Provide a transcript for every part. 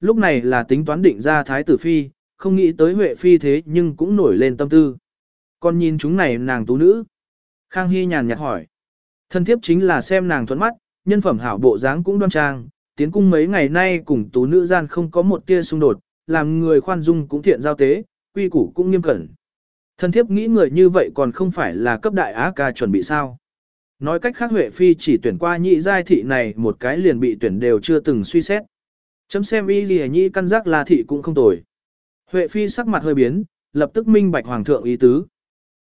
lúc này là tính toán định ra thái tử phi, không nghĩ tới Huệ phi thế nhưng cũng nổi lên tâm tư. Còn nhìn chúng này nàng tú nữ. Khang Hy nhàn nhạt hỏi. Thân thiếp chính là xem nàng thuẫn mắt, nhân phẩm hảo bộ dáng cũng đoan trang, tiến cung mấy ngày nay cùng tú nữ gian không có một tia xung đột, làm người khoan dung cũng thiện giao tế, quy củ cũng nghiêm cẩn. Thân thiếp nghĩ người như vậy còn không phải là cấp đại á ca chuẩn bị sao. Nói cách khác Huệ Phi chỉ tuyển qua nhị giai thị này một cái liền bị tuyển đều chưa từng suy xét. Chấm xem y gì nhị căn giác là thị cũng không tồi. Huệ Phi sắc mặt hơi biến, lập tức minh bạch hoàng thượng ý tứ.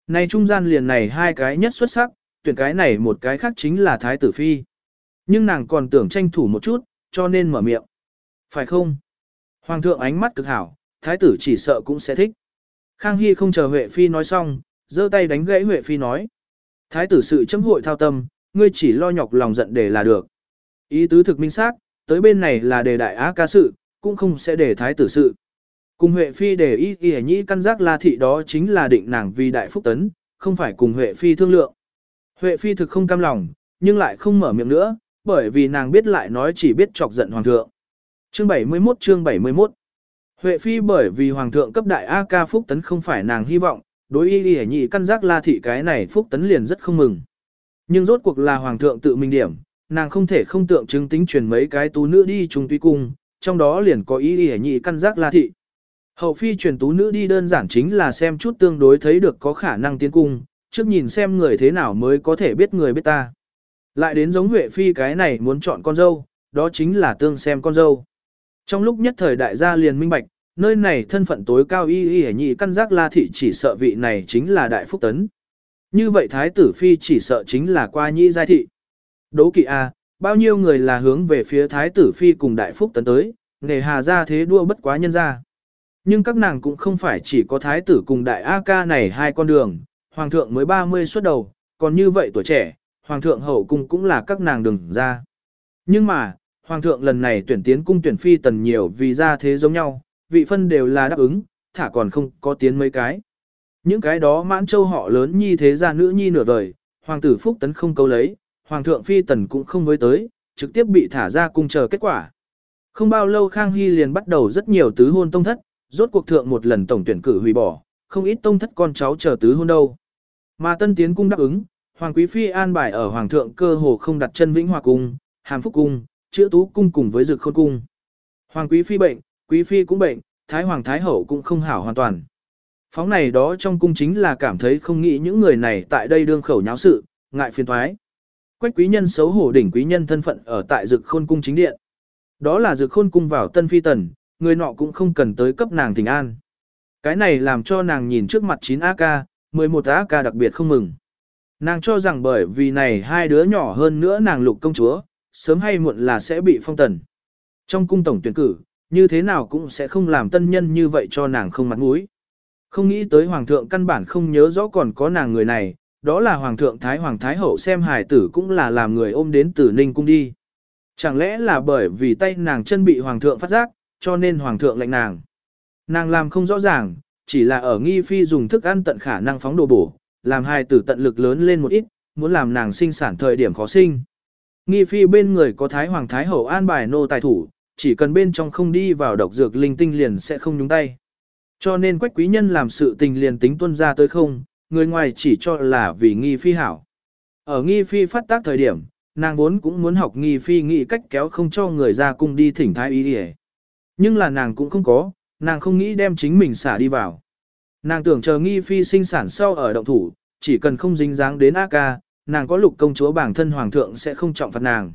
Này trung gian liền này hai cái nhất xuất sắc, tuyển cái này một cái khác chính là Thái tử Phi. Nhưng nàng còn tưởng tranh thủ một chút, cho nên mở miệng. Phải không? Hoàng thượng ánh mắt cực hảo, Thái tử chỉ sợ cũng sẽ thích. Khang Hy không chờ Huệ Phi nói xong, giơ tay đánh gãy Huệ Phi nói. Thái tử sự chấm hội thao tâm, ngươi chỉ lo nhọc lòng giận để là được. Ý tứ thực minh xác, tới bên này là đề đại á ca sự, cũng không sẽ để thái tử sự. Cùng Huệ Phi để ý ý nhĩ căn giác la thị đó chính là định nàng vì đại phúc tấn, không phải cùng Huệ Phi thương lượng. Huệ Phi thực không cam lòng, nhưng lại không mở miệng nữa, bởi vì nàng biết lại nói chỉ biết chọc giận Hoàng thượng. Chương 71 chương 71 Huệ Phi bởi vì Hoàng thượng cấp đại A ca phúc tấn không phải nàng hy vọng, đối y y nhị căn giác la thị cái này phúc tấn liền rất không mừng. Nhưng rốt cuộc là Hoàng thượng tự mình điểm, nàng không thể không tượng chứng tính truyền mấy cái tú nữ đi chung tuy cung, trong đó liền có ý y nhị căn giác la thị. Hậu phi truyền tú nữ đi đơn giản chính là xem chút tương đối thấy được có khả năng tiến cung, trước nhìn xem người thế nào mới có thể biết người biết ta. Lại đến giống Huệ phi cái này muốn chọn con dâu, đó chính là tương xem con dâu. Trong lúc nhất thời đại gia liền minh bạch, nơi này thân phận tối cao y y nhị căn giác la thị chỉ sợ vị này chính là đại phúc tấn. Như vậy thái tử phi chỉ sợ chính là qua nhị giai thị. Đố kỵ A, bao nhiêu người là hướng về phía thái tử phi cùng đại phúc tấn tới, nghề hà ra thế đua bất quá nhân ra. Nhưng các nàng cũng không phải chỉ có thái tử cùng đại A ca này hai con đường, hoàng thượng mới 30 xuất đầu, còn như vậy tuổi trẻ, hoàng thượng hậu cung cũng là các nàng đường ra. Nhưng mà, hoàng thượng lần này tuyển tiến cung tuyển phi tần nhiều vì ra thế giống nhau, vị phân đều là đáp ứng, thả còn không có tiến mấy cái. Những cái đó mãn châu họ lớn nhi thế ra nữ nhi nửa vời, hoàng tử phúc tấn không câu lấy, hoàng thượng phi tần cũng không với tới, trực tiếp bị thả ra cung chờ kết quả. Không bao lâu Khang Hy liền bắt đầu rất nhiều tứ hôn tông thất, rốt cuộc thượng một lần tổng tuyển cử hủy bỏ, không ít tông thất con cháu chờ tứ hôn đâu. Mà tân tiến cung đáp ứng, hoàng quý phi an bài ở hoàng thượng cơ hồ không đặt chân vĩnh hòa cung, hàm phúc cung, chữa tú cung cùng với dực khôn cung. Hoàng quý phi bệnh, quý phi cũng bệnh, thái hoàng thái hậu cũng không hảo hoàn toàn. Phóng này đó trong cung chính là cảm thấy không nghĩ những người này tại đây đương khẩu nháo sự, ngại phiền thoái. Quách quý nhân xấu hổ đỉnh quý nhân thân phận ở tại dực khôn cung chính điện. Đó là dực khôn cung vào tân phi tần, người nọ cũng không cần tới cấp nàng thỉnh an. Cái này làm cho nàng nhìn trước mặt 9 AK, 11 AK đặc biệt không mừng. Nàng cho rằng bởi vì này hai đứa nhỏ hơn nữa nàng lục công chúa, sớm hay muộn là sẽ bị phong tần. Trong cung tổng tuyển cử, như thế nào cũng sẽ không làm tân nhân như vậy cho nàng không mặt mũi. Không nghĩ tới hoàng thượng căn bản không nhớ rõ còn có nàng người này, đó là hoàng thượng thái hoàng thái hậu xem hài tử cũng là làm người ôm đến tử ninh cung đi. Chẳng lẽ là bởi vì tay nàng chân bị hoàng thượng phát giác, cho nên hoàng thượng lệnh nàng. Nàng làm không rõ ràng, chỉ là ở nghi phi dùng thức ăn tận khả năng phóng đồ bổ, làm hài tử tận lực lớn lên một ít, muốn làm nàng sinh sản thời điểm khó sinh. Nghi phi bên người có thái hoàng thái hậu an bài nô tài thủ, chỉ cần bên trong không đi vào độc dược linh tinh liền sẽ không nhúng tay. Cho nên quách quý nhân làm sự tình liền tính tuân ra tới không, người ngoài chỉ cho là vì nghi phi hảo. Ở nghi phi phát tác thời điểm, nàng vốn cũng muốn học nghi phi nghĩ cách kéo không cho người ra cung đi thỉnh thái y hề. Nhưng là nàng cũng không có, nàng không nghĩ đem chính mình xả đi vào. Nàng tưởng chờ nghi phi sinh sản sau ở động thủ, chỉ cần không dính dáng đến A ca, nàng có lục công chúa bản thân hoàng thượng sẽ không trọng phạt nàng.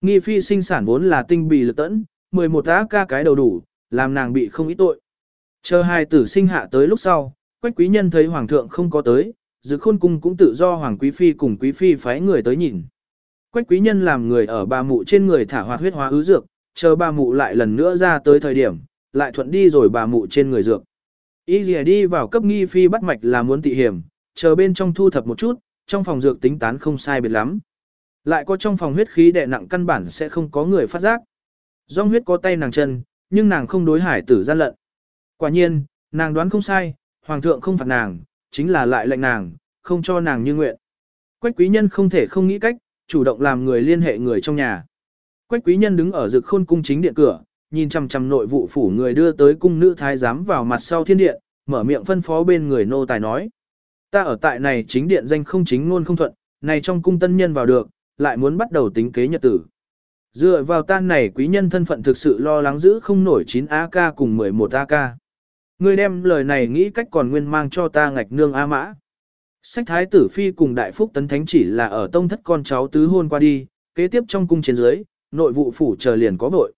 Nghi phi sinh sản vốn là tinh bì lực tẫn, 11 A ca cái đầu đủ, làm nàng bị không ít tội. Chờ hai tử sinh hạ tới lúc sau, quách quý nhân thấy hoàng thượng không có tới, dự khôn cung cũng tự do hoàng quý phi cùng quý phi phái người tới nhìn. Quách quý nhân làm người ở bà mụ trên người thả hoạt huyết hóa ứ dược, chờ bà mụ lại lần nữa ra tới thời điểm, lại thuận đi rồi bà mụ trên người dược. Y dìa đi vào cấp nghi phi bắt mạch là muốn tị hiểm, chờ bên trong thu thập một chút, trong phòng dược tính tán không sai biệt lắm. Lại có trong phòng huyết khí đè nặng căn bản sẽ không có người phát giác. Dòng huyết có tay nàng chân, nhưng nàng không đối hải tử gian lận. Quả nhiên, nàng đoán không sai, hoàng thượng không phạt nàng, chính là lại lệnh nàng, không cho nàng như nguyện. Quách quý nhân không thể không nghĩ cách, chủ động làm người liên hệ người trong nhà. Quách quý nhân đứng ở rực khôn cung chính điện cửa, nhìn chằm chằm nội vụ phủ người đưa tới cung nữ thái giám vào mặt sau thiên điện, mở miệng phân phó bên người nô tài nói. Ta ở tại này chính điện danh không chính ngôn không thuận, này trong cung tân nhân vào được, lại muốn bắt đầu tính kế nhật tử. Dựa vào tan này quý nhân thân phận thực sự lo lắng giữ không nổi 9 AK cùng 11 AK. Ngươi đem lời này nghĩ cách còn nguyên mang cho ta ngạch nương A mã. Sách thái tử phi cùng đại phúc tấn thánh chỉ là ở tông thất con cháu tứ hôn qua đi, kế tiếp trong cung chiến dưới, nội vụ phủ chờ liền có vội.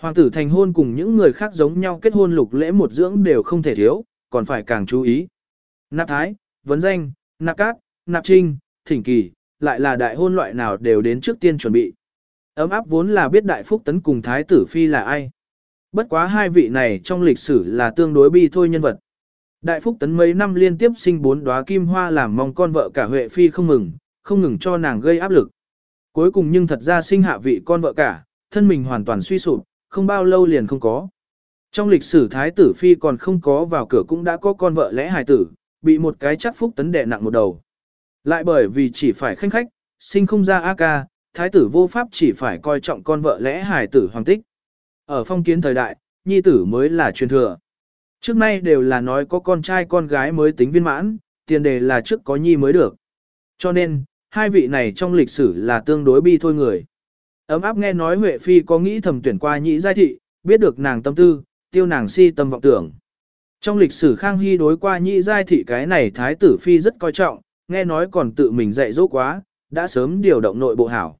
Hoàng tử thành hôn cùng những người khác giống nhau kết hôn lục lễ một dưỡng đều không thể thiếu, còn phải càng chú ý. Nạp thái, vấn danh, nạp cát, nạp trinh, thỉnh kỳ, lại là đại hôn loại nào đều đến trước tiên chuẩn bị. Ấm áp vốn là biết đại phúc tấn cùng thái tử phi là ai. Bất quá hai vị này trong lịch sử là tương đối bi thôi nhân vật. Đại phúc tấn mấy năm liên tiếp sinh bốn đóa kim hoa làm mong con vợ cả Huệ Phi không mừng, không ngừng cho nàng gây áp lực. Cuối cùng nhưng thật ra sinh hạ vị con vợ cả, thân mình hoàn toàn suy sụp, không bao lâu liền không có. Trong lịch sử Thái tử Phi còn không có vào cửa cũng đã có con vợ lẽ hài tử, bị một cái chắc phúc tấn đè nặng một đầu. Lại bởi vì chỉ phải khanh khách, sinh không ra A ca, Thái tử vô pháp chỉ phải coi trọng con vợ lẽ hài tử hoàng tích. Ở phong kiến thời đại, nhi tử mới là truyền thừa. Trước nay đều là nói có con trai con gái mới tính viên mãn, tiền đề là trước có nhi mới được. Cho nên, hai vị này trong lịch sử là tương đối bi thôi người. Ấm áp nghe nói Huệ Phi có nghĩ thầm tuyển qua nhị giai thị, biết được nàng tâm tư, tiêu nàng si tâm vọng tưởng. Trong lịch sử Khang Hy đối qua nhị giai thị cái này Thái tử Phi rất coi trọng, nghe nói còn tự mình dạy dỗ quá, đã sớm điều động nội bộ hảo.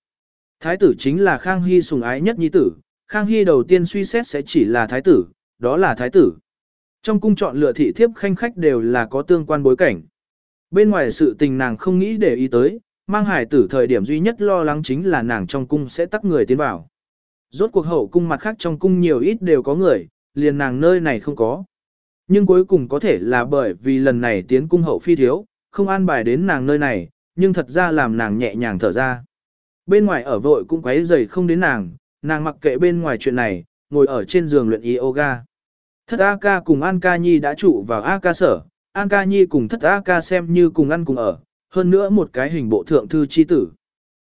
Thái tử chính là Khang Hy sùng ái nhất nhi tử, Khang Hy đầu tiên suy xét sẽ chỉ là Thái tử, đó là Thái tử. Trong cung chọn lựa thị thiếp khanh khách đều là có tương quan bối cảnh. Bên ngoài sự tình nàng không nghĩ để ý tới, mang hải tử thời điểm duy nhất lo lắng chính là nàng trong cung sẽ tắc người tiến vào. Rốt cuộc hậu cung mặt khác trong cung nhiều ít đều có người, liền nàng nơi này không có. Nhưng cuối cùng có thể là bởi vì lần này tiến cung hậu phi thiếu, không an bài đến nàng nơi này, nhưng thật ra làm nàng nhẹ nhàng thở ra. Bên ngoài ở vội cũng quấy rầy không đến nàng, nàng mặc kệ bên ngoài chuyện này, ngồi ở trên giường luyện yoga. Thất A ca cùng An ca nhi đã trụ vào A ca sở, An ca nhi cùng thất A ca xem như cùng ăn cùng ở, hơn nữa một cái hình bộ thượng thư chi tử.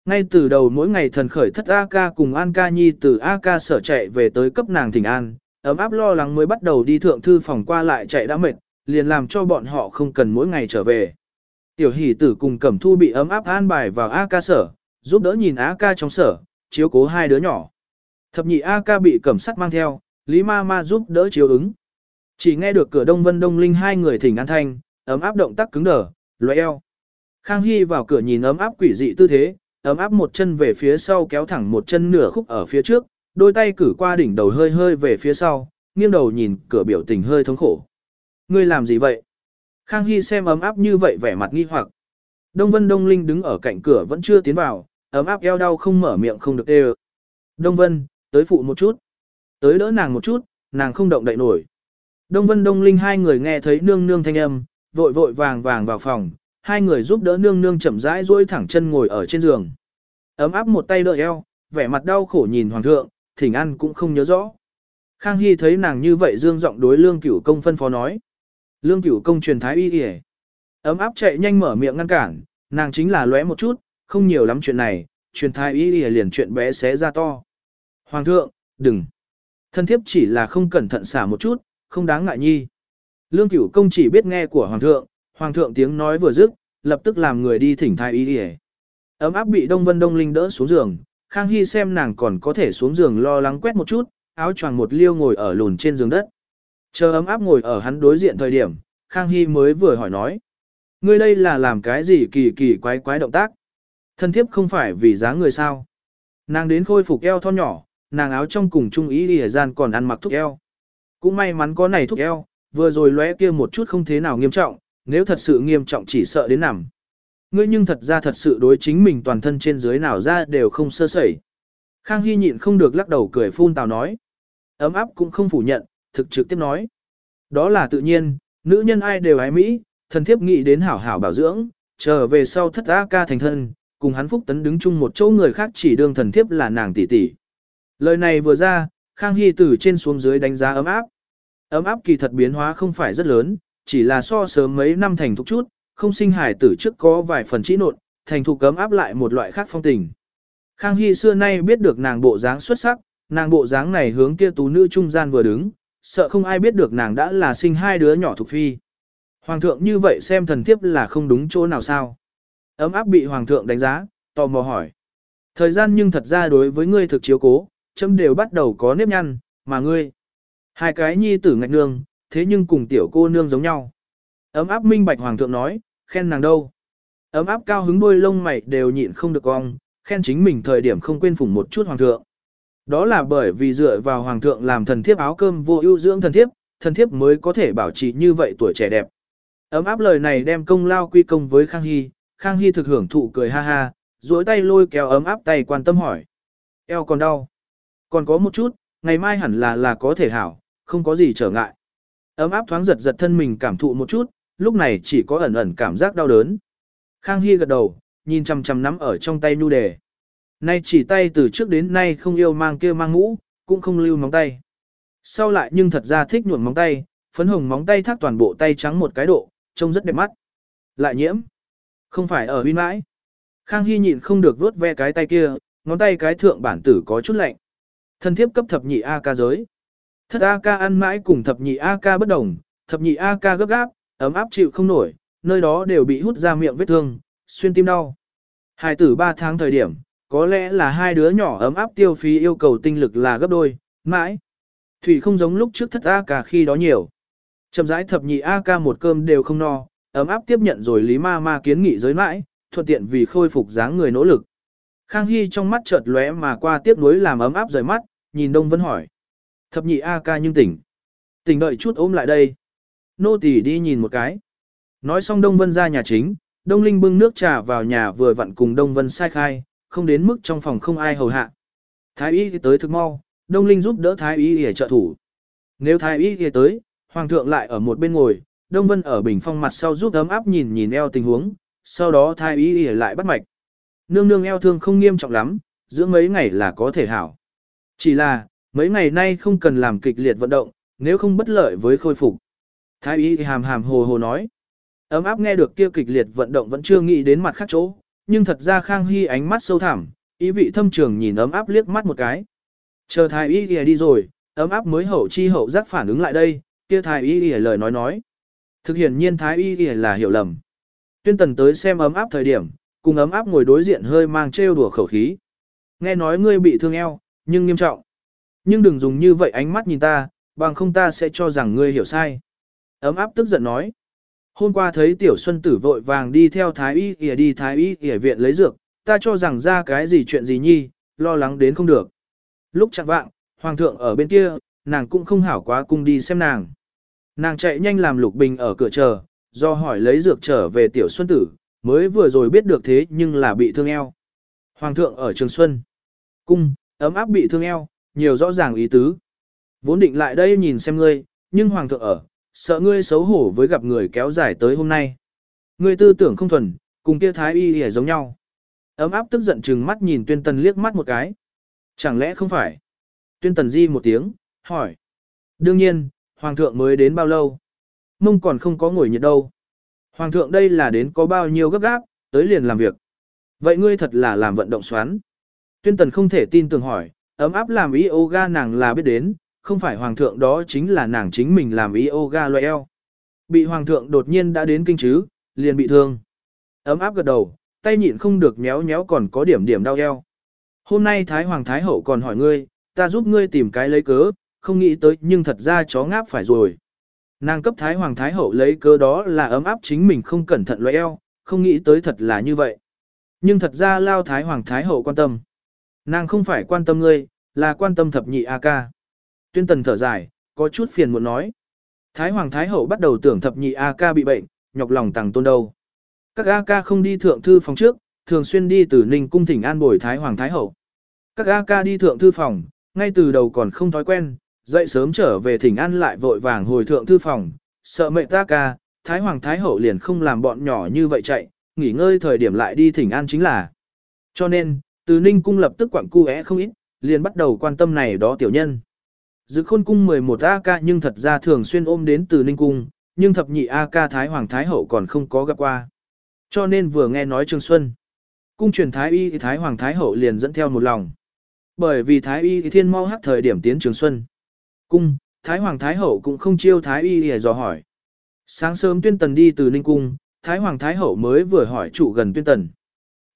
Ngay từ đầu mỗi ngày thần khởi thất A ca cùng An ca nhi từ A ca sở chạy về tới cấp nàng thỉnh an, ấm áp lo lắng mới bắt đầu đi thượng thư phòng qua lại chạy đã mệt, liền làm cho bọn họ không cần mỗi ngày trở về. Tiểu hỷ tử cùng cẩm thu bị ấm áp an bài vào A ca sở, giúp đỡ nhìn A ca trong sở, chiếu cố hai đứa nhỏ. Thập nhị A ca bị cẩm sắt mang theo, Lý ma ma giúp đỡ chiếu ứng. Chỉ nghe được cửa đông vân đông linh hai người thỉnh an thanh, ấm áp động tác cứng đờ, loe eo. Khang Hy vào cửa nhìn ấm áp quỷ dị tư thế, ấm áp một chân về phía sau kéo thẳng một chân nửa khúc ở phía trước, đôi tay cử qua đỉnh đầu hơi hơi về phía sau, nghiêng đầu nhìn cửa biểu tình hơi thống khổ. Ngươi làm gì vậy? Khang Hy xem ấm áp như vậy vẻ mặt nghi hoặc. Đông Vân Đông Linh đứng ở cạnh cửa vẫn chưa tiến vào, ấm áp eo đau không mở miệng không được đê Đông Vân, tới phụ một chút. Tới đỡ nàng một chút, nàng không động đậy nổi. Đông Vân Đông Linh hai người nghe thấy nương nương thanh âm, vội vội vàng vàng vào phòng, hai người giúp đỡ nương nương chậm rãi duỗi thẳng chân ngồi ở trên giường. Ấm áp một tay đỡ eo, vẻ mặt đau khổ nhìn hoàng thượng, thỉnh ăn cũng không nhớ rõ. Khang Hy thấy nàng như vậy dương giọng đối lương cửu công phân phó nói. Lương cửu công truyền thái y kìa. Ấm áp chạy nhanh mở miệng ngăn cản, nàng chính là lóe một chút, không nhiều lắm chuyện này, truyền thái y kìa liền chuyện bé xé ra to. Hoàng thượng, đừng. Thân thiếp chỉ là không cẩn thận xả một chút, không đáng ngại nhi. Lương cửu công chỉ biết nghe của hoàng thượng, hoàng thượng tiếng nói vừa dứt, lập tức làm người đi thỉnh thái y đi Ấm áp bị Đông Vân Đông Linh đỡ xuống giường, Khang Hy xem nàng còn có thể xuống giường lo lắng quét một chút, áo choàng một liêu ngồi ở lùn trên giường đất. Chờ ấm áp ngồi ở hắn đối diện thời điểm, Khang Hy mới vừa hỏi nói. Ngươi đây là làm cái gì kỳ kỳ quái quái động tác? Thân thiếp không phải vì giá người sao? Nàng đến khôi phục eo thon nhỏ, nàng áo trong cùng trung ý đi gian còn ăn mặc thúc eo. Cũng may mắn có này thúc eo, vừa rồi lóe kia một chút không thế nào nghiêm trọng, nếu thật sự nghiêm trọng chỉ sợ đến nằm. Ngươi nhưng thật ra thật sự đối chính mình toàn thân trên dưới nào ra đều không sơ sẩy. Khang Hy nhịn không được lắc đầu cười phun tào nói. Ấm áp cũng không phủ nhận, thực trực tiếp nói. Đó là tự nhiên, nữ nhân ai đều ái Mỹ, thần thiếp nghĩ đến hảo hảo bảo dưỡng, trở về sau thất A ca thành thân, cùng hắn phúc tấn đứng chung một chỗ người khác chỉ đương thần thiếp là nàng tỷ tỷ. Lời này vừa ra, Khang Hy từ trên xuống dưới đánh giá ấm áp. Ấm áp kỳ thật biến hóa không phải rất lớn, chỉ là so sớm mấy năm thành thục chút, không sinh hải tử trước có vài phần chỉ nộn, thành thục cấm áp lại một loại khác phong tình. Khang Hy xưa nay biết được nàng bộ dáng xuất sắc, nàng bộ dáng này hướng kia tú nữ trung gian vừa đứng, sợ không ai biết được nàng đã là sinh hai đứa nhỏ thuộc phi. Hoàng thượng như vậy xem thần thiếp là không đúng chỗ nào sao. Ấm áp bị hoàng thượng đánh giá, tò mò hỏi. Thời gian nhưng thật ra đối với ngươi thực chiếu cố, chấm đều bắt đầu có nếp nhăn, mà ngươi. Hai cái nhi tử ngạch nương, thế nhưng cùng tiểu cô nương giống nhau. Ấm áp minh bạch hoàng thượng nói, khen nàng đâu. Ấm áp cao hứng đuôi lông mày đều nhịn không được cong, khen chính mình thời điểm không quên phủng một chút hoàng thượng. Đó là bởi vì dựa vào hoàng thượng làm thần thiếp áo cơm vô ưu dưỡng thần thiếp, thần thiếp mới có thể bảo trì như vậy tuổi trẻ đẹp. Ấm áp lời này đem công lao quy công với Khang Hy, Khang Hy thực hưởng thụ cười ha ha, duỗi tay lôi kéo ấm áp tay quan tâm hỏi. Eo còn đau. Còn có một chút, ngày mai hẳn là là có thể hảo, không có gì trở ngại. Ấm áp thoáng giật giật thân mình cảm thụ một chút, lúc này chỉ có ẩn ẩn cảm giác đau đớn. Khang Hy gật đầu, nhìn chằm chằm nắm ở trong tay nu đề. Nay chỉ tay từ trước đến nay không yêu mang kia mang ngũ, cũng không lưu móng tay. Sau lại nhưng thật ra thích nhuộm móng tay, phấn hồng móng tay thác toàn bộ tay trắng một cái độ, trông rất đẹp mắt. Lại nhiễm. Không phải ở huyên mãi. Khang Hy nhịn không được vuốt ve cái tay kia, ngón tay cái thượng bản tử có chút lạnh. Thân thiếp cấp thập nhị A ca giới. Thất A ca ăn mãi cùng thập nhị A ca bất đồng, thập nhị A ca gấp gáp, ấm áp chịu không nổi, nơi đó đều bị hút ra miệng vết thương, xuyên tim đau. Hai tử 3 tháng thời điểm, có lẽ là hai đứa nhỏ ấm áp tiêu phí yêu cầu tinh lực là gấp đôi, mãi. Thủy không giống lúc trước thất A ca khi đó nhiều. Chậm rãi thập nhị A ca một cơm đều không no, ấm áp tiếp nhận rồi Lý Ma Ma kiến nghị giới mãi, thuận tiện vì khôi phục dáng người nỗ lực. Khang Hy trong mắt chợt lóe mà qua tiếp nối làm ấm áp rời mắt, nhìn Đông Vân hỏi. Thập nhị A ca nhưng tỉnh. Tỉnh đợi chút ôm lại đây. Nô tỳ đi nhìn một cái. Nói xong Đông Vân ra nhà chính, Đông Linh bưng nước trà vào nhà vừa vặn cùng Đông Vân sai khai, không đến mức trong phòng không ai hầu hạ. Thái y tới thực mau, Đông Linh giúp đỡ Thái y để trợ thủ. Nếu Thái y tới, Hoàng thượng lại ở một bên ngồi, Đông Vân ở bình phong mặt sau giúp ấm áp nhìn nhìn eo tình huống, sau đó Thái y lại bắt mạch. Nương nương eo thương không nghiêm trọng lắm, giữa mấy ngày là có thể hảo. Chỉ là, mấy ngày nay không cần làm kịch liệt vận động, nếu không bất lợi với khôi phục. Thái y hàm hàm hồ hồ nói. Ấm áp nghe được kia kịch liệt vận động vẫn chưa nghĩ đến mặt khác chỗ, nhưng thật ra Khang Hy ánh mắt sâu thẳm, ý vị thâm trường nhìn ấm áp liếc mắt một cái. Chờ thái y kìa đi rồi, ấm áp mới hậu chi hậu giác phản ứng lại đây, kia thái y kìa lời nói nói. Thực hiện nhiên thái y kìa là hiểu lầm. Tuyên tần tới xem ấm áp thời điểm, cùng ấm áp ngồi đối diện hơi mang trêu đùa khẩu khí. Nghe nói ngươi bị thương eo, nhưng nghiêm trọng. Nhưng đừng dùng như vậy ánh mắt nhìn ta, bằng không ta sẽ cho rằng ngươi hiểu sai. Ấm áp tức giận nói. Hôm qua thấy tiểu xuân tử vội vàng đi theo thái y kìa đi thái y kìa viện lấy dược, ta cho rằng ra cái gì chuyện gì nhi, lo lắng đến không được. Lúc chẳng vạng, hoàng thượng ở bên kia, nàng cũng không hảo quá cung đi xem nàng. Nàng chạy nhanh làm lục bình ở cửa chờ, do hỏi lấy dược trở về tiểu xuân tử, mới vừa rồi biết được thế nhưng là bị thương eo. Hoàng thượng ở trường xuân, cung, ấm áp bị thương eo, nhiều rõ ràng ý tứ. Vốn định lại đây nhìn xem ngươi, nhưng hoàng thượng ở, sợ ngươi xấu hổ với gặp người kéo dài tới hôm nay. Ngươi tư tưởng không thuần, cùng kia thái y hề giống nhau. Ấm áp tức giận chừng mắt nhìn tuyên tần liếc mắt một cái. Chẳng lẽ không phải? Tuyên tần di một tiếng, hỏi. Đương nhiên, hoàng thượng mới đến bao lâu? Mông còn không có ngồi nhiệt đâu. Hoàng thượng đây là đến có bao nhiêu gấp gáp, tới liền làm việc. Vậy ngươi thật là làm vận động xoắn. Tuyên tần không thể tin tưởng hỏi, ấm áp làm yoga nàng là biết đến, không phải hoàng thượng đó chính là nàng chính mình làm yoga loại eo. Bị hoàng thượng đột nhiên đã đến kinh chứ, liền bị thương. Ấm áp gật đầu, tay nhịn không được méo méo còn có điểm điểm đau eo. Hôm nay Thái Hoàng Thái Hậu còn hỏi ngươi, ta giúp ngươi tìm cái lấy cớ, không nghĩ tới nhưng thật ra chó ngáp phải rồi. Nàng cấp Thái Hoàng Thái Hậu lấy cớ đó là ấm áp chính mình không cẩn thận loại eo, không nghĩ tới thật là như vậy. Nhưng thật ra lao Thái Hoàng Thái Hậu quan tâm. Nàng không phải quan tâm ngươi, là quan tâm thập nhị A ca. Tuyên tần thở dài, có chút phiền muốn nói. Thái Hoàng Thái Hậu bắt đầu tưởng thập nhị A ca bị bệnh, nhọc lòng tàng tôn đâu. Các A ca không đi thượng thư phòng trước, thường xuyên đi từ Ninh cung thỉnh an bồi Thái Hoàng Thái Hậu. Các A ca đi thượng thư phòng, ngay từ đầu còn không thói quen, dậy sớm trở về thỉnh an lại vội vàng hồi thượng thư phòng, sợ mệnh ta ca, Thái Hoàng Thái Hậu liền không làm bọn nhỏ như vậy chạy, nghỉ ngơi thời điểm lại đi thỉnh an chính là. Cho nên, từ Ninh cung lập tức quặng cu không ít, liền bắt đầu quan tâm này đó tiểu nhân. Dự khôn cung 11 A-ca nhưng thật ra thường xuyên ôm đến từ Ninh Cung, nhưng thập nhị A-ca Thái Hoàng Thái Hậu còn không có gặp qua. Cho nên vừa nghe nói Trương Xuân. Cung truyền Thái Y Thái Hoàng Thái Hậu liền dẫn theo một lòng. Bởi vì Thái Y thì thiên mau hắc thời điểm tiến trường xuân. Cung, Thái Hoàng Thái Hậu cũng không chiêu Thái Y để dò hỏi. Sáng sớm tuyên tần đi từ Ninh Cung, Thái Hoàng Thái Hậu mới vừa hỏi chủ gần tuyên tần.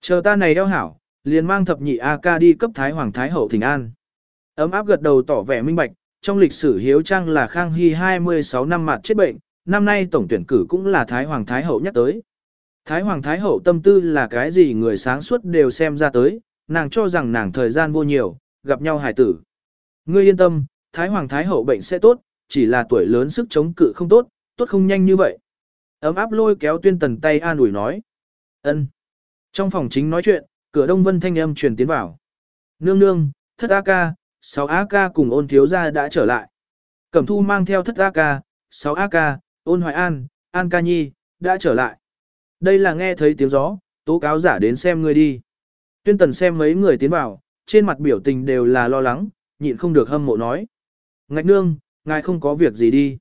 Chờ ta này đeo hảo, liền mang thập nhị A ca đi cấp Thái Hoàng Thái Hậu thỉnh an. Ấm áp gật đầu tỏ vẻ minh bạch, trong lịch sử hiếu trang là Khang Hy 26 năm mặt chết bệnh, năm nay tổng tuyển cử cũng là Thái Hoàng Thái Hậu nhắc tới. Thái Hoàng Thái Hậu tâm tư là cái gì người sáng suốt đều xem ra tới, nàng cho rằng nàng thời gian vô nhiều, gặp nhau hải tử. Ngươi yên tâm, Thái Hoàng Thái Hậu bệnh sẽ tốt, chỉ là tuổi lớn sức chống cự không tốt, tốt không nhanh như vậy. Ấm áp lôi kéo tuyên tần tay an ủi nói. ân. Trong phòng chính nói chuyện, cửa đông vân thanh âm truyền tiến vào. Nương nương, thất A ca, sáu A ca cùng ôn thiếu gia đã trở lại. Cẩm thu mang theo thất A ca, sáu A ca, ôn hoài an, an ca nhi, đã trở lại. Đây là nghe thấy tiếng gió, tố cáo giả đến xem người đi. Tuyên tần xem mấy người tiến vào, trên mặt biểu tình đều là lo lắng, nhịn không được hâm mộ nói. Ngạch nương, ngài không có việc gì đi.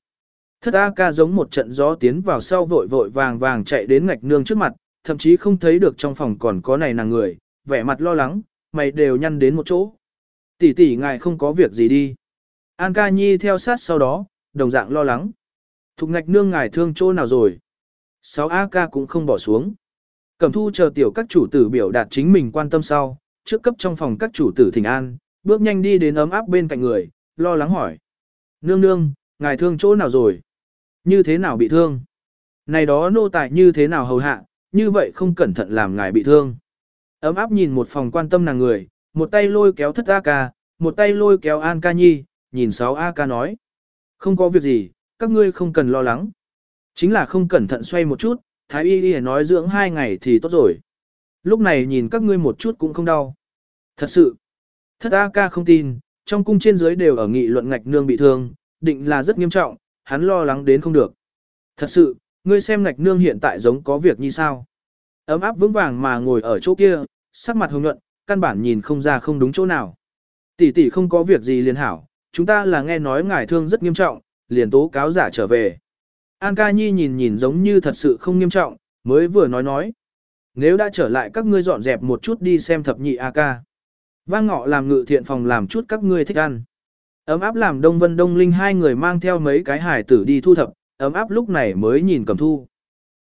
Thất A ca giống một trận gió tiến vào sau vội vội vàng vàng chạy đến ngạch nương trước mặt, thậm chí không thấy được trong phòng còn có này nàng người, vẻ mặt lo lắng, mày đều nhăn đến một chỗ. Tỷ tỷ ngài không có việc gì đi. An ca nhi theo sát sau đó, đồng dạng lo lắng. Thục ngạch nương ngài thương chỗ nào rồi? Sáu A ca cũng không bỏ xuống. Cẩm thu chờ tiểu các chủ tử biểu đạt chính mình quan tâm sau, trước cấp trong phòng các chủ tử thỉnh an, bước nhanh đi đến ấm áp bên cạnh người, lo lắng hỏi. Nương nương, ngài thương chỗ nào rồi? Như thế nào bị thương? Này đó nô tài như thế nào hầu hạ, như vậy không cẩn thận làm ngài bị thương. Ấm áp nhìn một phòng quan tâm nàng người, một tay lôi kéo thất A ca, một tay lôi kéo An ca nhi, nhìn sáu A ca nói. Không có việc gì, các ngươi không cần lo lắng. Chính là không cẩn thận xoay một chút, thái y đi nói dưỡng hai ngày thì tốt rồi. Lúc này nhìn các ngươi một chút cũng không đau. Thật sự, thất A ca không tin, trong cung trên dưới đều ở nghị luận ngạch nương bị thương, định là rất nghiêm trọng, hắn lo lắng đến không được. Thật sự, ngươi xem ngạch nương hiện tại giống có việc như sao. Ấm áp vững vàng mà ngồi ở chỗ kia, sắc mặt hồng nhuận, căn bản nhìn không ra không đúng chỗ nào. Tỷ tỷ không có việc gì liền hảo, chúng ta là nghe nói ngài thương rất nghiêm trọng, liền tố cáo giả trở về. An ca nhi nhìn nhìn giống như thật sự không nghiêm trọng, mới vừa nói nói. Nếu đã trở lại các ngươi dọn dẹp một chút đi xem thập nhị A ca. Vang ngọ làm ngự thiện phòng làm chút các ngươi thích ăn. Ấm áp làm Đông Vân Đông Linh hai người mang theo mấy cái hải tử đi thu thập, ấm áp lúc này mới nhìn cầm thu.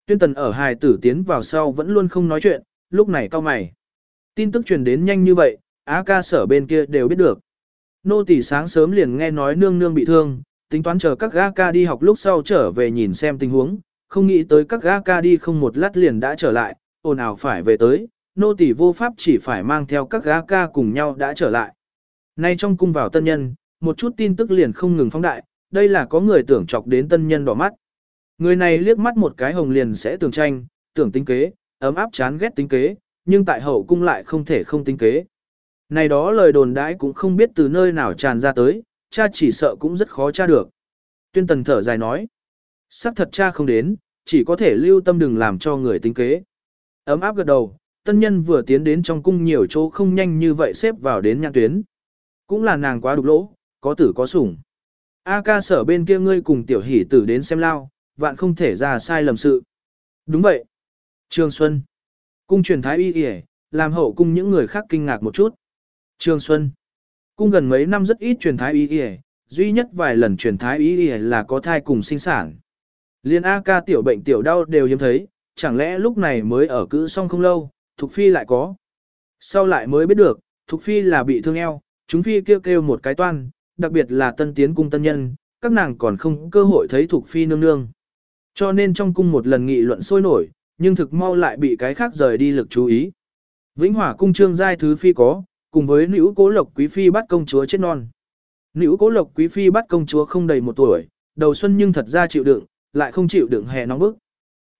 Tuyên tần ở hải tử tiến vào sau vẫn luôn không nói chuyện, lúc này cao mày. Tin tức truyền đến nhanh như vậy, á ca sở bên kia đều biết được. Nô tỷ sáng sớm liền nghe nói nương nương bị thương, tính toán chờ các gã ca đi học lúc sau trở về nhìn xem tình huống, không nghĩ tới các gã ca đi không một lát liền đã trở lại, ồn ào phải về tới, nô tỳ vô pháp chỉ phải mang theo các gã ca cùng nhau đã trở lại. Nay trong cung vào tân nhân, một chút tin tức liền không ngừng phóng đại, đây là có người tưởng chọc đến tân nhân đỏ mắt. Người này liếc mắt một cái hồng liền sẽ tưởng tranh, tưởng tính kế, ấm áp chán ghét tính kế, nhưng tại hậu cung lại không thể không tính kế. Này đó lời đồn đãi cũng không biết từ nơi nào tràn ra tới, cha chỉ sợ cũng rất khó tra được. Tuyên tần thở dài nói, sắc thật cha không đến, chỉ có thể lưu tâm đừng làm cho người tính kế. Ấm áp gật đầu, tân nhân vừa tiến đến trong cung nhiều chỗ không nhanh như vậy xếp vào đến nhãn tuyến. Cũng là nàng quá đục lỗ, có tử có sủng. A ca sở bên kia ngươi cùng tiểu hỷ tử đến xem lao, vạn không thể ra sai lầm sự. Đúng vậy. Trường Xuân. Cung truyền thái y yể làm hậu cung những người khác kinh ngạc một chút. Trường Xuân. Cung gần mấy năm rất ít truyền thái y yể duy nhất vài lần truyền thái y yể là có thai cùng sinh sản. Liên A ca tiểu bệnh tiểu đau đều hiếm thấy, chẳng lẽ lúc này mới ở cữ xong không lâu, Thục Phi lại có. Sau lại mới biết được, Thục Phi là bị thương eo, chúng Phi kêu kêu một cái toan, đặc biệt là tân tiến cung tân nhân, các nàng còn không cơ hội thấy Thục Phi nương nương. Cho nên trong cung một lần nghị luận sôi nổi, nhưng thực mau lại bị cái khác rời đi lực chú ý. Vĩnh Hỏa cung trương giai thứ phi có, cùng với nữ cố lộc quý phi bắt công chúa chết non. Nữ cố lộc quý phi bắt công chúa không đầy một tuổi, đầu xuân nhưng thật ra chịu đựng, lại không chịu đựng hè nóng bức.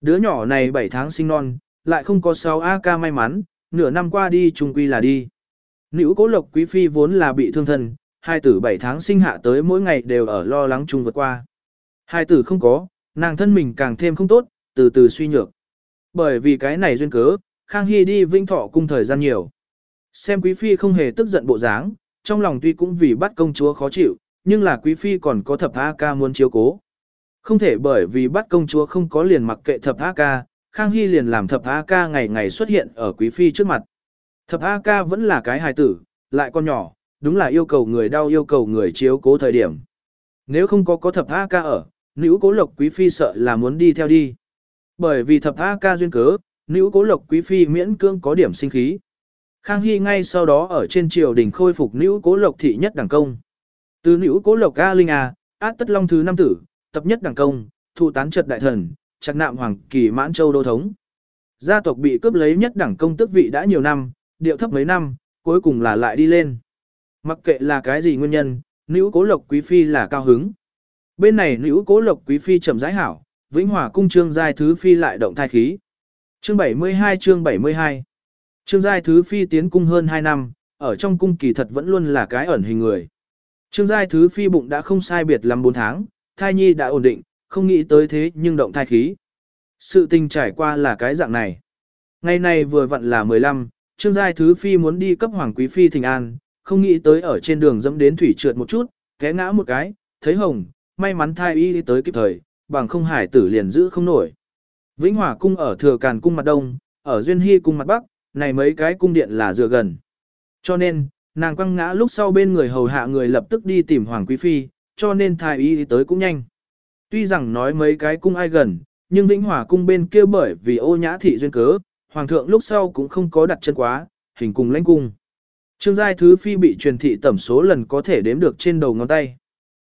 Đứa nhỏ này 7 tháng sinh non, lại không có 6 A ca may mắn, nửa năm qua đi trùng quy là đi. Nữ cố lộc quý phi vốn là bị thương thân, hai tử 7 tháng sinh hạ tới mỗi ngày đều ở lo lắng chung vượt qua. Hai tử không có, nàng thân mình càng thêm không tốt, từ từ suy nhược. Bởi vì cái này duyên cớ, Khang Hy đi vinh thọ cung thời gian nhiều. Xem quý phi không hề tức giận bộ dáng, trong lòng tuy cũng vì bắt công chúa khó chịu, nhưng là quý phi còn có thập A ca muốn chiếu cố. Không thể bởi vì bắt công chúa không có liền mặc kệ thập A ca, Khang Hy liền làm thập A ca ngày ngày xuất hiện ở quý phi trước mặt. Thập A ca vẫn là cái hài tử, lại con nhỏ, đúng là yêu cầu người đau yêu cầu người chiếu cố thời điểm. Nếu không có có thập A ca ở, nữ cố lộc quý phi sợ là muốn đi theo đi. Bởi vì thập A ca duyên cớ, nữ cố lộc quý phi miễn cương có điểm sinh khí. Khang Hy ngay sau đó ở trên triều đình khôi phục nữ cố lộc thị nhất đẳng công. Từ nữ cố lộc A Linh A, át tất long thứ năm tử, tập nhất đẳng công, thụ tán trật đại thần, chặt nạm hoàng kỳ mãn châu đô thống. Gia tộc bị cướp lấy nhất đẳng công tước vị đã nhiều năm, điệu thấp mấy năm, cuối cùng là lại đi lên. Mặc kệ là cái gì nguyên nhân, nữ cố lộc quý phi là cao hứng. Bên này nữ cố lộc quý phi chậm rãi hảo, vĩnh hòa cung trương giai thứ phi lại động thai khí. Chương 72 chương 72 Trương giai thứ phi tiến cung hơn 2 năm, ở trong cung kỳ thật vẫn luôn là cái ẩn hình người. Trương giai thứ phi bụng đã không sai biệt lắm 4 tháng, thai nhi đã ổn định, không nghĩ tới thế nhưng động thai khí. Sự tình trải qua là cái dạng này. Ngày này vừa vặn là 15, Trương Giai Thứ Phi muốn đi cấp Hoàng Quý Phi thình an, không nghĩ tới ở trên đường dẫm đến thủy trượt một chút, té ngã một cái, thấy hồng, may mắn thai y đi tới kịp thời, bằng không hải tử liền giữ không nổi. Vĩnh Hòa cung ở Thừa Càn cung mặt đông, ở Duyên Hy cung mặt bắc, này mấy cái cung điện là dựa gần. Cho nên, nàng quăng ngã lúc sau bên người hầu hạ người lập tức đi tìm Hoàng Quý Phi, cho nên thai y đi tới cũng nhanh. Tuy rằng nói mấy cái cung ai gần, nhưng Vĩnh Hòa cung bên kia bởi vì ô nhã thị duyên cớ, Hoàng thượng lúc sau cũng không có đặt chân quá, hình cùng lãnh cung. Trương giai thứ phi bị truyền thị tẩm số lần có thể đếm được trên đầu ngón tay.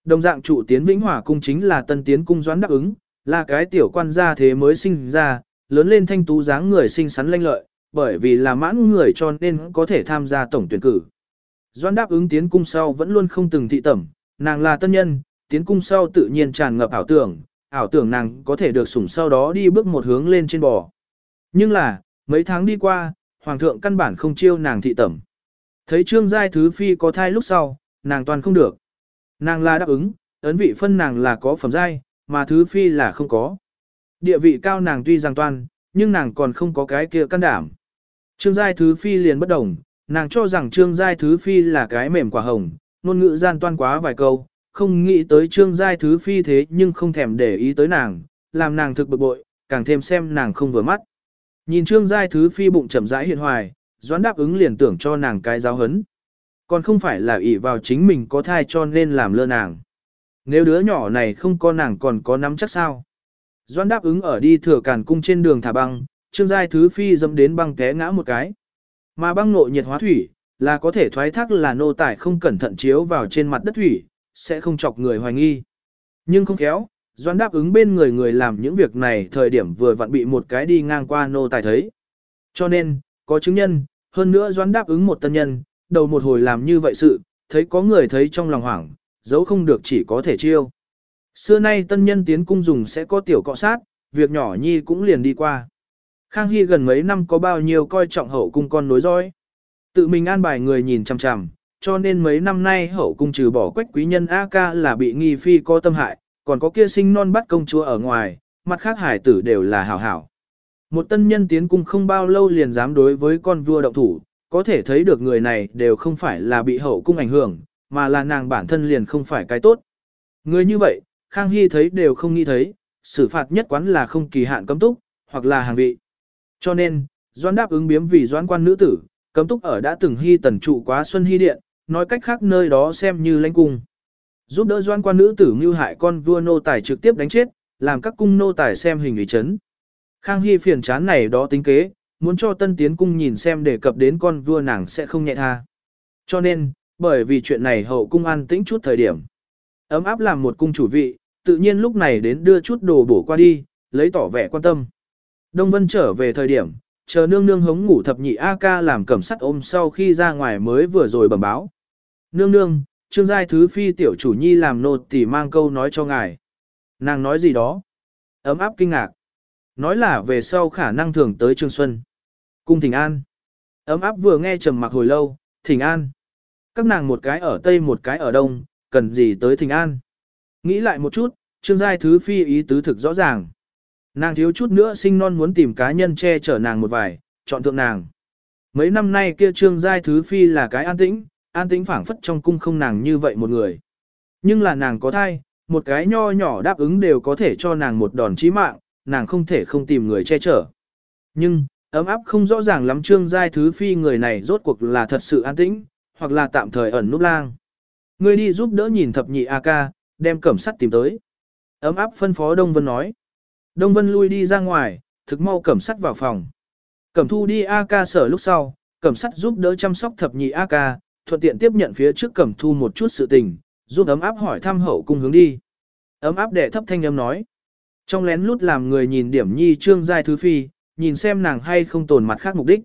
Đồng dạng trụ tiến Vĩnh Hòa cung chính là tân tiến cung doãn đáp ứng, là cái tiểu quan gia thế mới sinh ra, lớn lên thanh tú dáng người xinh xắn lanh lợi, bởi vì là mãn người cho nên có thể tham gia tổng tuyển cử. Doãn đáp ứng tiến cung sau vẫn luôn không từng thị tẩm, nàng là tân nhân, tiến cung sau tự nhiên tràn ngập ảo tưởng, ảo tưởng nàng có thể được sủng sau đó đi bước một hướng lên trên bò. Nhưng là, mấy tháng đi qua, hoàng thượng căn bản không chiêu nàng thị tẩm. Thấy trương giai thứ phi có thai lúc sau, nàng toàn không được. Nàng là đáp ứng, ấn vị phân nàng là có phẩm giai, mà thứ phi là không có. Địa vị cao nàng tuy rằng toàn, nhưng nàng còn không có cái kia căn đảm. Trương giai thứ phi liền bất đồng, nàng cho rằng trương giai thứ phi là cái mềm quả hồng, ngôn ngữ gian toan quá vài câu, không nghĩ tới trương giai thứ phi thế nhưng không thèm để ý tới nàng, làm nàng thực bực bội, càng thêm xem nàng không vừa mắt. Nhìn trương giai thứ phi bụng chậm rãi hiện hoài, doãn đáp ứng liền tưởng cho nàng cái giáo hấn. Còn không phải là ỷ vào chính mình có thai cho nên làm lơ nàng. Nếu đứa nhỏ này không có nàng còn có nắm chắc sao. Doãn đáp ứng ở đi thừa càn cung trên đường thả băng, trương giai thứ phi dẫm đến băng té ngã một cái. Mà băng nội nhiệt hóa thủy, là có thể thoái thác là nô tải không cẩn thận chiếu vào trên mặt đất thủy, sẽ không chọc người hoài nghi. Nhưng không khéo, Doan đáp ứng bên người người làm những việc này thời điểm vừa vặn bị một cái đi ngang qua nô tài thấy. Cho nên, có chứng nhân, hơn nữa Doan đáp ứng một tân nhân, đầu một hồi làm như vậy sự, thấy có người thấy trong lòng hoảng, dấu không được chỉ có thể chiêu. Xưa nay tân nhân tiến cung dùng sẽ có tiểu cọ sát, việc nhỏ nhi cũng liền đi qua. Khang Hy gần mấy năm có bao nhiêu coi trọng hậu cung con nối dõi. Tự mình an bài người nhìn chằm chằm, cho nên mấy năm nay hậu cung trừ bỏ quách quý nhân A ca là bị nghi phi có tâm hại, còn có kia sinh non bắt công chúa ở ngoài, mặt khác hải tử đều là hảo hảo. Một tân nhân tiến cung không bao lâu liền dám đối với con vua động thủ, có thể thấy được người này đều không phải là bị hậu cung ảnh hưởng, mà là nàng bản thân liền không phải cái tốt. Người như vậy, Khang Hy thấy đều không nghĩ thấy, xử phạt nhất quán là không kỳ hạn cấm túc, hoặc là hàng vị. Cho nên, Doan đáp ứng biếm vì Doan quan nữ tử, cấm túc ở đã từng Hy tần trụ quá Xuân Hy Điện, nói cách khác nơi đó xem như lãnh cung. Giúp đỡ doan quan nữ tử mưu hại con vua nô tài trực tiếp đánh chết, làm các cung nô tài xem hình ý chấn. Khang Hy phiền chán này đó tính kế, muốn cho tân tiến cung nhìn xem đề cập đến con vua nàng sẽ không nhẹ tha. Cho nên, bởi vì chuyện này hậu cung an tĩnh chút thời điểm. Ấm áp làm một cung chủ vị, tự nhiên lúc này đến đưa chút đồ bổ qua đi, lấy tỏ vẻ quan tâm. Đông Vân trở về thời điểm, chờ nương nương hống ngủ thập nhị A ca làm cẩm sắt ôm sau khi ra ngoài mới vừa rồi bẩm báo. Nương nương, trương giai thứ phi tiểu chủ nhi làm nô tỳ mang câu nói cho ngài. Nàng nói gì đó? Ấm áp kinh ngạc. Nói là về sau khả năng thường tới Trương Xuân. Cung Thỉnh An. Ấm áp vừa nghe trầm mặc hồi lâu, Thỉnh An. Các nàng một cái ở Tây một cái ở Đông, cần gì tới Thỉnh An. Nghĩ lại một chút, Trương Giai Thứ Phi ý tứ thực rõ ràng. Nàng thiếu chút nữa sinh non muốn tìm cá nhân che chở nàng một vài, chọn thượng nàng. Mấy năm nay kia Trương Giai Thứ Phi là cái an tĩnh, an tĩnh phảng phất trong cung không nàng như vậy một người. Nhưng là nàng có thai, một cái nho nhỏ đáp ứng đều có thể cho nàng một đòn chí mạng, nàng không thể không tìm người che chở. Nhưng, ấm áp không rõ ràng lắm trương giai thứ phi người này rốt cuộc là thật sự an tĩnh, hoặc là tạm thời ẩn núp lang. Ngươi đi giúp đỡ nhìn thập nhị A ca, đem cẩm sắt tìm tới. Ấm áp phân phó Đông Vân nói. Đông Vân lui đi ra ngoài, thực mau cẩm sắt vào phòng. Cẩm thu đi A ca sở lúc sau, cẩm sắt giúp đỡ chăm sóc thập nhị A ca, thuận tiện tiếp nhận phía trước cẩm thu một chút sự tình, giúp ấm áp hỏi thăm hậu cung hướng đi. Ấm áp đệ thấp thanh âm nói. Trong lén lút làm người nhìn điểm nhi trương giai thứ phi, nhìn xem nàng hay không tồn mặt khác mục đích.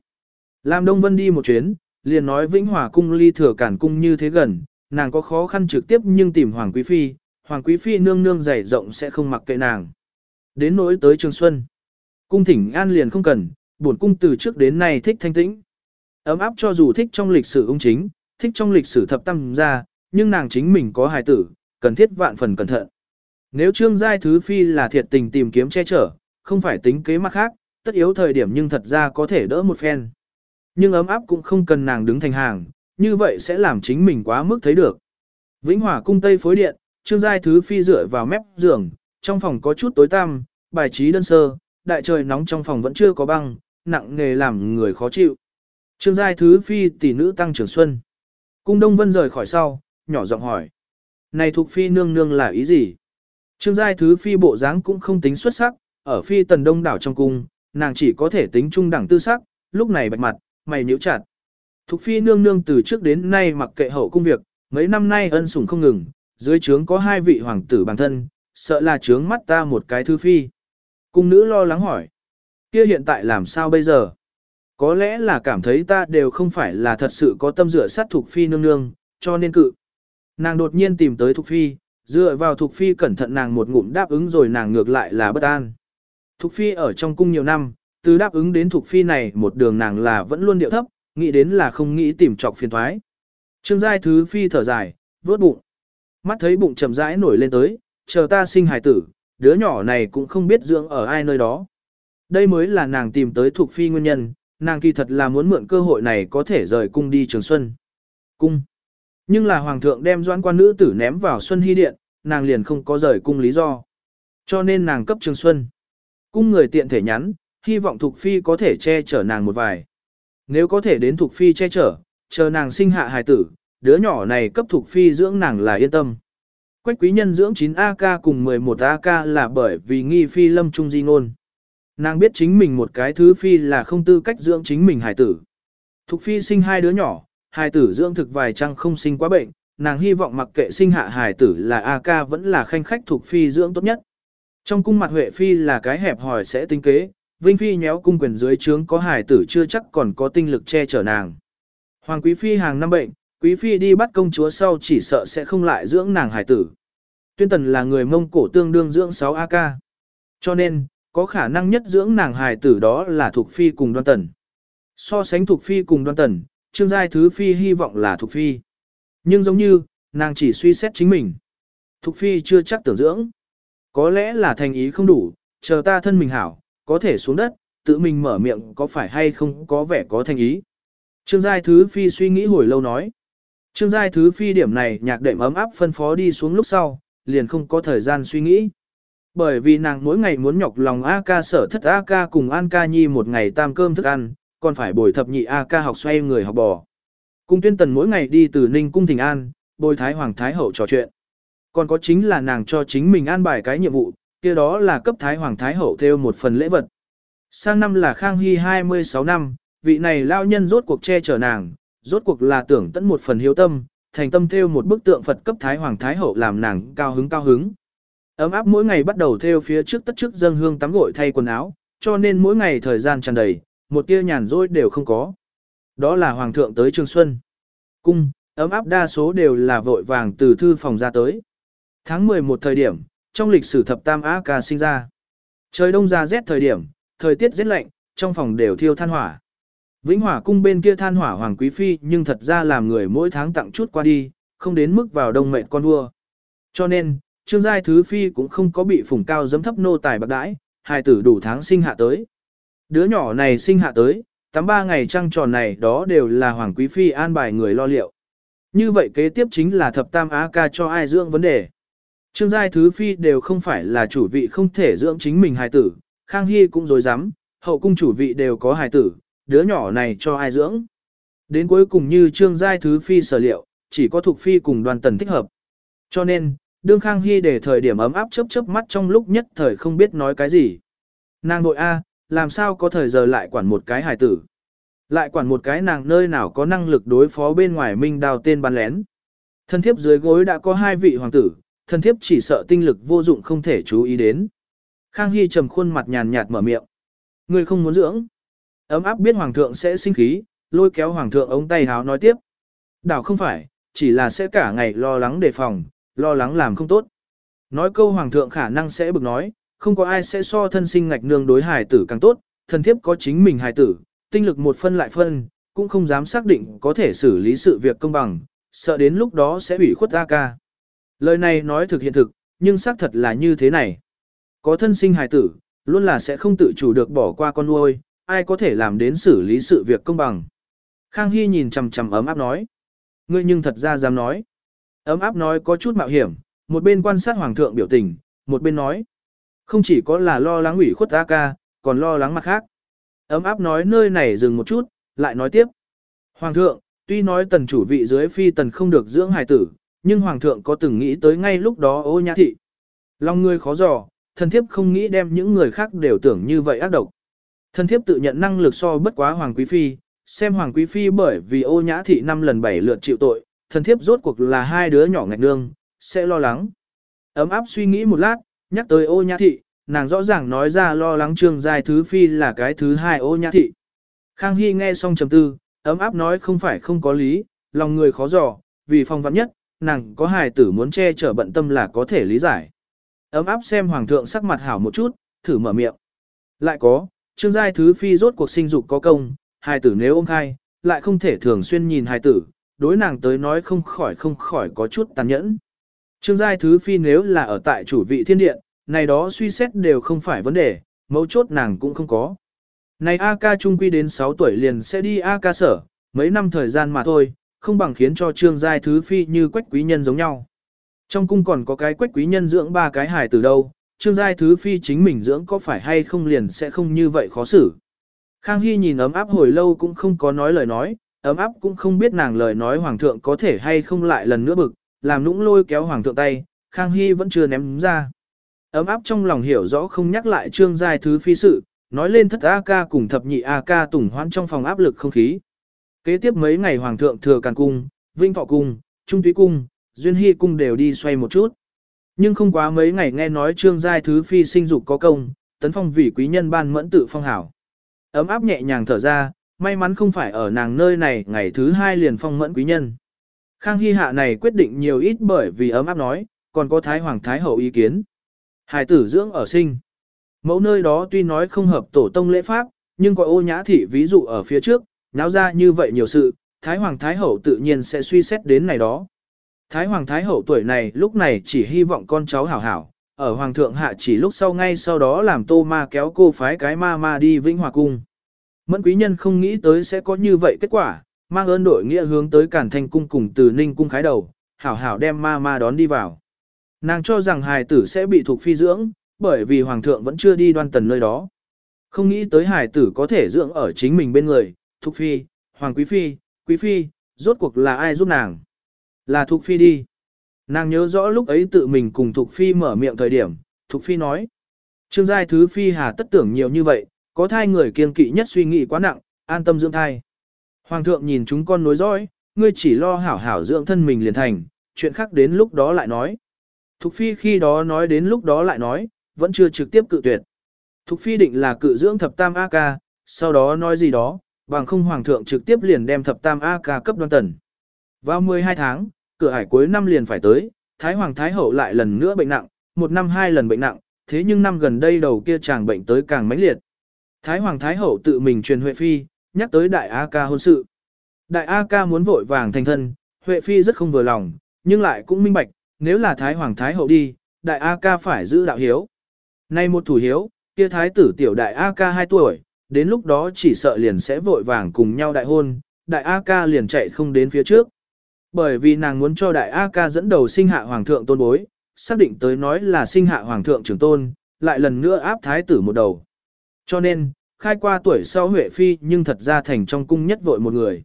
Làm Đông Vân đi một chuyến, liền nói Vĩnh Hòa cung ly thừa cản cung như thế gần, nàng có khó khăn trực tiếp nhưng tìm Hoàng Quý Phi, Hoàng Quý Phi nương nương dày rộng sẽ không mặc kệ nàng. Đến nỗi tới Trường Xuân, cung thỉnh an liền không cần, bổn cung từ trước đến nay thích thanh tĩnh. Ấm áp cho dù thích trong lịch sử ung chính, thích trong lịch sử thập tam gia, nhưng nàng chính mình có hài tử, cần thiết vạn phần cẩn thận. Nếu Trương Giai Thứ Phi là thiệt tình tìm kiếm che chở, không phải tính kế mặt khác, tất yếu thời điểm nhưng thật ra có thể đỡ một phen. Nhưng ấm áp cũng không cần nàng đứng thành hàng, như vậy sẽ làm chính mình quá mức thấy được. Vĩnh Hòa cung tây phối điện, Trương Giai Thứ Phi dựa vào mép giường, trong phòng có chút tối tăm, bài trí đơn sơ, đại trời nóng trong phòng vẫn chưa có băng, nặng nghề làm người khó chịu. Trương Giai Thứ Phi tỷ nữ tăng trưởng xuân. Cung Đông Vân rời khỏi sau, nhỏ giọng hỏi. Này thuộc Phi nương nương là ý gì? Trương Giai Thứ Phi bộ dáng cũng không tính xuất sắc, ở Phi tần đông đảo trong cung, nàng chỉ có thể tính trung đẳng tư sắc, lúc này bạch mặt, mày nhíu chặt. Thục Phi nương nương từ trước đến nay mặc kệ hậu cung việc, mấy năm nay ân sủng không ngừng, dưới trướng có hai vị hoàng tử bản thân, sợ là trướng mắt ta một cái thư phi. Cung nữ lo lắng hỏi, kia hiện tại làm sao bây giờ? Có lẽ là cảm thấy ta đều không phải là thật sự có tâm dựa sát Thục Phi nương nương, cho nên cự. Nàng đột nhiên tìm tới Thục Phi, dựa vào Thục Phi cẩn thận nàng một ngụm đáp ứng rồi nàng ngược lại là bất an. Thục Phi ở trong cung nhiều năm, từ đáp ứng đến Thục Phi này một đường nàng là vẫn luôn điệu thấp, nghĩ đến là không nghĩ tìm trọc phiền thoái. Trương Giai Thứ Phi thở dài, vớt bụng. Mắt thấy bụng chậm rãi nổi lên tới, chờ ta sinh hài tử, đứa nhỏ này cũng không biết dưỡng ở ai nơi đó. Đây mới là nàng tìm tới Thục Phi nguyên nhân, nàng kỳ thật là muốn mượn cơ hội này có thể rời cung đi Trường Xuân. Cung. Nhưng là Hoàng thượng đem doãn quan nữ tử ném vào Xuân Hy Điện, nàng liền không có rời cung lý do. Cho nên nàng cấp Trường Xuân. Cung người tiện thể nhắn, hy vọng Thục Phi có thể che chở nàng một vài. Nếu có thể đến Thục Phi che chở, chờ nàng sinh hạ hài tử, đứa nhỏ này cấp Thục Phi dưỡng nàng là yên tâm. Quách quý nhân dưỡng 9AK cùng 11AK là bởi vì nghi phi lâm trung di ngôn. Nàng biết chính mình một cái thứ phi là không tư cách dưỡng chính mình hài tử. Thục phi sinh hai đứa nhỏ, hài tử dưỡng thực vài chăng không sinh quá bệnh, nàng hy vọng mặc kệ sinh hạ hài tử là a ca vẫn là khanh khách thuộc phi dưỡng tốt nhất. Trong cung mặt Huệ phi là cái hẹp hỏi sẽ tinh kế, Vinh Phi nhéo cung quyền dưới trướng có hài tử chưa chắc còn có tinh lực che chở nàng. Hoàng Quý Phi hàng năm bệnh, Quý Phi đi bắt công chúa sau chỉ sợ sẽ không lại dưỡng nàng hài tử. Tuyên Tần là người Mông Cổ tương đương dưỡng 6 AK. Cho nên, có khả năng nhất dưỡng nàng hài tử đó là Thục Phi cùng Đoan Tần. So sánh Thục Phi cùng Đoan Tần, Trương Giai Thứ Phi hy vọng là Thục Phi. Nhưng giống như, nàng chỉ suy xét chính mình. Thục Phi chưa chắc tưởng dưỡng. Có lẽ là thành ý không đủ, chờ ta thân mình hảo, có thể xuống đất, tự mình mở miệng có phải hay không có vẻ có thành ý. Trương Giai Thứ Phi suy nghĩ hồi lâu nói. Trương Giai Thứ Phi điểm này nhạc đệm ấm áp phân phó đi xuống lúc sau, liền không có thời gian suy nghĩ. Bởi vì nàng mỗi ngày muốn nhọc lòng A ca sở thất A ca cùng An ca nhi một ngày tam cơm thức ăn, còn phải bồi thập nhị A ca học xoay người học bò. Cung tuyên tần mỗi ngày đi từ Ninh Cung Thịnh An, bồi Thái Hoàng Thái Hậu trò chuyện. Còn có chính là nàng cho chính mình an bài cái nhiệm vụ, kia đó là cấp Thái Hoàng Thái Hậu theo một phần lễ vật. Sang năm là Khang Hy 26 năm, vị này lao nhân rốt cuộc che chở nàng, rốt cuộc là tưởng tận một phần hiếu tâm, thành tâm theo một bức tượng Phật cấp Thái Hoàng Thái Hậu làm nàng cao hứng cao hứng. Ấm áp mỗi ngày bắt đầu theo phía trước tất trước dâng hương tắm gội thay quần áo, cho nên mỗi ngày thời gian tràn đầy, một tia nhàn rỗi đều không có. Đó là Hoàng thượng tới Trường Xuân. Cung, ấm áp đa số đều là vội vàng từ thư phòng ra tới. Tháng 11 thời điểm, trong lịch sử thập tam á ca sinh ra. Trời đông ra rét thời điểm, thời tiết rét lạnh, trong phòng đều thiêu than hỏa. Vĩnh Hỏa cung bên kia than hỏa hoàng quý phi nhưng thật ra làm người mỗi tháng tặng chút qua đi, không đến mức vào đông mệnh con vua. Cho nên, Trương Giai Thứ Phi cũng không có bị phủng cao dấm thấp nô tài bạc đãi, hài tử đủ tháng sinh hạ tới. Đứa nhỏ này sinh hạ tới, tắm ba ngày trăng tròn này đó đều là Hoàng Quý Phi an bài người lo liệu. Như vậy kế tiếp chính là thập tam á ca cho ai dưỡng vấn đề. Trương Giai Thứ Phi đều không phải là chủ vị không thể dưỡng chính mình hài tử, Khang Hy cũng dối dám, hậu cung chủ vị đều có hài tử, đứa nhỏ này cho ai dưỡng. Đến cuối cùng như trương giai thứ phi sở liệu, chỉ có thuộc phi cùng đoàn tần thích hợp. Cho nên, đương Khang Hy để thời điểm ấm áp chớp chớp mắt trong lúc nhất thời không biết nói cái gì. Nàng nội A, làm sao có thời giờ lại quản một cái hài tử. Lại quản một cái nàng nơi nào có năng lực đối phó bên ngoài minh đào tên bắn lén. Thân thiếp dưới gối đã có hai vị hoàng tử, thân thiếp chỉ sợ tinh lực vô dụng không thể chú ý đến. Khang Hy trầm khuôn mặt nhàn nhạt mở miệng. Người không muốn dưỡng. Ấm áp biết hoàng thượng sẽ sinh khí, lôi kéo hoàng thượng ống tay háo nói tiếp. Đảo không phải, chỉ là sẽ cả ngày lo lắng đề phòng, lo lắng làm không tốt. Nói câu hoàng thượng khả năng sẽ bực nói, không có ai sẽ so thân sinh ngạch nương đối hài tử càng tốt, thần thiếp có chính mình hài tử, tinh lực một phân lại phân, cũng không dám xác định có thể xử lý sự việc công bằng, sợ đến lúc đó sẽ bị khuất ra ca. Lời này nói thực hiện thực, nhưng xác thật là như thế này. Có thân sinh hài tử, luôn là sẽ không tự chủ được bỏ qua con nuôi, ai có thể làm đến xử lý sự việc công bằng. Khang Hy nhìn chằm chằm ấm áp nói. Ngươi nhưng thật ra dám nói. Ấm áp nói có chút mạo hiểm, một bên quan sát hoàng thượng biểu tình, một bên nói. Không chỉ có là lo lắng ủy khuất A ca, còn lo lắng mặt khác. Ấm áp nói nơi này dừng một chút, lại nói tiếp. Hoàng thượng, tuy nói tần chủ vị dưới phi tần không được dưỡng hài tử, nhưng hoàng thượng có từng nghĩ tới ngay lúc đó ô nhã thị. Lòng người khó dò, thần thiếp không nghĩ đem những người khác đều tưởng như vậy ác độc. Thần thiếp tự nhận năng lực so bất quá hoàng quý phi, xem hoàng quý phi bởi vì ô nhã thị năm lần bảy lượt chịu tội, thần thiếp rốt cuộc là hai đứa nhỏ ngạch nương, sẽ lo lắng. Ấm áp suy nghĩ một lát, nhắc tới ô nhã thị, nàng rõ ràng nói ra lo lắng trương giai thứ phi là cái thứ hai ô nhã thị. Khang Hy nghe xong trầm tư, ấm áp nói không phải không có lý, lòng người khó dò, vì phong vắn nhất, nàng có hài tử muốn che chở bận tâm là có thể lý giải. Ấm áp xem hoàng thượng sắc mặt hảo một chút, thử mở miệng. Lại có, trương giai thứ phi rốt cuộc sinh dục có công, hài tử nếu ôm khai, lại không thể thường xuyên nhìn hài tử, đối nàng tới nói không khỏi không khỏi có chút tàn nhẫn. Trương giai thứ phi nếu là ở tại chủ vị thiên điện, này đó suy xét đều không phải vấn đề, mấu chốt nàng cũng không có. Này A ca trung quy đến 6 tuổi liền sẽ đi A ca sở, mấy năm thời gian mà thôi, không bằng khiến cho trương giai thứ phi như quách quý nhân giống nhau. Trong cung còn có cái quách quý nhân dưỡng ba cái hài từ đâu, trương giai thứ phi chính mình dưỡng có phải hay không liền sẽ không như vậy khó xử. Khang Hy nhìn ấm áp hồi lâu cũng không có nói lời nói, ấm áp cũng không biết nàng lời nói hoàng thượng có thể hay không lại lần nữa bực, làm nũng lôi kéo hoàng thượng tay, Khang Hy vẫn chưa ném ra. Ấm áp trong lòng hiểu rõ không nhắc lại trương giai thứ phi sự, nói lên thất A ca cùng thập nhị A ca tủng hoãn trong phòng áp lực không khí. Kế tiếp mấy ngày hoàng thượng thừa càn cung, vinh thọ cung, trung túy cung, duyên hy cung đều đi xoay một chút. Nhưng không quá mấy ngày nghe nói trương giai thứ phi sinh dục có công, tấn phong vị quý nhân ban mẫn tự phong hảo. Ấm áp nhẹ nhàng thở ra, may mắn không phải ở nàng nơi này ngày thứ hai liền phong mẫn quý nhân. Khang Hy hạ này quyết định nhiều ít bởi vì ấm áp nói, còn có Thái Hoàng Thái Hậu ý kiến. Hải tử dưỡng ở sinh. Mẫu nơi đó tuy nói không hợp tổ tông lễ pháp, nhưng có ô nhã thị ví dụ ở phía trước, náo ra như vậy nhiều sự, Thái Hoàng Thái Hậu tự nhiên sẽ suy xét đến này đó. Thái Hoàng Thái Hậu tuổi này lúc này chỉ hy vọng con cháu hảo hảo, ở Hoàng thượng hạ chỉ lúc sau ngay sau đó làm tô ma kéo cô phái cái ma ma đi Vĩnh Hòa Cung. Mẫn quý nhân không nghĩ tới sẽ có như vậy kết quả, mang ơn đội nghĩa hướng tới Cản Thanh Cung cùng từ Ninh Cung khái đầu, hảo hảo đem ma ma đón đi vào. Nàng cho rằng hài tử sẽ bị thuộc phi dưỡng, bởi vì hoàng thượng vẫn chưa đi đoan tần nơi đó. Không nghĩ tới hài tử có thể dưỡng ở chính mình bên người, thuộc phi, hoàng quý phi, quý phi, rốt cuộc là ai giúp nàng? Là thuộc phi đi. Nàng nhớ rõ lúc ấy tự mình cùng thuộc phi mở miệng thời điểm, thuộc phi nói. Trương giai thứ phi hà tất tưởng nhiều như vậy, có thai người kiên kỵ nhất suy nghĩ quá nặng, an tâm dưỡng thai. Hoàng thượng nhìn chúng con nối dõi, ngươi chỉ lo hảo hảo dưỡng thân mình liền thành, chuyện khác đến lúc đó lại nói. Thục phi khi đó nói đến lúc đó lại nói, vẫn chưa trực tiếp cự tuyệt. Thục phi định là cự dưỡng thập tam A ca, sau đó nói gì đó, bằng không hoàng thượng trực tiếp liền đem thập tam A ca cấp đoan tần. Vào 12 tháng, cửa hải cuối năm liền phải tới, Thái Hoàng Thái Hậu lại lần nữa bệnh nặng, một năm hai lần bệnh nặng, thế nhưng năm gần đây đầu kia chàng bệnh tới càng mãnh liệt. Thái Hoàng Thái Hậu tự mình truyền Huệ Phi, nhắc tới Đại A ca hôn sự. Đại A ca muốn vội vàng thành thân, Huệ Phi rất không vừa lòng, nhưng lại cũng minh bạch, nếu là Thái Hoàng Thái Hậu đi, Đại A ca phải giữ đạo hiếu. Nay một thủ hiếu, kia Thái tử tiểu Đại A ca 2 tuổi, đến lúc đó chỉ sợ liền sẽ vội vàng cùng nhau đại hôn, Đại A ca liền chạy không đến phía trước. Bởi vì nàng muốn cho Đại A ca dẫn đầu sinh hạ Hoàng thượng tôn bối, xác định tới nói là sinh hạ Hoàng thượng trưởng tôn, lại lần nữa áp Thái tử một đầu. Cho nên, khai qua tuổi sau Huệ Phi nhưng thật ra thành trong cung nhất vội một người.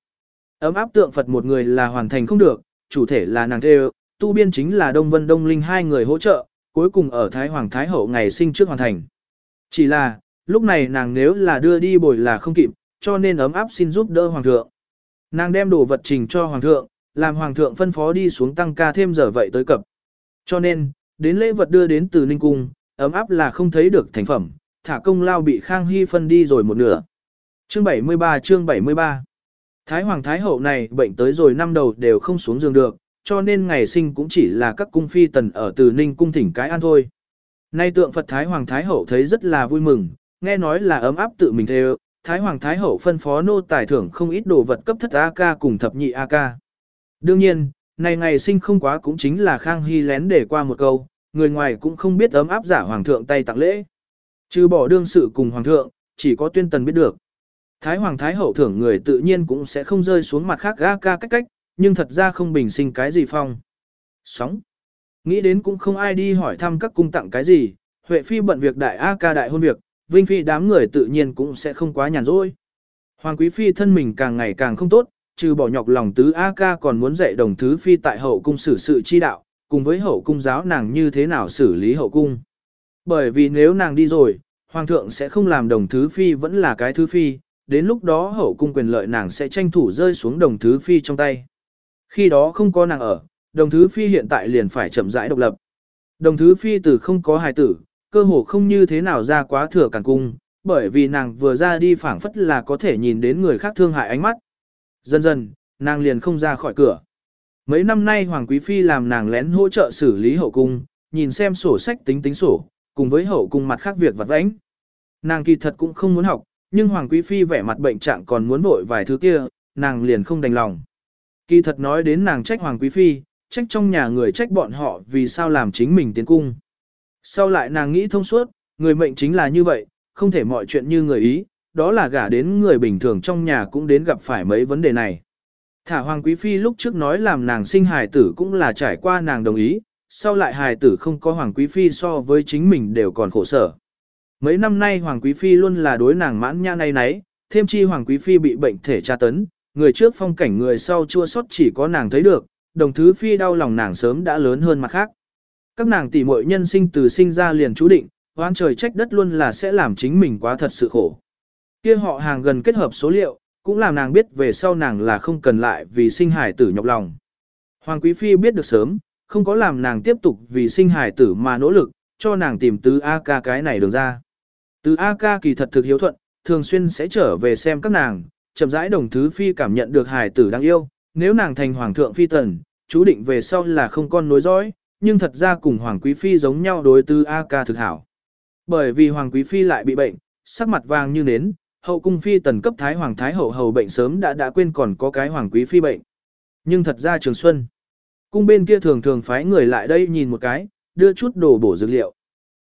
Ấm áp tượng Phật một người là hoàn thành không được, chủ thể là nàng thê tu biên chính là Đông Vân Đông Linh hai người hỗ trợ, cuối cùng ở Thái Hoàng Thái Hậu ngày sinh trước hoàn thành. Chỉ là, lúc này nàng nếu là đưa đi bồi là không kịp, cho nên ấm áp xin giúp đỡ Hoàng thượng. Nàng đem đồ vật trình cho Hoàng thượng, làm Hoàng thượng phân phó đi xuống tăng ca thêm giờ vậy tới cập. Cho nên, đến lễ vật đưa đến từ Ninh Cung, ấm áp là không thấy được thành phẩm, thả công lao bị Khang Hy phân đi rồi một nửa. Chương 73 chương 73 Thái Hoàng Thái Hậu này bệnh tới rồi năm đầu đều không xuống giường được, cho nên ngày sinh cũng chỉ là các cung phi tần ở từ Ninh cung thỉnh cái an thôi. Nay tượng Phật Thái Hoàng Thái Hậu thấy rất là vui mừng, nghe nói là ấm áp tự mình theo, Thái Hoàng Thái Hậu phân phó nô tài thưởng không ít đồ vật cấp thất A ca cùng thập nhị A ca. Đương nhiên, này ngày sinh không quá cũng chính là Khang Hy lén để qua một câu, người ngoài cũng không biết ấm áp giả Hoàng thượng tay tặng lễ. Trừ bỏ đương sự cùng Hoàng thượng, chỉ có tuyên tần biết được. Thái Hoàng Thái Hậu thưởng người tự nhiên cũng sẽ không rơi xuống mặt khác A ca cách cách, nhưng thật ra không bình sinh cái gì phong. Sóng. Nghĩ đến cũng không ai đi hỏi thăm các cung tặng cái gì, Huệ Phi bận việc đại A ca đại hôn việc, Vinh Phi đám người tự nhiên cũng sẽ không quá nhàn rỗi. Hoàng Quý Phi thân mình càng ngày càng không tốt, trừ bỏ nhọc lòng tứ A ca còn muốn dạy đồng thứ Phi tại hậu cung xử sự chi đạo, cùng với hậu cung giáo nàng như thế nào xử lý hậu cung. Bởi vì nếu nàng đi rồi, Hoàng thượng sẽ không làm đồng thứ Phi vẫn là cái thứ Phi, đến lúc đó hậu cung quyền lợi nàng sẽ tranh thủ rơi xuống đồng thứ Phi trong tay. Khi đó không có nàng ở, đồng thứ phi hiện tại liền phải chậm rãi độc lập. Đồng thứ phi từ không có hài tử, cơ hồ không như thế nào ra quá thừa càng cung, bởi vì nàng vừa ra đi phảng phất là có thể nhìn đến người khác thương hại ánh mắt. Dần dần, nàng liền không ra khỏi cửa. Mấy năm nay Hoàng Quý Phi làm nàng lén hỗ trợ xử lý hậu cung, nhìn xem sổ sách tính tính sổ, cùng với hậu cung mặt khác việc vặt vãnh. Nàng kỳ thật cũng không muốn học, nhưng Hoàng Quý Phi vẻ mặt bệnh trạng còn muốn vội vài thứ kia, nàng liền không đành lòng. Kỳ thật nói đến nàng trách Hoàng Quý Phi, trách trong nhà người trách bọn họ vì sao làm chính mình tiến cung. Sau lại nàng nghĩ thông suốt, người mệnh chính là như vậy, không thể mọi chuyện như người ý, đó là gả đến người bình thường trong nhà cũng đến gặp phải mấy vấn đề này. Thả Hoàng Quý Phi lúc trước nói làm nàng sinh hài tử cũng là trải qua nàng đồng ý, sau lại hài tử không có Hoàng Quý Phi so với chính mình đều còn khổ sở. Mấy năm nay Hoàng Quý Phi luôn là đối nàng mãn nha nay nấy, thêm chi Hoàng Quý Phi bị bệnh thể tra tấn, người trước phong cảnh người sau chua sót chỉ có nàng thấy được, đồng thứ phi đau lòng nàng sớm đã lớn hơn mặt khác. Các nàng tỷ muội nhân sinh từ sinh ra liền chú định, hoan trời trách đất luôn là sẽ làm chính mình quá thật sự khổ. Kia họ hàng gần kết hợp số liệu, cũng làm nàng biết về sau nàng là không cần lại vì sinh hải tử nhọc lòng. Hoàng Quý Phi biết được sớm, không có làm nàng tiếp tục vì sinh hải tử mà nỗ lực, cho nàng tìm tứ A ca cái này được ra. Tứ A ca kỳ thật thực hiếu thuận, thường xuyên sẽ trở về xem các nàng, chậm rãi đồng thứ phi cảm nhận được hài tử đáng yêu, nếu nàng thành hoàng thượng phi tần, chú định về sau là không con nối dõi, nhưng thật ra cùng hoàng quý phi giống nhau đối tứ A ca thực hảo. Bởi vì hoàng quý phi lại bị bệnh, sắc mặt vàng như nến, hậu cung phi tần cấp thái hoàng thái hậu hầu bệnh sớm đã đã quên còn có cái hoàng quý phi bệnh. Nhưng thật ra trường xuân, cung bên kia thường thường phái người lại đây nhìn một cái, đưa chút đồ bổ dược liệu.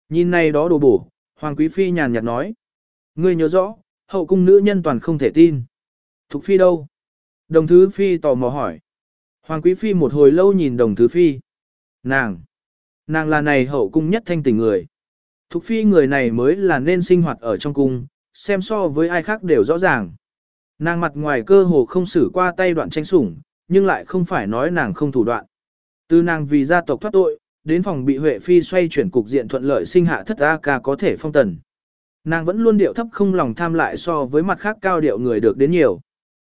Nhìn này đó đồ bổ, hoàng quý phi nhàn nhạt nói. Ngươi nhớ rõ, hậu cung nữ nhân toàn không thể tin. Thục phi đâu? Đồng thứ phi tò mò hỏi. Hoàng quý phi một hồi lâu nhìn đồng thứ phi. Nàng! Nàng là này hậu cung nhất thanh tình người. Thục phi người này mới là nên sinh hoạt ở trong cung, xem so với ai khác đều rõ ràng. Nàng mặt ngoài cơ hồ không xử qua tay đoạn tranh sủng, nhưng lại không phải nói nàng không thủ đoạn. Từ nàng vì gia tộc thoát tội, đến phòng bị Huệ Phi xoay chuyển cục diện thuận lợi sinh hạ thất A ca có thể phong tần. Nàng vẫn luôn điệu thấp không lòng tham lại so với mặt khác cao điệu người được đến nhiều.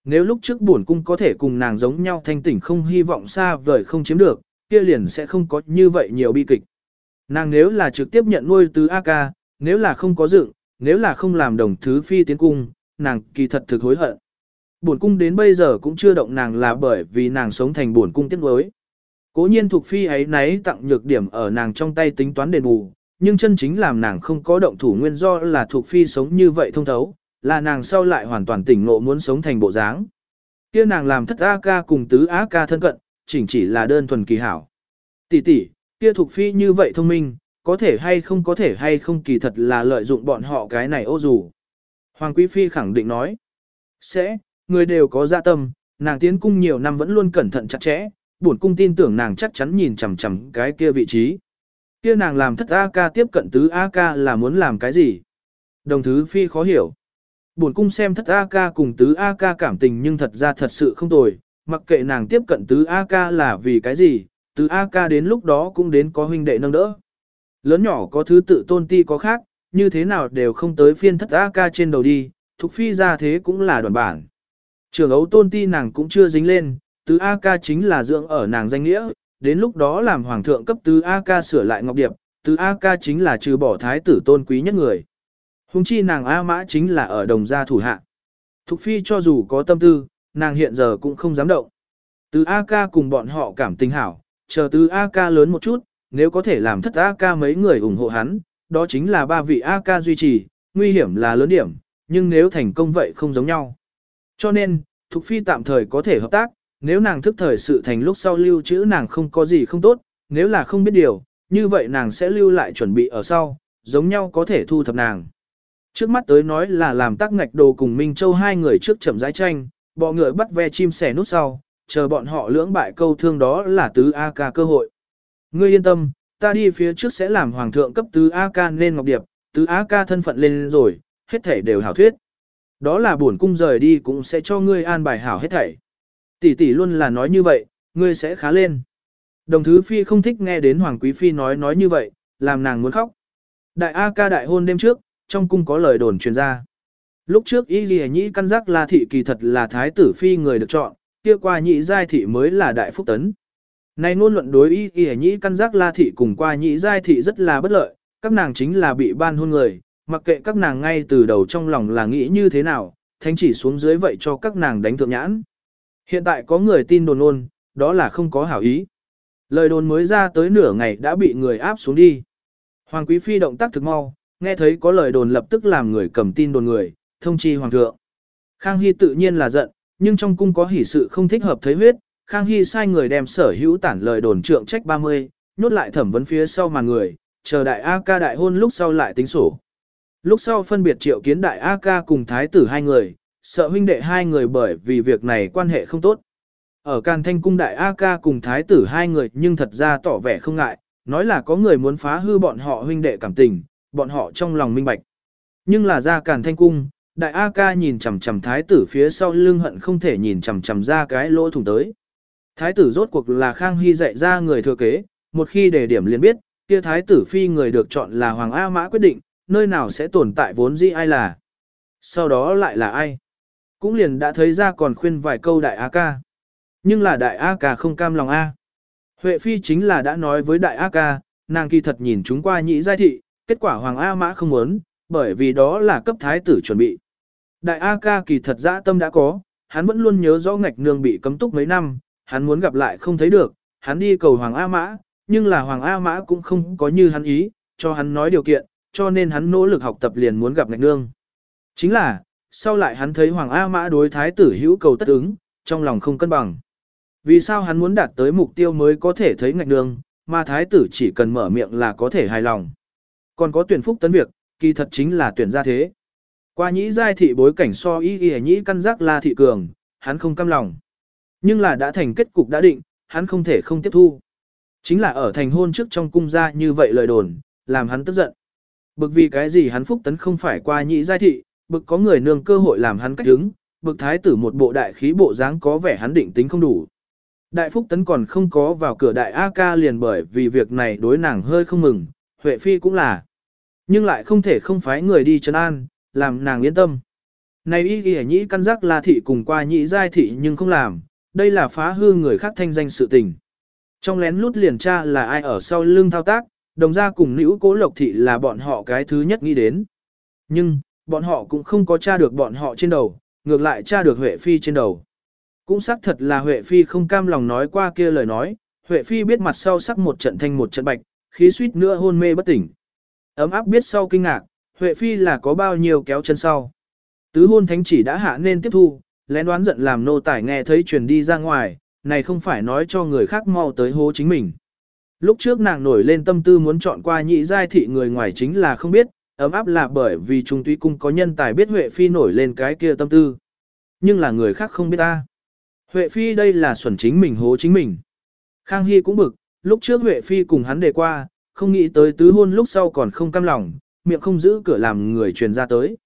Nếu lúc trước buồn cung có thể cùng nàng giống nhau thanh tỉnh không hy vọng xa vời không chiếm được, kia liền sẽ không có như vậy nhiều bi kịch. Nàng nếu là trực tiếp nhận nuôi từ A ca, nếu là không có dựng, nếu là không làm đồng thứ phi tiến cung, nàng kỳ thật thực hối hận. Buồn cung đến bây giờ cũng chưa động nàng là bởi vì nàng sống thành buồn cung tiếc nuối. Cố nhiên thuộc phi ấy nấy tặng nhược điểm ở nàng trong tay tính toán đền bù, nhưng chân chính làm nàng không có động thủ nguyên do là thuộc phi sống như vậy thông thấu, là nàng sau lại hoàn toàn tỉnh ngộ muốn sống thành bộ dáng. Kia nàng làm thất A ca cùng tứ A ca thân cận, chỉnh chỉ là đơn thuần kỳ hảo. Tỷ tỷ, kia thuộc phi như vậy thông minh, có thể hay không có thể hay không kỳ thật là lợi dụng bọn họ cái này ô dù. Hoàng Quý Phi khẳng định nói, sẽ, người đều có dạ tâm, nàng tiến cung nhiều năm vẫn luôn cẩn thận chặt chẽ, bổn cung tin tưởng nàng chắc chắn nhìn chằm chằm cái kia vị trí. Kia nàng làm thất A ca tiếp cận tứ A ca là muốn làm cái gì? Đồng thứ Phi khó hiểu. Bổn cung xem thất A ca cùng tứ A ca cảm tình nhưng thật ra thật sự không tồi, mặc kệ nàng tiếp cận tứ A ca là vì cái gì, tứ A ca đến lúc đó cũng đến có huynh đệ nâng đỡ. Lớn nhỏ có thứ tự tôn ti có khác, như thế nào đều không tới phiên thất A ca trên đầu đi, thục phi ra thế cũng là đoàn bản. Trường ấu tôn ti nàng cũng chưa dính lên, tứ A ca chính là dưỡng ở nàng danh nghĩa, đến lúc đó làm hoàng thượng cấp tứ A ca sửa lại ngọc điệp, tứ A ca chính là trừ bỏ thái tử tôn quý nhất người. Hùng chi nàng A mã chính là ở đồng gia thủ hạ. Thục phi cho dù có tâm tư, nàng hiện giờ cũng không dám động. Tứ A ca cùng bọn họ cảm tình hảo, chờ tứ A ca lớn một chút, nếu có thể làm thất A ca mấy người ủng hộ hắn, đó chính là ba vị A ca duy trì, nguy hiểm là lớn điểm, nhưng nếu thành công vậy không giống nhau. Cho nên, Thục Phi tạm thời có thể hợp tác, nếu nàng thức thời sự thành lúc sau lưu trữ nàng không có gì không tốt, nếu là không biết điều, như vậy nàng sẽ lưu lại chuẩn bị ở sau, giống nhau có thể thu thập nàng. Trước mắt tới nói là làm tác ngạch đồ cùng Minh Châu hai người trước chậm rãi tranh, bọ người bắt ve chim sẻ nút sau, chờ bọn họ lưỡng bại câu thương đó là tứ A ca cơ hội. Ngươi yên tâm, ta đi phía trước sẽ làm hoàng thượng cấp tứ A ca lên ngọc điệp, tứ A ca thân phận lên rồi, hết thể đều hảo thuyết. Đó là buồn cung rời đi cũng sẽ cho ngươi an bài hảo hết thảy. Tỷ tỷ luôn là nói như vậy, ngươi sẽ khá lên. Đồng thứ phi không thích nghe đến Hoàng Quý Phi nói nói như vậy, làm nàng muốn khóc. Đại A ca đại hôn đêm trước, trong cung có lời đồn truyền ra. Lúc trước Y Ghi Nhĩ căn giác La Thị kỳ thật là Thái tử Phi người được chọn, kia qua nhị Giai Thị mới là Đại Phúc Tấn. Này ngôn luận đối Y Ghi Nhĩ căn giác La Thị cùng qua nhị Giai Thị rất là bất lợi, các nàng chính là bị ban hôn người, mặc kệ các nàng ngay từ đầu trong lòng là nghĩ như thế nào, thánh chỉ xuống dưới vậy cho các nàng đánh thượng nhãn. Hiện tại có người tin đồn ôn, đó là không có hảo ý. Lời đồn mới ra tới nửa ngày đã bị người áp xuống đi. Hoàng Quý Phi động tác thực mau, nghe thấy có lời đồn lập tức làm người cầm tin đồn người, thông chi Hoàng thượng. Khang Hy tự nhiên là giận, nhưng trong cung có hỷ sự không thích hợp thấy huyết, Khang Hy sai người đem sở hữu tản lời đồn trượng trách 30, nhốt lại thẩm vấn phía sau mà người, chờ đại A ca đại hôn lúc sau lại tính sổ. Lúc sau phân biệt triệu kiến đại A ca cùng thái tử hai người, sợ huynh đệ hai người bởi vì việc này quan hệ không tốt. Ở Càn Thanh cung đại A ca cùng thái tử hai người nhưng thật ra tỏ vẻ không ngại, nói là có người muốn phá hư bọn họ huynh đệ cảm tình, bọn họ trong lòng minh bạch. Nhưng là ra Càn Thanh cung, đại A ca nhìn chằm chằm thái tử phía sau lưng hận không thể nhìn chằm chằm ra cái lỗ thủng tới. Thái tử rốt cuộc là Khang Hy dạy ra người thừa kế, một khi đề điểm liền biết, kia thái tử phi người được chọn là Hoàng A Mã quyết định, nơi nào sẽ tồn tại vốn dĩ ai là. Sau đó lại là ai? Cũng liền đã thấy ra còn khuyên vài câu đại A ca. Nhưng là đại A ca không cam lòng A. Huệ Phi chính là đã nói với đại A ca, nàng kỳ thật nhìn chúng qua nhị giai thị, kết quả Hoàng A mã không muốn, bởi vì đó là cấp thái tử chuẩn bị. Đại A ca kỳ thật dã tâm đã có, hắn vẫn luôn nhớ rõ ngạch nương bị cấm túc mấy năm, hắn muốn gặp lại không thấy được, hắn đi cầu Hoàng A mã, nhưng là Hoàng A mã cũng không có như hắn ý, cho hắn nói điều kiện, cho nên hắn nỗ lực học tập liền muốn gặp ngạch nương. Chính là, sau lại hắn thấy Hoàng A Mã đối thái tử hữu cầu tất ứng, trong lòng không cân bằng. Vì sao hắn muốn đạt tới mục tiêu mới có thể thấy ngạch nương, mà thái tử chỉ cần mở miệng là có thể hài lòng. Còn có tuyển phúc tấn việc, kỳ thật chính là tuyển gia thế. Qua nhĩ giai thị bối cảnh so y y nhĩ căn giác la thị cường, hắn không căm lòng. Nhưng là đã thành kết cục đã định, hắn không thể không tiếp thu. Chính là ở thành hôn trước trong cung gia như vậy lời đồn, làm hắn tức giận. Bực vì cái gì hắn phúc tấn không phải qua nhĩ giai thị, bực có người nương cơ hội làm hắn cách đứng, bực thái tử một bộ đại khí bộ dáng có vẻ hắn định tính không đủ. Đại phúc tấn còn không có vào cửa đại A ca liền bởi vì việc này đối nàng hơi không mừng, Huệ Phi cũng là. Nhưng lại không thể không phái người đi trấn an, làm nàng yên tâm. Này y ghi nhĩ căn giác là thị cùng qua nhị giai thị nhưng không làm, đây là phá hư người khác thanh danh sự tình. Trong lén lút liền tra là ai ở sau lưng thao tác, đồng ra cùng nữ cố lộc thị là bọn họ cái thứ nhất nghĩ đến. Nhưng, bọn họ cũng không có tra được bọn họ trên đầu, ngược lại tra được Huệ Phi trên đầu. Cũng xác thật là Huệ Phi không cam lòng nói qua kia lời nói, Huệ Phi biết mặt sau sắc một trận thanh một trận bạch, khí suýt nữa hôn mê bất tỉnh. Ấm áp biết sau kinh ngạc, Huệ Phi là có bao nhiêu kéo chân sau. Tứ hôn thánh chỉ đã hạ nên tiếp thu, lén đoán giận làm nô tải nghe thấy truyền đi ra ngoài, này không phải nói cho người khác mau tới hố chính mình. Lúc trước nàng nổi lên tâm tư muốn chọn qua nhị giai thị người ngoài chính là không biết, ấm áp là bởi vì trung túy cung có nhân tài biết Huệ Phi nổi lên cái kia tâm tư. Nhưng là người khác không biết ta. Huệ Phi đây là xuẩn chính mình hố chính mình. Khang Hy cũng bực, lúc trước Huệ Phi cùng hắn đề qua, không nghĩ tới tứ hôn lúc sau còn không cam lòng, miệng không giữ cửa làm người truyền ra tới.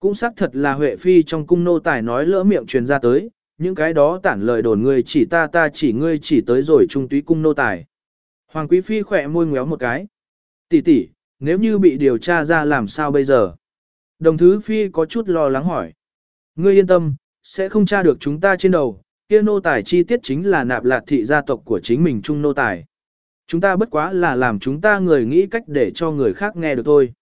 Cũng xác thật là Huệ Phi trong cung nô tài nói lỡ miệng truyền ra tới, những cái đó tản lời đồn người chỉ ta ta chỉ ngươi chỉ tới rồi trung túy cung nô tài. Hoàng Quý Phi khỏe môi ngéo một cái. Tỷ tỷ, nếu như bị điều tra ra làm sao bây giờ? Đồng thứ Phi có chút lo lắng hỏi. Ngươi yên tâm, sẽ không tra được chúng ta trên đầu, kia nô tài chi tiết chính là nạp lạt thị gia tộc của chính mình trung nô tài. Chúng ta bất quá là làm chúng ta người nghĩ cách để cho người khác nghe được thôi.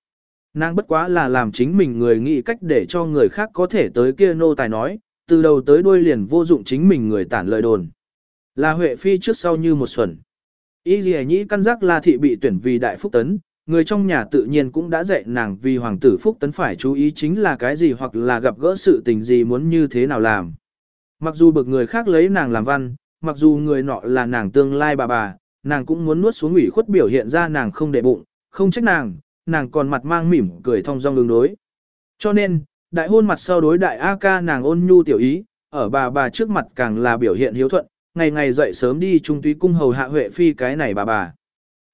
Nàng bất quá là làm chính mình người nghĩ cách để cho người khác có thể tới kia nô tài nói, từ đầu tới đuôi liền vô dụng chính mình người tản lời đồn. Là Huệ Phi trước sau như một xuẩn. Y dì nhĩ căn giác là thị bị tuyển vì đại phúc tấn, người trong nhà tự nhiên cũng đã dạy nàng vì hoàng tử phúc tấn phải chú ý chính là cái gì hoặc là gặp gỡ sự tình gì muốn như thế nào làm. Mặc dù bực người khác lấy nàng làm văn, mặc dù người nọ là nàng tương lai bà bà, nàng cũng muốn nuốt xuống ủy khuất biểu hiện ra nàng không để bụng, không trách nàng, nàng còn mặt mang mỉm cười thông dong đường đối. Cho nên, đại hôn mặt sau đối đại A ca nàng ôn nhu tiểu ý, ở bà bà trước mặt càng là biểu hiện hiếu thuận, ngày ngày dậy sớm đi trung túy cung hầu hạ huệ phi cái này bà bà.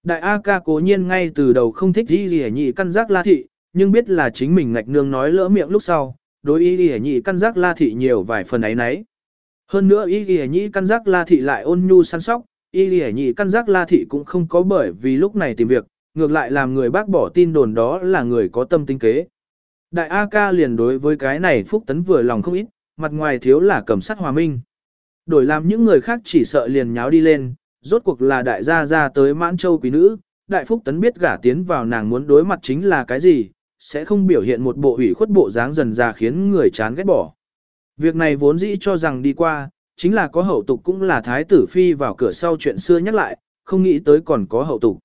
Đại A ca cố nhiên ngay từ đầu không thích Y gì nhị căn giác la thị, nhưng biết là chính mình ngạch nương nói lỡ miệng lúc sau, đối Y đi nhị căn giác la thị nhiều vài phần ấy nấy. Hơn nữa Y đi nhị căn giác la thị lại ôn nhu săn sóc, Y đi nhị căn giác la thị cũng không có bởi vì lúc này tìm việc, ngược lại làm người bác bỏ tin đồn đó là người có tâm tinh kế. Đại A ca liền đối với cái này phúc tấn vừa lòng không ít, mặt ngoài thiếu là cầm sắt hòa minh. Đổi làm những người khác chỉ sợ liền nháo đi lên, rốt cuộc là đại gia ra tới mãn châu quý nữ, đại phúc tấn biết gả tiến vào nàng muốn đối mặt chính là cái gì, sẽ không biểu hiện một bộ hủy khuất bộ dáng dần ra khiến người chán ghét bỏ. Việc này vốn dĩ cho rằng đi qua, chính là có hậu tục cũng là thái tử phi vào cửa sau chuyện xưa nhắc lại, không nghĩ tới còn có hậu tục.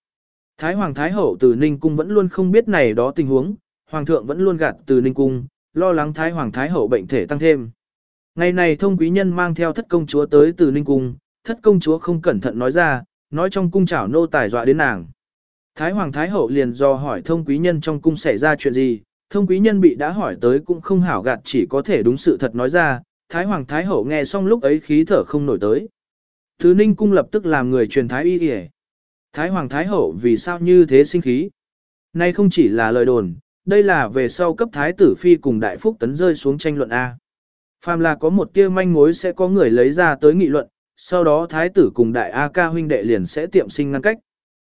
Thái Hoàng Thái Hậu từ Ninh Cung vẫn luôn không biết này đó tình huống, Hoàng thượng vẫn luôn gạt từ Ninh Cung, lo lắng Thái Hoàng Thái Hậu bệnh thể tăng thêm. Ngày này thông quý nhân mang theo thất công chúa tới từ Ninh Cung, thất công chúa không cẩn thận nói ra, nói trong cung chảo nô tài dọa đến nàng. Thái Hoàng Thái Hậu liền do hỏi thông quý nhân trong cung xảy ra chuyện gì, thông quý nhân bị đã hỏi tới cũng không hảo gạt chỉ có thể đúng sự thật nói ra, Thái Hoàng Thái Hậu nghe xong lúc ấy khí thở không nổi tới. Thứ Ninh Cung lập tức làm người truyền Thái Y Y Thái Hoàng Thái Hậu vì sao như thế sinh khí? Nay không chỉ là lời đồn, đây là về sau cấp Thái Tử Phi cùng Đại Phúc Tấn rơi xuống tranh luận A. Phàm là có một tia manh mối sẽ có người lấy ra tới nghị luận, sau đó Thái Tử cùng Đại A ca huynh đệ liền sẽ tiệm sinh ngăn cách.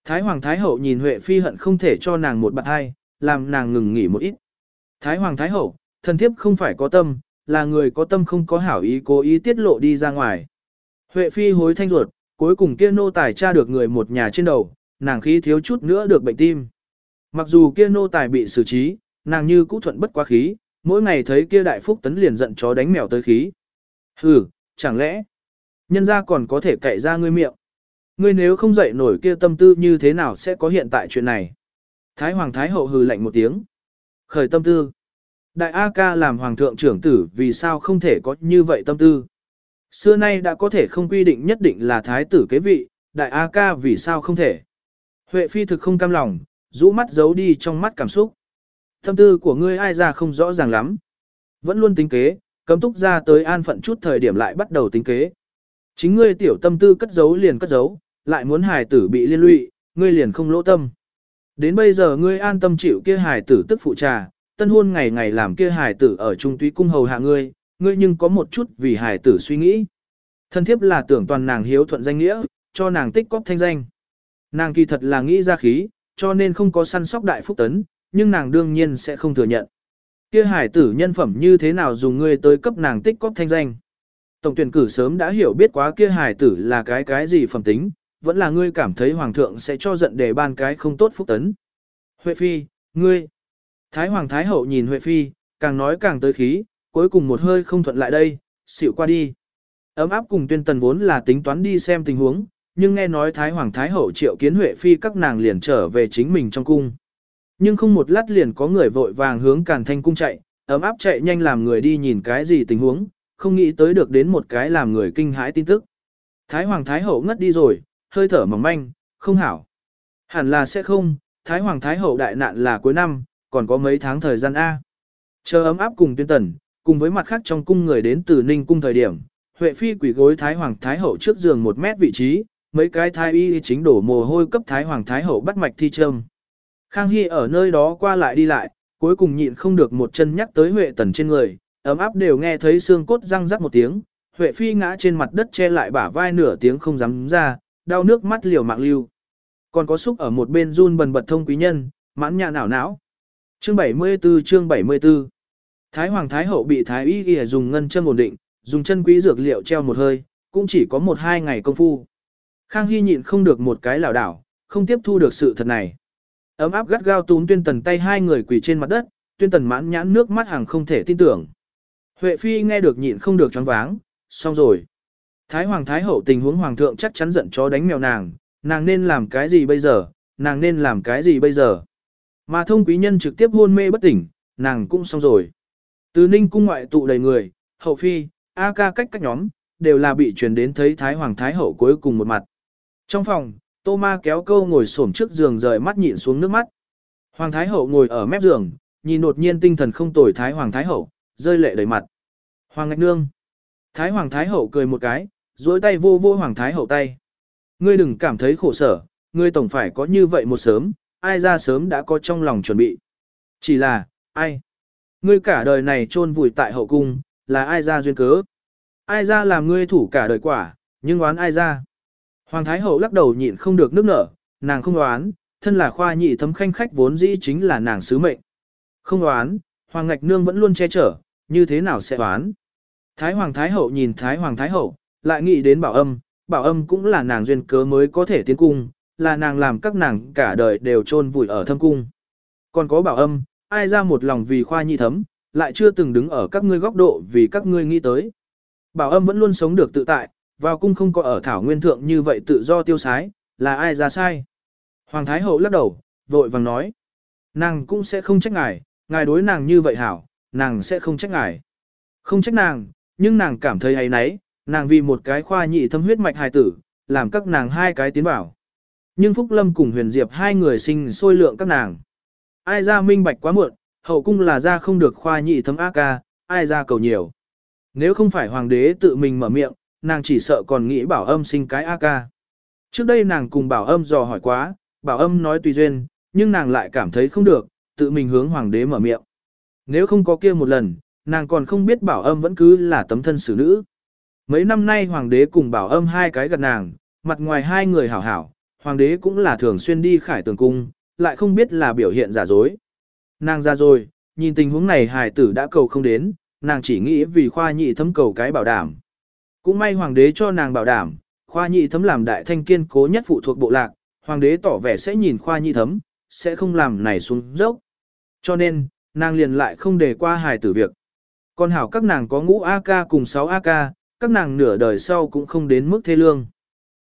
Thái Hoàng Thái Hậu nhìn Huệ Phi hận không thể cho nàng một bạn hai, làm nàng ngừng nghỉ một ít. Thái Hoàng Thái Hậu, thần thiếp không phải có tâm, là người có tâm không có hảo ý cố ý tiết lộ đi ra ngoài. Huệ Phi hối thanh ruột, cuối cùng kia nô tài tra được người một nhà trên đầu, nàng khí thiếu chút nữa được bệnh tim. Mặc dù kia nô tài bị xử trí, nàng như cũ thuận bất quá khí, mỗi ngày thấy kia đại phúc tấn liền giận chó đánh mèo tới khí. Hừ, chẳng lẽ, nhân ra còn có thể cậy ra ngươi miệng. Ngươi nếu không dậy nổi kia tâm tư như thế nào sẽ có hiện tại chuyện này. Thái Hoàng Thái Hậu hừ lạnh một tiếng. Khởi tâm tư. Đại A ca làm Hoàng thượng trưởng tử vì sao không thể có như vậy tâm tư. Xưa nay đã có thể không quy định nhất định là thái tử kế vị, đại A ca vì sao không thể. Huệ phi thực không cam lòng, rũ mắt giấu đi trong mắt cảm xúc. Tâm tư của ngươi ai ra không rõ ràng lắm. Vẫn luôn tính kế, cấm túc ra tới an phận chút thời điểm lại bắt đầu tính kế. Chính ngươi tiểu tâm tư cất giấu liền cất giấu, lại muốn hài tử bị liên lụy, ngươi liền không lỗ tâm. Đến bây giờ ngươi an tâm chịu kia hài tử tức phụ trà, tân hôn ngày ngày làm kia hài tử ở trung túy cung hầu hạ ngươi, ngươi nhưng có một chút vì hài tử suy nghĩ. Thân thiếp là tưởng toàn nàng hiếu thuận danh nghĩa, cho nàng tích cóp thanh danh. Nàng kỳ thật là nghĩ ra khí, cho nên không có săn sóc đại phúc tấn, nhưng nàng đương nhiên sẽ không thừa nhận. Kia hải tử nhân phẩm như thế nào dùng ngươi tới cấp nàng tích cóp thanh danh. Tổng tuyển cử sớm đã hiểu biết quá kia hải tử là cái cái gì phẩm tính, vẫn là ngươi cảm thấy hoàng thượng sẽ cho giận để ban cái không tốt phúc tấn. Huệ phi, ngươi. Thái hoàng thái hậu nhìn Huệ phi, càng nói càng tới khí, cuối cùng một hơi không thuận lại đây, xỉu qua đi. Ấm áp cùng tuyên tần vốn là tính toán đi xem tình huống, nhưng nghe nói Thái Hoàng Thái Hậu triệu kiến Huệ Phi các nàng liền trở về chính mình trong cung. Nhưng không một lát liền có người vội vàng hướng Càn Thanh cung chạy, ấm áp chạy nhanh làm người đi nhìn cái gì tình huống, không nghĩ tới được đến một cái làm người kinh hãi tin tức. Thái Hoàng Thái Hậu ngất đi rồi, hơi thở mỏng manh, không hảo. Hẳn là sẽ không, Thái Hoàng Thái Hậu đại nạn là cuối năm, còn có mấy tháng thời gian A. Chờ ấm áp cùng tuyên tần, cùng với mặt khác trong cung người đến từ Ninh cung thời điểm, Huệ Phi quỷ gối Thái Hoàng Thái Hậu trước giường một mét vị trí, mấy cái thái y chính đổ mồ hôi cấp Thái Hoàng Thái Hậu bắt mạch thi châm. Khang Hy ở nơi đó qua lại đi lại, cuối cùng nhịn không được một chân nhắc tới Huệ Tần trên người, ấm áp đều nghe thấy xương cốt răng rắc một tiếng, Huệ Phi ngã trên mặt đất che lại bả vai nửa tiếng không dám ra, đau nước mắt liều mạng lưu. Còn có xúc ở một bên run bần bật thông quý nhân, mãn nhạ não não. Chương 74 chương 74 Thái Hoàng Thái Hậu bị Thái Y ghi dùng ngân chân ổn định, dùng chân quý dược liệu treo một hơi, cũng chỉ có một hai ngày công phu. Khang Hy nhịn không được một cái lảo đảo, không tiếp thu được sự thật này. Ấm áp gắt gao túm tuyên tần tay hai người quỳ trên mặt đất, tuyên tần mãn nhãn nước mắt hàng không thể tin tưởng. Huệ Phi nghe được nhịn không được choáng váng, xong rồi. Thái Hoàng Thái Hậu tình huống Hoàng thượng chắc chắn giận chó đánh mèo nàng, nàng nên làm cái gì bây giờ, nàng nên làm cái gì bây giờ. Mà thông quý nhân trực tiếp hôn mê bất tỉnh, nàng cũng xong rồi. Từ ninh cung ngoại tụ đầy người, hậu phi, A ca cách các nhóm, đều là bị truyền đến thấy Thái Hoàng Thái Hậu cuối cùng một mặt. Trong phòng, Tô Ma kéo câu ngồi xổm trước giường rời mắt nhịn xuống nước mắt. Hoàng Thái Hậu ngồi ở mép giường, nhìn đột nhiên tinh thần không tồi Thái Hoàng Thái Hậu, rơi lệ đầy mặt. Hoàng Ngạch Nương. Thái Hoàng Thái Hậu cười một cái, duỗi tay vô vô Hoàng Thái Hậu tay. Ngươi đừng cảm thấy khổ sở, ngươi tổng phải có như vậy một sớm, ai ra sớm đã có trong lòng chuẩn bị. Chỉ là, ai? Ngươi cả đời này chôn vùi tại hậu cung, là ai ra duyên cớ? Ai ra làm ngươi thủ cả đời quả, nhưng oán ai ra? Hoàng Thái Hậu lắc đầu nhịn không được nước nở, nàng không oán, thân là khoa nhị thấm khanh khách vốn dĩ chính là nàng sứ mệnh. Không oán, Hoàng Ngạch Nương vẫn luôn che chở, như thế nào sẽ đoán? Thái Hoàng Thái Hậu nhìn Thái Hoàng Thái Hậu, lại nghĩ đến bảo âm, bảo âm cũng là nàng duyên cớ mới có thể tiến cung, là nàng làm các nàng cả đời đều chôn vùi ở thâm cung. Còn có bảo âm, ai ra một lòng vì khoa nhị thấm, lại chưa từng đứng ở các ngươi góc độ vì các ngươi nghĩ tới. Bảo âm vẫn luôn sống được tự tại, vào cung không có ở thảo nguyên thượng như vậy tự do tiêu sái, là ai ra sai. Hoàng Thái Hậu lắc đầu, vội vàng nói. Nàng cũng sẽ không trách ngài, ngài đối nàng như vậy hảo, nàng sẽ không trách ngài. Không trách nàng, nhưng nàng cảm thấy ấy nấy, nàng vì một cái khoa nhị thâm huyết mạch hài tử, làm các nàng hai cái tiến vào. Nhưng Phúc Lâm cùng Huyền Diệp hai người sinh sôi lượng các nàng. Ai ra minh bạch quá muộn, hậu cung là ra không được khoa nhị thâm ác ca, ai ra cầu nhiều. Nếu không phải hoàng đế tự mình mở miệng, nàng chỉ sợ còn nghĩ bảo âm sinh cái ác ca. Trước đây nàng cùng bảo âm dò hỏi quá, bảo âm nói tùy duyên, nhưng nàng lại cảm thấy không được, tự mình hướng hoàng đế mở miệng. Nếu không có kia một lần, nàng còn không biết bảo âm vẫn cứ là tấm thân xử nữ. Mấy năm nay hoàng đế cùng bảo âm hai cái gật nàng, mặt ngoài hai người hảo hảo, hoàng đế cũng là thường xuyên đi khải tường cung, lại không biết là biểu hiện giả dối. Nàng ra rồi, nhìn tình huống này hài tử đã cầu không đến, nàng chỉ nghĩ vì khoa nhị thấm cầu cái bảo đảm. Cũng may hoàng đế cho nàng bảo đảm, khoa nhị thấm làm đại thanh kiên cố nhất phụ thuộc bộ lạc, hoàng đế tỏ vẻ sẽ nhìn khoa nhị thấm, sẽ không làm này xuống dốc. Cho nên, nàng liền lại không để qua hài tử việc. Còn hảo các nàng có ngũ AK cùng 6 AK, các nàng nửa đời sau cũng không đến mức thê lương.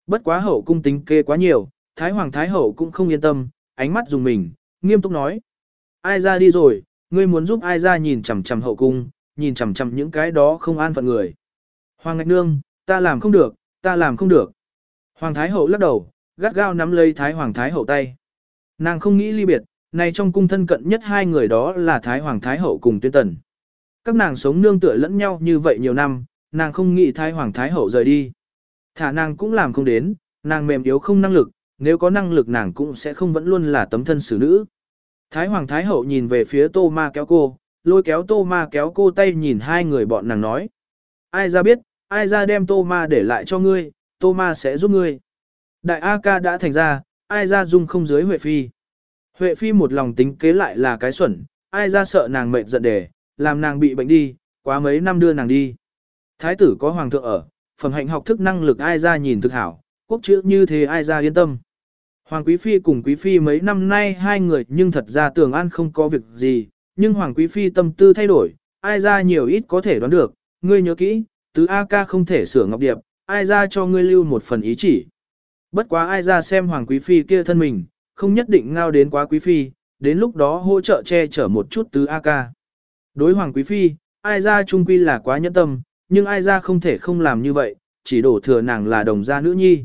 Bất quá hậu cung tính kê quá nhiều, Thái Hoàng Thái Hậu cũng không yên tâm, ánh mắt dùng mình, nghiêm túc nói. Ai ra đi rồi, ngươi muốn giúp ai ra nhìn chằm chằm hậu cung, nhìn chằm chằm những cái đó không an phận người. Hoàng Ngạch Nương, ta làm không được, ta làm không được. Hoàng Thái Hậu lắc đầu, gắt gao nắm lấy Thái Hoàng Thái Hậu tay. Nàng không nghĩ ly biệt, này trong cung thân cận nhất hai người đó là Thái Hoàng Thái Hậu cùng Tuyên Tần. Các nàng sống nương tựa lẫn nhau như vậy nhiều năm, nàng không nghĩ Thái Hoàng Thái Hậu rời đi. Thả nàng cũng làm không đến, nàng mềm yếu không năng lực, nếu có năng lực nàng cũng sẽ không vẫn luôn là tấm thân xử nữ. Thái Hoàng Thái Hậu nhìn về phía Tô Ma kéo cô, lôi kéo Tô Ma kéo cô tay nhìn hai người bọn nàng nói. Ai ra biết, ai ra đem Tô Ma để lại cho ngươi, Tô Ma sẽ giúp ngươi. Đại A ca đã thành ra, ai ra dung không dưới Huệ Phi. Huệ Phi một lòng tính kế lại là cái xuẩn, ai ra sợ nàng mệt giận để, làm nàng bị bệnh đi, quá mấy năm đưa nàng đi. Thái tử có hoàng thượng ở, phẩm hạnh học thức năng lực ai ra nhìn thực hảo, quốc chữ như thế ai ra yên tâm. Hoàng Quý Phi cùng Quý Phi mấy năm nay hai người nhưng thật ra tường an không có việc gì, nhưng Hoàng Quý Phi tâm tư thay đổi, ai ra nhiều ít có thể đoán được, ngươi nhớ kỹ, tứ A ca không thể sửa ngọc điệp, ai ra cho ngươi lưu một phần ý chỉ. Bất quá ai ra xem Hoàng Quý Phi kia thân mình, không nhất định ngao đến quá Quý Phi, đến lúc đó hỗ trợ che chở một chút tứ A ca. Đối Hoàng Quý Phi, ai ra trung quy là quá nhẫn tâm, nhưng ai ra không thể không làm như vậy, chỉ đổ thừa nàng là đồng gia nữ nhi.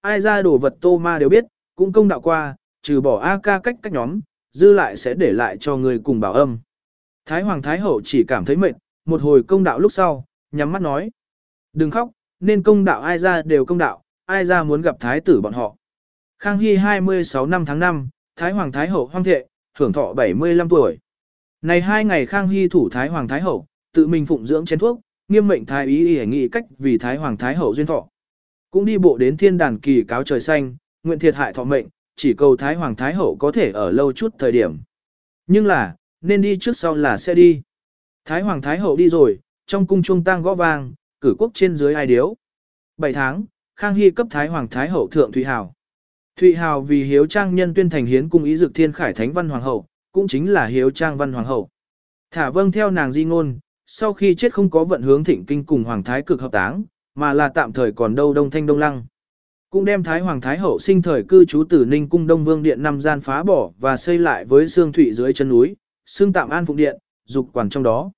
Ai ra đổ vật tô ma đều biết, cũng công đạo qua, trừ bỏ A ca cách các nhóm, dư lại sẽ để lại cho người cùng bảo âm. Thái Hoàng Thái Hậu chỉ cảm thấy mệt, một hồi công đạo lúc sau, nhắm mắt nói. Đừng khóc, nên công đạo ai ra đều công đạo, ai ra muốn gặp Thái tử bọn họ. Khang Hy 26 năm tháng 5, Thái Hoàng Thái Hậu hoang thệ, hưởng thọ 75 tuổi. Này hai ngày Khang Hy thủ Thái Hoàng Thái Hậu, tự mình phụng dưỡng chén thuốc, nghiêm mệnh Thái ý y nghị cách vì Thái Hoàng Thái Hậu duyên thọ. Cũng đi bộ đến thiên đàn kỳ cáo trời xanh, nguyện thiệt hại thọ mệnh, chỉ cầu Thái Hoàng Thái Hậu có thể ở lâu chút thời điểm. Nhưng là, nên đi trước sau là sẽ đi. Thái Hoàng Thái Hậu đi rồi, trong cung trung tang gõ vang, cử quốc trên dưới ai điếu. 7 tháng, Khang Hy cấp Thái Hoàng Thái Hậu Thượng thủy Hào. Thụy Hào vì hiếu trang nhân tuyên thành hiến cung ý dực thiên khải thánh văn hoàng hậu, cũng chính là hiếu trang văn hoàng hậu. Thả vâng theo nàng di ngôn, sau khi chết không có vận hướng thịnh kinh cùng hoàng thái cực hợp táng, mà là tạm thời còn đâu đông thanh đông lăng. Cũng đem thái hoàng thái hậu sinh thời cư trú tử ninh cung đông vương điện năm gian phá bỏ và xây lại với xương thủy dưới chân núi, xương tạm an phụng điện, dục quản trong đó.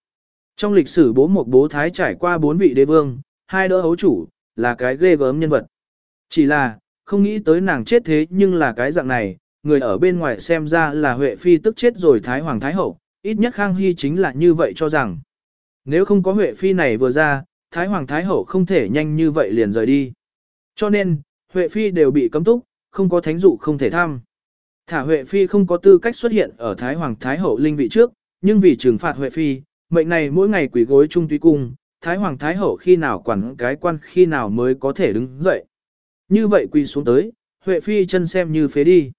Trong lịch sử bố một bố thái trải qua bốn vị đế vương, hai đỡ hấu chủ, là cái ghê gớm nhân vật. Chỉ là, không nghĩ tới nàng chết thế nhưng là cái dạng này, người ở bên ngoài xem ra là Huệ Phi tức chết rồi Thái Hoàng Thái Hậu, ít nhất Khang Hy chính là như vậy cho rằng. Nếu không có Huệ Phi này vừa ra, Thái Hoàng Thái Hậu không thể nhanh như vậy liền rời đi. Cho nên, Huệ Phi đều bị cấm túc, không có thánh dụ không thể tham. Thả Huệ Phi không có tư cách xuất hiện ở Thái Hoàng Thái Hậu linh vị trước, nhưng vì trừng phạt Huệ Phi, mệnh này mỗi ngày quỷ gối trung tuy cung, Thái Hoàng Thái Hậu khi nào quản cái quan khi nào mới có thể đứng dậy. Như vậy quỳ xuống tới, Huệ Phi chân xem như phế đi.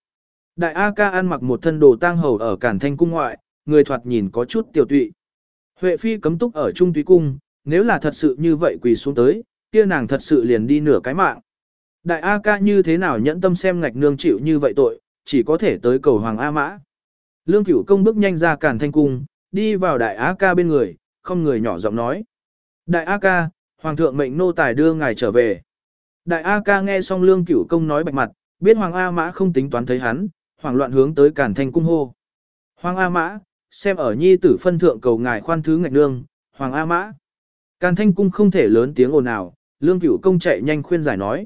Đại A ca ăn mặc một thân đồ tang hầu ở cản thanh cung ngoại, người thoạt nhìn có chút tiểu tụy. Huệ Phi cấm túc ở trung túy cung, nếu là thật sự như vậy quỳ xuống tới, kia nàng thật sự liền đi nửa cái mạng. Đại A ca như thế nào nhẫn tâm xem ngạch nương chịu như vậy tội, chỉ có thể tới cầu Hoàng A Mã. Lương cửu công bước nhanh ra cản thanh cung, đi vào đại A ca bên người, không người nhỏ giọng nói. Đại A ca, Hoàng thượng mệnh nô tài đưa ngài trở về. Đại A ca nghe xong lương cửu công nói bạch mặt, biết Hoàng A Mã không tính toán thấy hắn, hoảng loạn hướng tới cản thanh cung hô. Hoàng A Mã, xem ở nhi tử phân thượng cầu ngài khoan thứ ngạch nương, Hoàng A Mã. Càn thanh cung không thể lớn tiếng ồn ào, lương cửu công chạy nhanh khuyên giải nói.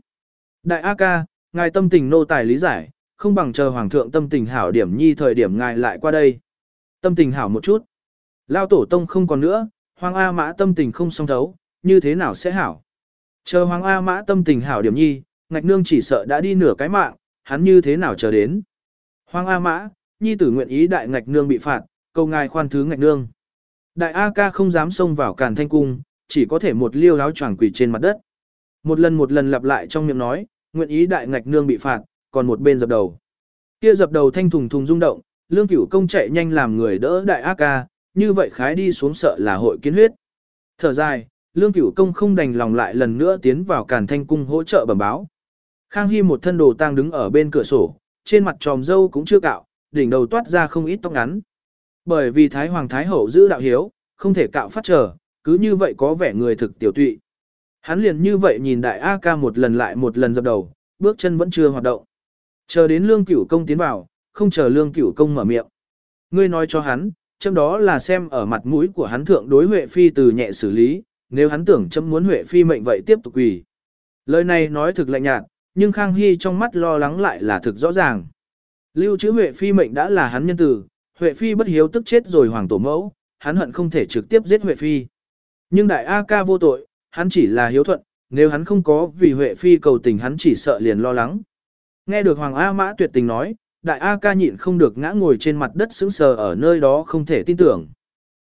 Đại A ca, ngài tâm tình nô tài lý giải, không bằng chờ hoàng thượng tâm tình hảo điểm nhi thời điểm ngài lại qua đây. Tâm tình hảo một chút. Lao tổ tông không còn nữa, Hoàng A Mã tâm tình không song thấu, như thế nào sẽ hảo? Chờ Hoàng A Mã tâm tình hảo điểm nhi, ngạch nương chỉ sợ đã đi nửa cái mạng, hắn như thế nào chờ đến? Hoàng A Mã, nhi tử nguyện ý đại ngạch nương bị phạt, cầu ngài khoan thứ ngạch nương. Đại A ca không dám xông vào càn thanh cung, chỉ có thể một liêu láo choàng quỷ trên mặt đất. Một lần một lần lặp lại trong miệng nói, nguyện ý đại ngạch nương bị phạt, còn một bên dập đầu. Kia dập đầu thanh thùng thùng rung động, lương cửu công chạy nhanh làm người đỡ đại A ca, như vậy khái đi xuống sợ là hội kiến huyết. Thở dài, lương cửu công không đành lòng lại lần nữa tiến vào càn thanh cung hỗ trợ bẩm báo. Khang Hy một thân đồ tang đứng ở bên cửa sổ, trên mặt tròm dâu cũng chưa cạo, đỉnh đầu toát ra không ít tóc ngắn. Bởi vì Thái Hoàng Thái Hậu giữ đạo hiếu, không thể cạo phát trở, cứ như vậy có vẻ người thực tiểu tụy. Hắn liền như vậy nhìn đại A ca một lần lại một lần dập đầu, bước chân vẫn chưa hoạt động. Chờ đến lương cửu công tiến vào, không chờ lương cửu công mở miệng. Ngươi nói cho hắn, châm đó là xem ở mặt mũi của hắn thượng đối Huệ Phi từ nhẹ xử lý, nếu hắn tưởng chấm muốn Huệ Phi mệnh vậy tiếp tục quỳ. Lời này nói thực lạnh nhạt, nhưng Khang Hy trong mắt lo lắng lại là thực rõ ràng. Lưu trữ Huệ Phi mệnh đã là hắn nhân tử, Huệ Phi bất hiếu tức chết rồi hoàng tổ mẫu, hắn hận không thể trực tiếp giết Huệ Phi. Nhưng đại A ca vô tội, hắn chỉ là hiếu thuận, nếu hắn không có vì Huệ Phi cầu tình hắn chỉ sợ liền lo lắng. Nghe được Hoàng A Mã tuyệt tình nói, đại A ca nhịn không được ngã ngồi trên mặt đất sững sờ ở nơi đó không thể tin tưởng.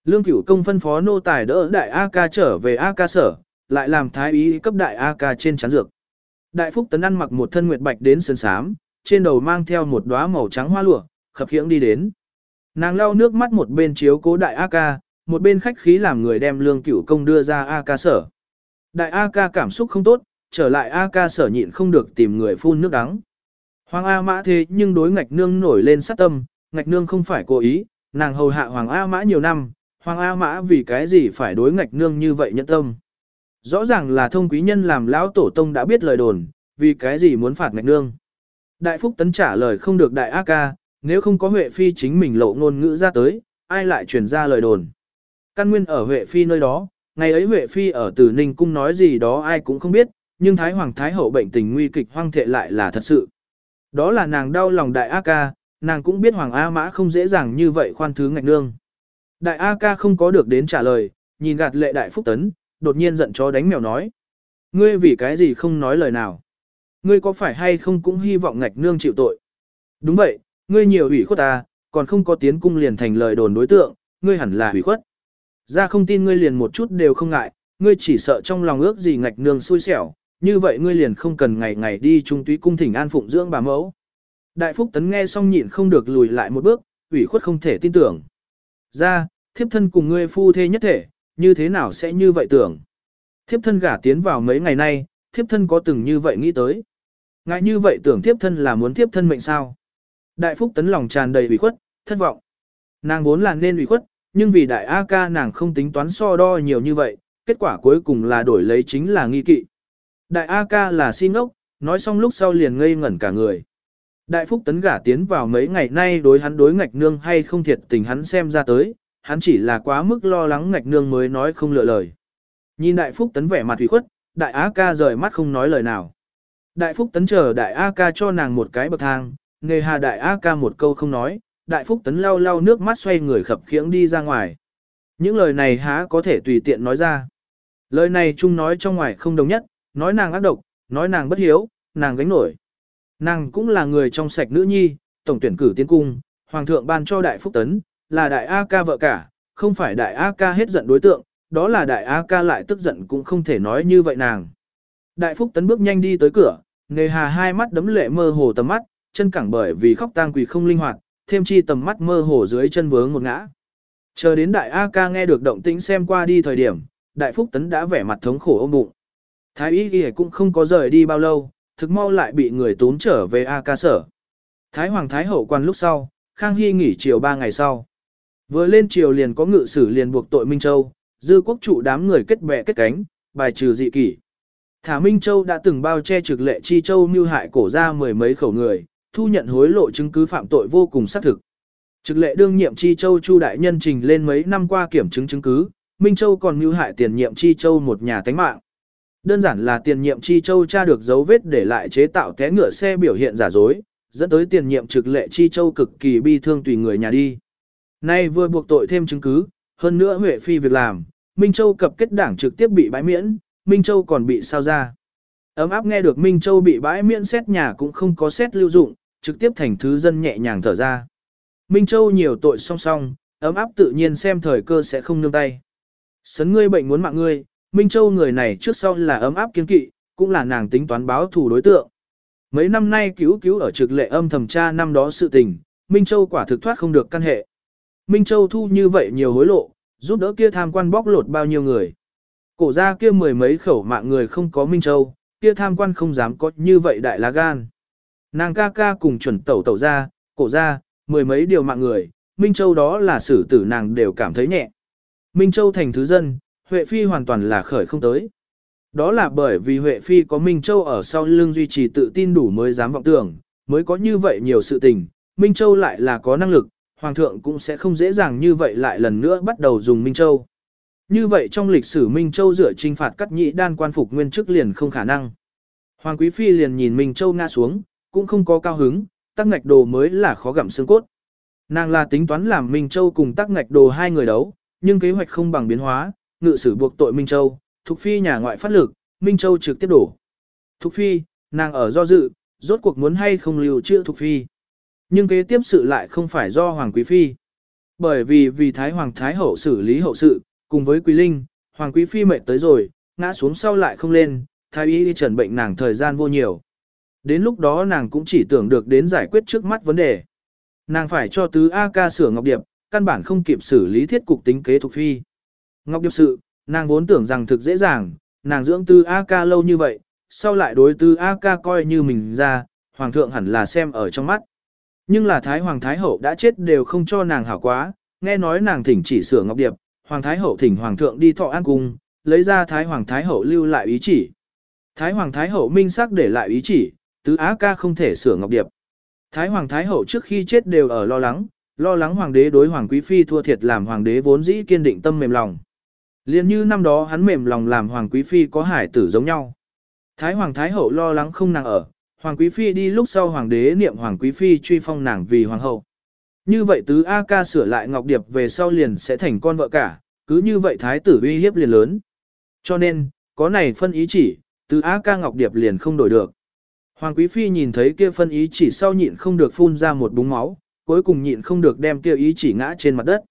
Lương cửu công phân phó nô tài đỡ đại A ca trở về A ca sở, lại làm thái ý cấp đại A ca trên chán dược. Đại Phúc Tấn ăn mặc một thân nguyệt bạch đến sơn sám, trên đầu mang theo một đóa màu trắng hoa lụa, khập khiễng đi đến. Nàng lau nước mắt một bên chiếu cố đại A ca, một bên khách khí làm người đem lương cửu công đưa ra A ca sở. Đại A ca cảm xúc không tốt, trở lại A ca sở nhịn không được tìm người phun nước đắng. Hoàng A mã thế nhưng đối ngạch nương nổi lên sát tâm, ngạch nương không phải cố ý, nàng hầu hạ Hoàng A mã nhiều năm, Hoàng A mã vì cái gì phải đối ngạch nương như vậy nhẫn tâm. Rõ ràng là thông quý nhân làm lão tổ tông đã biết lời đồn, vì cái gì muốn phạt ngạch nương. Đại Phúc Tấn trả lời không được đại A ca, nếu không có Huệ Phi chính mình lộ ngôn ngữ ra tới, ai lại truyền ra lời đồn. Căn nguyên ở Huệ Phi nơi đó, ngày ấy Huệ Phi ở Tử Ninh Cung nói gì đó ai cũng không biết, nhưng Thái Hoàng Thái Hậu bệnh tình nguy kịch hoang thệ lại là thật sự. Đó là nàng đau lòng đại A ca, nàng cũng biết Hoàng A Mã không dễ dàng như vậy khoan thứ ngạch nương. Đại A ca không có được đến trả lời, nhìn gạt lệ đại phúc tấn, đột nhiên giận chó đánh mèo nói. Ngươi vì cái gì không nói lời nào? Ngươi có phải hay không cũng hy vọng ngạch nương chịu tội? Đúng vậy, ngươi nhiều ủy khuất ta, còn không có tiến cung liền thành lời đồn đối tượng, ngươi hẳn là ủy khuất. Ra không tin ngươi liền một chút đều không ngại, ngươi chỉ sợ trong lòng ước gì ngạch nương xui xẻo, như vậy ngươi liền không cần ngày ngày đi trung túy cung thỉnh an phụng dưỡng bà mẫu. Đại Phúc Tấn nghe xong nhịn không được lùi lại một bước, ủy khuất không thể tin tưởng. Ra, thiếp thân cùng ngươi phu thê nhất thể, như thế nào sẽ như vậy tưởng. Thiếp thân gả tiến vào mấy ngày nay, thiếp thân có từng như vậy nghĩ tới. Ngại như vậy tưởng thiếp thân là muốn thiếp thân mệnh sao. Đại Phúc Tấn lòng tràn đầy ủy khuất, thất vọng. Nàng vốn là nên ủy khuất, nhưng vì đại A ca nàng không tính toán so đo nhiều như vậy, kết quả cuối cùng là đổi lấy chính là nghi kỵ. Đại A ca là xin ốc, nói xong lúc sau liền ngây ngẩn cả người. Đại Phúc Tấn gả tiến vào mấy ngày nay đối hắn đối ngạch nương hay không thiệt tình hắn xem ra tới, hắn chỉ là quá mức lo lắng ngạch nương mới nói không lựa lời. Nhìn Đại Phúc Tấn vẻ mặt thủy khuất, Đại A ca rời mắt không nói lời nào. Đại Phúc Tấn chờ Đại A ca cho nàng một cái bậc thang, nghề hà Đại A ca một câu không nói, Đại Phúc Tấn lau lau nước mắt xoay người khập khiễng đi ra ngoài. Những lời này há có thể tùy tiện nói ra. Lời này chung nói trong ngoài không đồng nhất, nói nàng ác độc, nói nàng bất hiếu, nàng gánh nổi. Nàng cũng là người trong sạch nữ nhi, tổng tuyển cử tiến cung, hoàng thượng ban cho đại phúc tấn, là đại A ca vợ cả, không phải đại A ca hết giận đối tượng, đó là đại A ca lại tức giận cũng không thể nói như vậy nàng. Đại phúc tấn bước nhanh đi tới cửa, nghề hà hai mắt đấm lệ mơ hồ tầm mắt, chân cẳng bởi vì khóc tang quỳ không linh hoạt, thêm chi tầm mắt mơ hồ dưới chân vướng một ngã. Chờ đến đại A ca nghe được động tĩnh xem qua đi thời điểm, đại phúc tấn đã vẻ mặt thống khổ ôm bụng. Thái y ghi cũng không có rời đi bao lâu, thực mau lại bị người tốn trở về A ca sở. Thái Hoàng Thái Hậu quan lúc sau, Khang Hy nghỉ chiều 3 ngày sau. Vừa lên chiều liền có ngự sử liền buộc tội Minh Châu, dư quốc trụ đám người kết bè kết cánh, bài trừ dị kỷ. Thả Minh Châu đã từng bao che trực lệ chi châu mưu hại cổ ra mười mấy khẩu người, thu nhận hối lộ chứng cứ phạm tội vô cùng xác thực. Trực lệ đương nhiệm chi châu chu đại nhân trình lên mấy năm qua kiểm chứng chứng cứ, Minh Châu còn mưu hại tiền nhiệm chi châu một nhà tánh mạng. Đơn giản là tiền nhiệm chi châu tra được dấu vết để lại chế tạo té ngựa xe biểu hiện giả dối, dẫn tới tiền nhiệm trực lệ chi châu cực kỳ bi thương tùy người nhà đi. Nay vừa buộc tội thêm chứng cứ, hơn nữa Huệ Phi việc làm, Minh Châu cập kết đảng trực tiếp bị bãi miễn, Minh Châu còn bị sao ra. Ấm áp nghe được Minh Châu bị bãi miễn xét nhà cũng không có xét lưu dụng, trực tiếp thành thứ dân nhẹ nhàng thở ra. Minh Châu nhiều tội song song, ấm áp tự nhiên xem thời cơ sẽ không nương tay. Sấn ngươi bệnh muốn mạng ngươi, Minh Châu người này trước sau là ấm áp kiên kỵ, cũng là nàng tính toán báo thù đối tượng. Mấy năm nay cứu cứu ở trực lệ âm thầm tra năm đó sự tình, Minh Châu quả thực thoát không được căn hệ. Minh Châu thu như vậy nhiều hối lộ, giúp đỡ kia tham quan bóc lột bao nhiêu người. Cổ ra kia mười mấy khẩu mạng người không có Minh Châu, kia tham quan không dám có như vậy đại lá gan. Nàng ca ca cùng chuẩn tẩu tẩu ra, cổ ra, mười mấy điều mạng người, Minh Châu đó là xử tử nàng đều cảm thấy nhẹ. Minh Châu thành thứ dân, Huệ Phi hoàn toàn là khởi không tới. Đó là bởi vì Huệ Phi có Minh Châu ở sau lưng duy trì tự tin đủ mới dám vọng tưởng, mới có như vậy nhiều sự tình, Minh Châu lại là có năng lực, Hoàng thượng cũng sẽ không dễ dàng như vậy lại lần nữa bắt đầu dùng Minh Châu. Như vậy trong lịch sử Minh Châu dựa trinh phạt cắt nhị đan quan phục nguyên chức liền không khả năng. Hoàng Quý Phi liền nhìn Minh Châu ngã xuống, cũng không có cao hứng, tắc ngạch đồ mới là khó gặm xương cốt. Nàng là tính toán làm Minh Châu cùng tắc ngạch đồ hai người đấu, nhưng kế hoạch không bằng biến hóa, ngự sử buộc tội Minh Châu, Thục Phi nhà ngoại phát lực, Minh Châu trực tiếp đổ. Thục Phi, nàng ở do dự, rốt cuộc muốn hay không lưu trữ Thục Phi. Nhưng kế tiếp sự lại không phải do Hoàng Quý Phi. Bởi vì vì Thái Hoàng Thái Hậu xử lý hậu sự, cùng với Quý Linh, Hoàng Quý Phi mệt tới rồi, ngã xuống sau lại không lên, Thái Y đi trần bệnh nàng thời gian vô nhiều. Đến lúc đó nàng cũng chỉ tưởng được đến giải quyết trước mắt vấn đề. Nàng phải cho tứ A ca sửa Ngọc Điệp, căn bản không kịp xử lý thiết cục tính kế Thục Phi. Ngọc Điệp sự, nàng vốn tưởng rằng thực dễ dàng, nàng dưỡng tư A ca lâu như vậy, sau lại đối tư A ca coi như mình ra, hoàng thượng hẳn là xem ở trong mắt. Nhưng là Thái Hoàng Thái Hậu đã chết đều không cho nàng hảo quá, nghe nói nàng thỉnh chỉ sửa Ngọc Điệp, Hoàng Thái Hậu thỉnh Hoàng thượng đi thọ an cung, lấy ra Thái Hoàng Thái Hậu lưu lại ý chỉ. Thái Hoàng Thái Hậu minh xác để lại ý chỉ, tứ Á ca không thể sửa Ngọc Điệp. Thái Hoàng Thái Hậu trước khi chết đều ở lo lắng, lo lắng Hoàng đế đối Hoàng Quý Phi thua thiệt làm Hoàng đế vốn dĩ kiên định tâm mềm lòng. Liên như năm đó hắn mềm lòng làm Hoàng Quý Phi có hải tử giống nhau. Thái Hoàng Thái Hậu lo lắng không nàng ở, Hoàng Quý Phi đi lúc sau Hoàng đế niệm Hoàng Quý Phi truy phong nàng vì Hoàng hậu. Như vậy tứ A ca sửa lại Ngọc Điệp về sau liền sẽ thành con vợ cả, cứ như vậy Thái tử uy hiếp liền lớn. Cho nên, có này phân ý chỉ, tứ A ca Ngọc Điệp liền không đổi được. Hoàng Quý Phi nhìn thấy kia phân ý chỉ sau nhịn không được phun ra một búng máu, cuối cùng nhịn không được đem kia ý chỉ ngã trên mặt đất.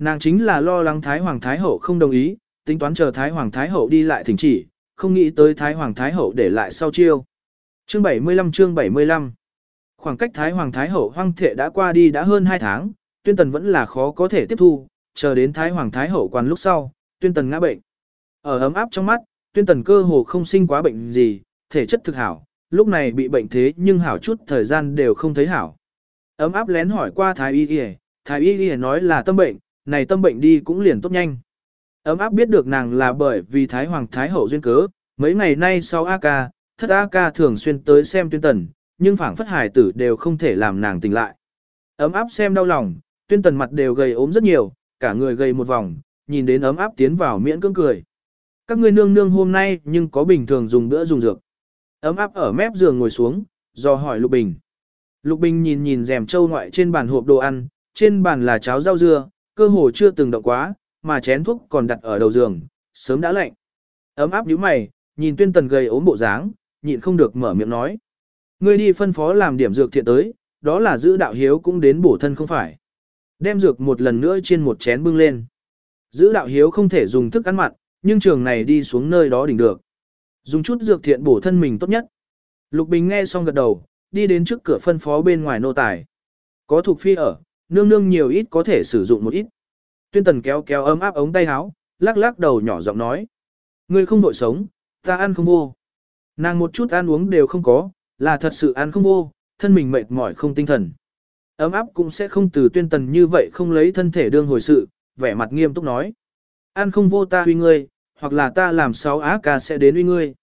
Nàng chính là lo lắng Thái Hoàng Thái Hậu không đồng ý, tính toán chờ Thái Hoàng Thái Hậu đi lại thỉnh chỉ, không nghĩ tới Thái Hoàng Thái Hậu để lại sau chiêu. Chương 75 chương 75 Khoảng cách Thái Hoàng Thái Hậu hoang thệ đã qua đi đã hơn 2 tháng, tuyên tần vẫn là khó có thể tiếp thu, chờ đến Thái Hoàng Thái Hậu quan lúc sau, tuyên tần ngã bệnh. Ở ấm áp trong mắt, tuyên tần cơ hồ không sinh quá bệnh gì, thể chất thực hảo, lúc này bị bệnh thế nhưng hảo chút thời gian đều không thấy hảo. Ấm áp lén hỏi qua Thái Y Y, Thái Y Y nói là tâm bệnh, này tâm bệnh đi cũng liền tốt nhanh. Ấm áp biết được nàng là bởi vì Thái Hoàng Thái Hậu duyên cớ, mấy ngày nay sau A ca, thất A ca thường xuyên tới xem tuyên tần, nhưng phảng phất hải tử đều không thể làm nàng tỉnh lại. Ấm áp xem đau lòng, tuyên tần mặt đều gầy ốm rất nhiều, cả người gầy một vòng, nhìn đến ấm áp tiến vào miễn cưỡng cười. Các ngươi nương nương hôm nay nhưng có bình thường dùng bữa dùng dược. Ấm áp ở mép giường ngồi xuống, do hỏi Lục Bình. Lục Bình nhìn nhìn rèm trâu ngoại trên bàn hộp đồ ăn, trên bàn là cháo rau dưa, cơ hồ chưa từng động quá, mà chén thuốc còn đặt ở đầu giường, sớm đã lạnh. Ấm áp nhíu mày, nhìn tuyên tần gầy ốm bộ dáng, nhịn không được mở miệng nói. Ngươi đi phân phó làm điểm dược thiện tới, đó là giữ đạo hiếu cũng đến bổ thân không phải. Đem dược một lần nữa trên một chén bưng lên. Giữ đạo hiếu không thể dùng thức ăn mặn, nhưng trường này đi xuống nơi đó đỉnh được. Dùng chút dược thiện bổ thân mình tốt nhất. Lục Bình nghe xong gật đầu, đi đến trước cửa phân phó bên ngoài nô tài. Có thuộc phi ở, nương nương nhiều ít có thể sử dụng một ít. Tuyên tần kéo kéo ấm áp ống tay áo, lắc lắc đầu nhỏ giọng nói. Ngươi không vội sống, ta ăn không vô. Nàng một chút ăn uống đều không có, là thật sự ăn không vô, thân mình mệt mỏi không tinh thần. Ấm áp cũng sẽ không từ tuyên tần như vậy không lấy thân thể đương hồi sự, vẻ mặt nghiêm túc nói. Ăn không vô ta huy ngươi, hoặc là ta làm sáu á ca sẽ đến uy ngươi.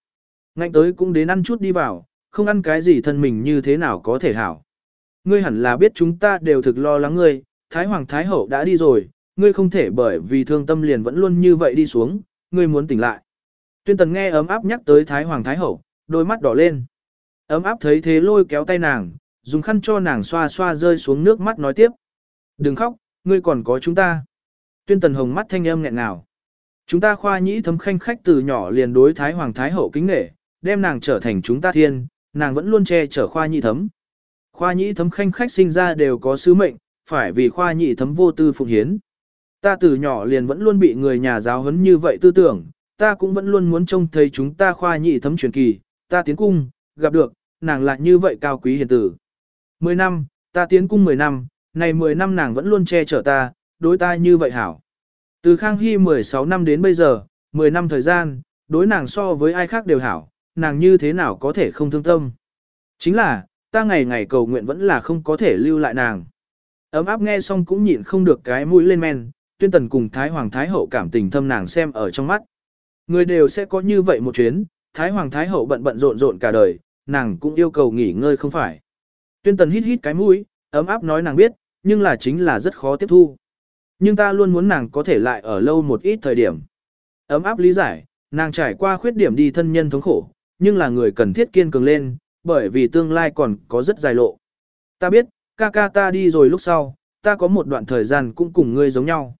Ngạnh tới cũng đến ăn chút đi vào, không ăn cái gì thân mình như thế nào có thể hảo. Ngươi hẳn là biết chúng ta đều thực lo lắng ngươi, Thái Hoàng Thái Hậu đã đi rồi, ngươi không thể bởi vì thương tâm liền vẫn luôn như vậy đi xuống, ngươi muốn tỉnh lại. Tuyên tần nghe ấm áp nhắc tới Thái Hoàng Thái Hậu, đôi mắt đỏ lên. Ấm áp thấy thế lôi kéo tay nàng, dùng khăn cho nàng xoa xoa rơi xuống nước mắt nói tiếp. Đừng khóc, ngươi còn có chúng ta. Tuyên tần hồng mắt thanh âm nghẹn nào. Chúng ta khoa nhĩ thấm khanh khách từ nhỏ liền đối Thái Hoàng Thái Hậu kính nghệ, đem nàng trở thành chúng ta thiên, nàng vẫn luôn che chở khoa nhĩ thấm. Khoa nhĩ thấm khanh khách sinh ra đều có sứ mệnh, phải vì khoa nhĩ thấm vô tư phụng hiến. Ta từ nhỏ liền vẫn luôn bị người nhà giáo huấn như vậy tư tưởng, ta cũng vẫn luôn muốn trông thấy chúng ta khoa nhị thấm truyền kỳ, ta tiến cung, gặp được, nàng lại như vậy cao quý hiền tử. Mười năm, ta tiến cung mười năm, này mười năm nàng vẫn luôn che chở ta, đối ta như vậy hảo. Từ Khang Hy 16 năm đến bây giờ, 10 năm thời gian, đối nàng so với ai khác đều hảo, nàng như thế nào có thể không thương tâm. Chính là, ta ngày ngày cầu nguyện vẫn là không có thể lưu lại nàng. Ấm áp nghe xong cũng nhịn không được cái mũi lên men, tuyên tần cùng Thái Hoàng Thái Hậu cảm tình thâm nàng xem ở trong mắt. Người đều sẽ có như vậy một chuyến, Thái Hoàng Thái Hậu bận bận rộn rộn cả đời, nàng cũng yêu cầu nghỉ ngơi không phải. Tuyên tần hít hít cái mũi, ấm áp nói nàng biết, nhưng là chính là rất khó tiếp thu. Nhưng ta luôn muốn nàng có thể lại ở lâu một ít thời điểm. Ấm áp lý giải, nàng trải qua khuyết điểm đi thân nhân thống khổ, nhưng là người cần thiết kiên cường lên, bởi vì tương lai còn có rất dài lộ. Ta biết, ca ca ta đi rồi lúc sau, ta có một đoạn thời gian cũng cùng ngươi giống nhau.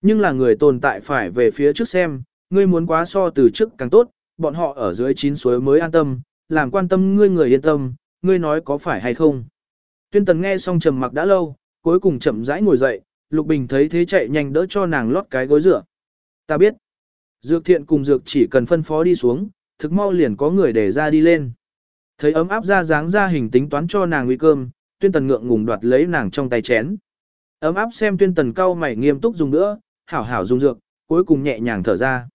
Nhưng là người tồn tại phải về phía trước xem, ngươi muốn quá so từ trước càng tốt, bọn họ ở dưới chín suối mới an tâm, làm quan tâm ngươi người yên tâm, ngươi nói có phải hay không. Tuyên tần nghe xong trầm mặc đã lâu, cuối cùng chậm rãi ngồi dậy, Lục Bình thấy thế chạy nhanh đỡ cho nàng lót cái gối rửa. Ta biết, dược thiện cùng dược chỉ cần phân phó đi xuống, thực mau liền có người để ra đi lên. Thấy ấm áp ra dáng ra hình tính toán cho nàng uy cơm, tuyên tần ngượng ngùng đoạt lấy nàng trong tay chén. Ấm áp xem tuyên tần cau mày nghiêm túc dùng nữa, hảo hảo dùng dược, cuối cùng nhẹ nhàng thở ra.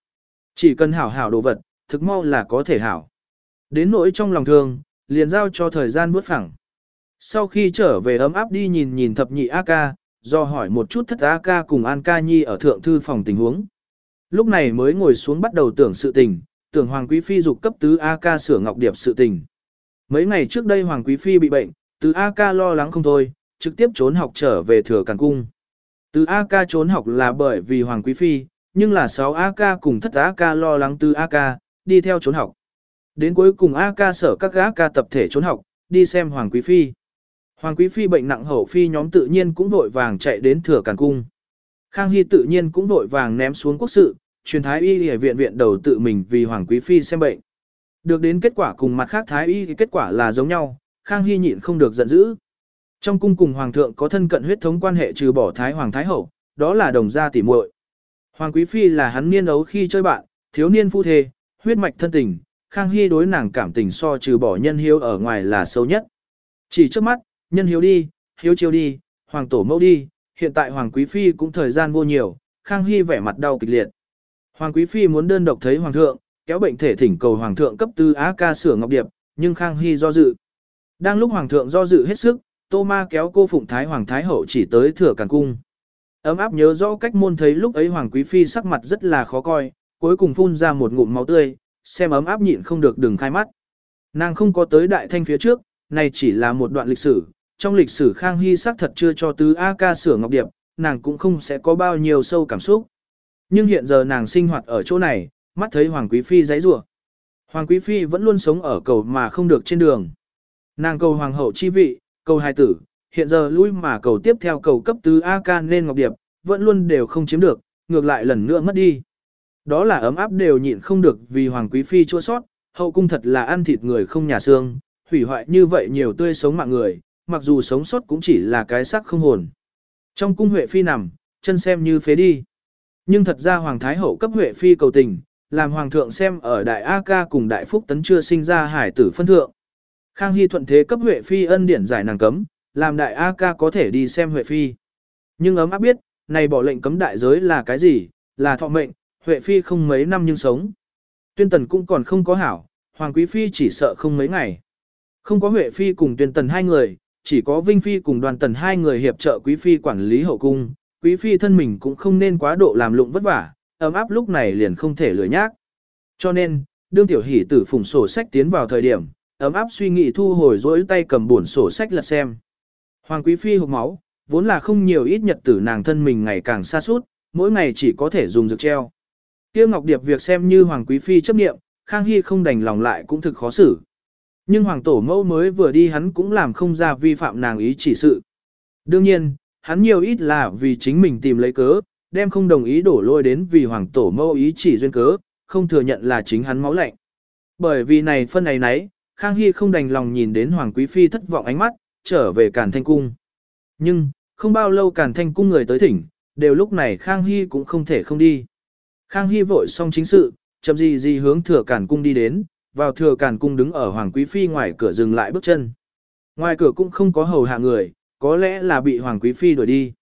Chỉ cần hảo hảo đồ vật, thực mau là có thể hảo. Đến nỗi trong lòng thương, liền giao cho thời gian bước phẳng. Sau khi trở về ấm áp đi nhìn nhìn thập nhị A ca, do hỏi một chút thất A ca cùng An ca nhi ở thượng thư phòng tình huống. Lúc này mới ngồi xuống bắt đầu tưởng sự tình, tưởng Hoàng Quý Phi dục cấp tứ A ca sửa ngọc điệp sự tình. Mấy ngày trước đây Hoàng Quý Phi bị bệnh, Từ A ca lo lắng không thôi, trực tiếp trốn học trở về thừa càng cung. Từ A ca trốn học là bởi vì Hoàng Quý Phi, nhưng là 6 A ca cùng thất A ca lo lắng Từ A ca, đi theo trốn học. Đến cuối cùng A ca sở các A ca tập thể trốn học, đi xem Hoàng Quý Phi. Hoàng Quý Phi bệnh nặng hậu phi nhóm tự nhiên cũng vội vàng chạy đến thừa càn cung. Khang Hy tự nhiên cũng vội vàng ném xuống quốc sự, truyền thái y y viện viện đầu tự mình vì Hoàng Quý Phi xem bệnh. Được đến kết quả cùng mặt khác thái y thì kết quả là giống nhau, Khang Hy nhịn không được giận dữ. Trong cung cùng Hoàng thượng có thân cận huyết thống quan hệ trừ bỏ Thái Hoàng Thái Hậu, đó là đồng gia tỉ muội. Hoàng Quý Phi là hắn niên ấu khi chơi bạn, thiếu niên phu thê, huyết mạch thân tình, Khang Hy đối nàng cảm tình so trừ bỏ nhân hiếu ở ngoài là sâu nhất. Chỉ trước mắt, nhân hiếu đi, hiếu chiêu đi, hoàng tổ mẫu đi, hiện tại Hoàng Quý Phi cũng thời gian vô nhiều, Khang Hy vẻ mặt đau kịch liệt. Hoàng Quý Phi muốn đơn độc thấy Hoàng thượng, kéo bệnh thể thỉnh cầu Hoàng thượng cấp tư á ca sửa ngọc điệp, nhưng Khang Hy do dự. Đang lúc Hoàng thượng do dự hết sức, Tô Ma kéo cô Phụng Thái Hoàng Thái Hậu chỉ tới thừa càn cung. Ấm áp nhớ rõ cách môn thấy lúc ấy Hoàng Quý Phi sắc mặt rất là khó coi, cuối cùng phun ra một ngụm máu tươi, xem ấm áp nhịn không được đừng khai mắt. Nàng không có tới đại thanh phía trước, này chỉ là một đoạn lịch sử, trong lịch sử Khang Hy sắc thật chưa cho tứ A ca sửa ngọc điệp, nàng cũng không sẽ có bao nhiêu sâu cảm xúc. Nhưng hiện giờ nàng sinh hoạt ở chỗ này, mắt thấy Hoàng Quý Phi giấy rủa Hoàng Quý Phi vẫn luôn sống ở cầu mà không được trên đường. Nàng cầu Hoàng hậu chi vị, cầu hài tử, hiện giờ lui mà cầu tiếp theo cầu cấp tứ A ca nên ngọc điệp, vẫn luôn đều không chiếm được, ngược lại lần nữa mất đi. Đó là ấm áp đều nhịn không được vì Hoàng Quý Phi chua sót, hậu cung thật là ăn thịt người không nhà xương, hủy hoại như vậy nhiều tươi sống mạng người, mặc dù sống sót cũng chỉ là cái xác không hồn. Trong cung Huệ Phi nằm, chân xem như phế đi. Nhưng thật ra Hoàng Thái Hậu cấp Huệ Phi cầu tình, làm Hoàng thượng xem ở Đại A Ca cùng Đại Phúc Tấn chưa sinh ra hải tử phân thượng. Khang Hy thuận thế cấp Huệ Phi ân điển giải nàng cấm, làm Đại A Ca có thể đi xem Huệ Phi. Nhưng ấm áp biết, này bỏ lệnh cấm đại giới là cái gì, là thọ mệnh, Huệ Phi không mấy năm nhưng sống. Tuyên Tần cũng còn không có hảo, Hoàng Quý Phi chỉ sợ không mấy ngày. Không có Huệ Phi cùng Tuyên Tần hai người, chỉ có Vinh Phi cùng đoàn tần hai người hiệp trợ Quý Phi quản lý hậu cung, Quý Phi thân mình cũng không nên quá độ làm lụng vất vả, ấm áp lúc này liền không thể lười nhác. Cho nên, đương tiểu hỷ tử phùng sổ sách tiến vào thời điểm, ấm áp suy nghĩ thu hồi dỗi tay cầm buồn sổ sách lật xem. Hoàng Quý Phi hộp máu, vốn là không nhiều ít nhật tử nàng thân mình ngày càng xa suốt, mỗi ngày chỉ có thể dùng dược treo. Tiêu Ngọc Điệp việc xem như Hoàng Quý Phi chấp nghiệm, Khang Hy không đành lòng lại cũng thực khó xử. Nhưng Hoàng Tổ mẫu mới vừa đi hắn cũng làm không ra vi phạm nàng ý chỉ sự. Đương nhiên, hắn nhiều ít là vì chính mình tìm lấy cớ, đem không đồng ý đổ lôi đến vì Hoàng Tổ mâu ý chỉ duyên cớ, không thừa nhận là chính hắn máu lạnh. Bởi vì này phân này nấy, Khang Hy không đành lòng nhìn đến Hoàng Quý Phi thất vọng ánh mắt, trở về Càn Thanh Cung. Nhưng, không bao lâu Càn Thanh Cung người tới thỉnh, đều lúc này Khang Hy cũng không thể không đi. Khang Hy vội xong chính sự, chậm gì gì hướng thừa Càn Cung đi đến, vào thừa Càn Cung đứng ở Hoàng Quý Phi ngoài cửa dừng lại bước chân. Ngoài cửa cũng không có hầu hạ người, có lẽ là bị Hoàng Quý Phi đuổi đi.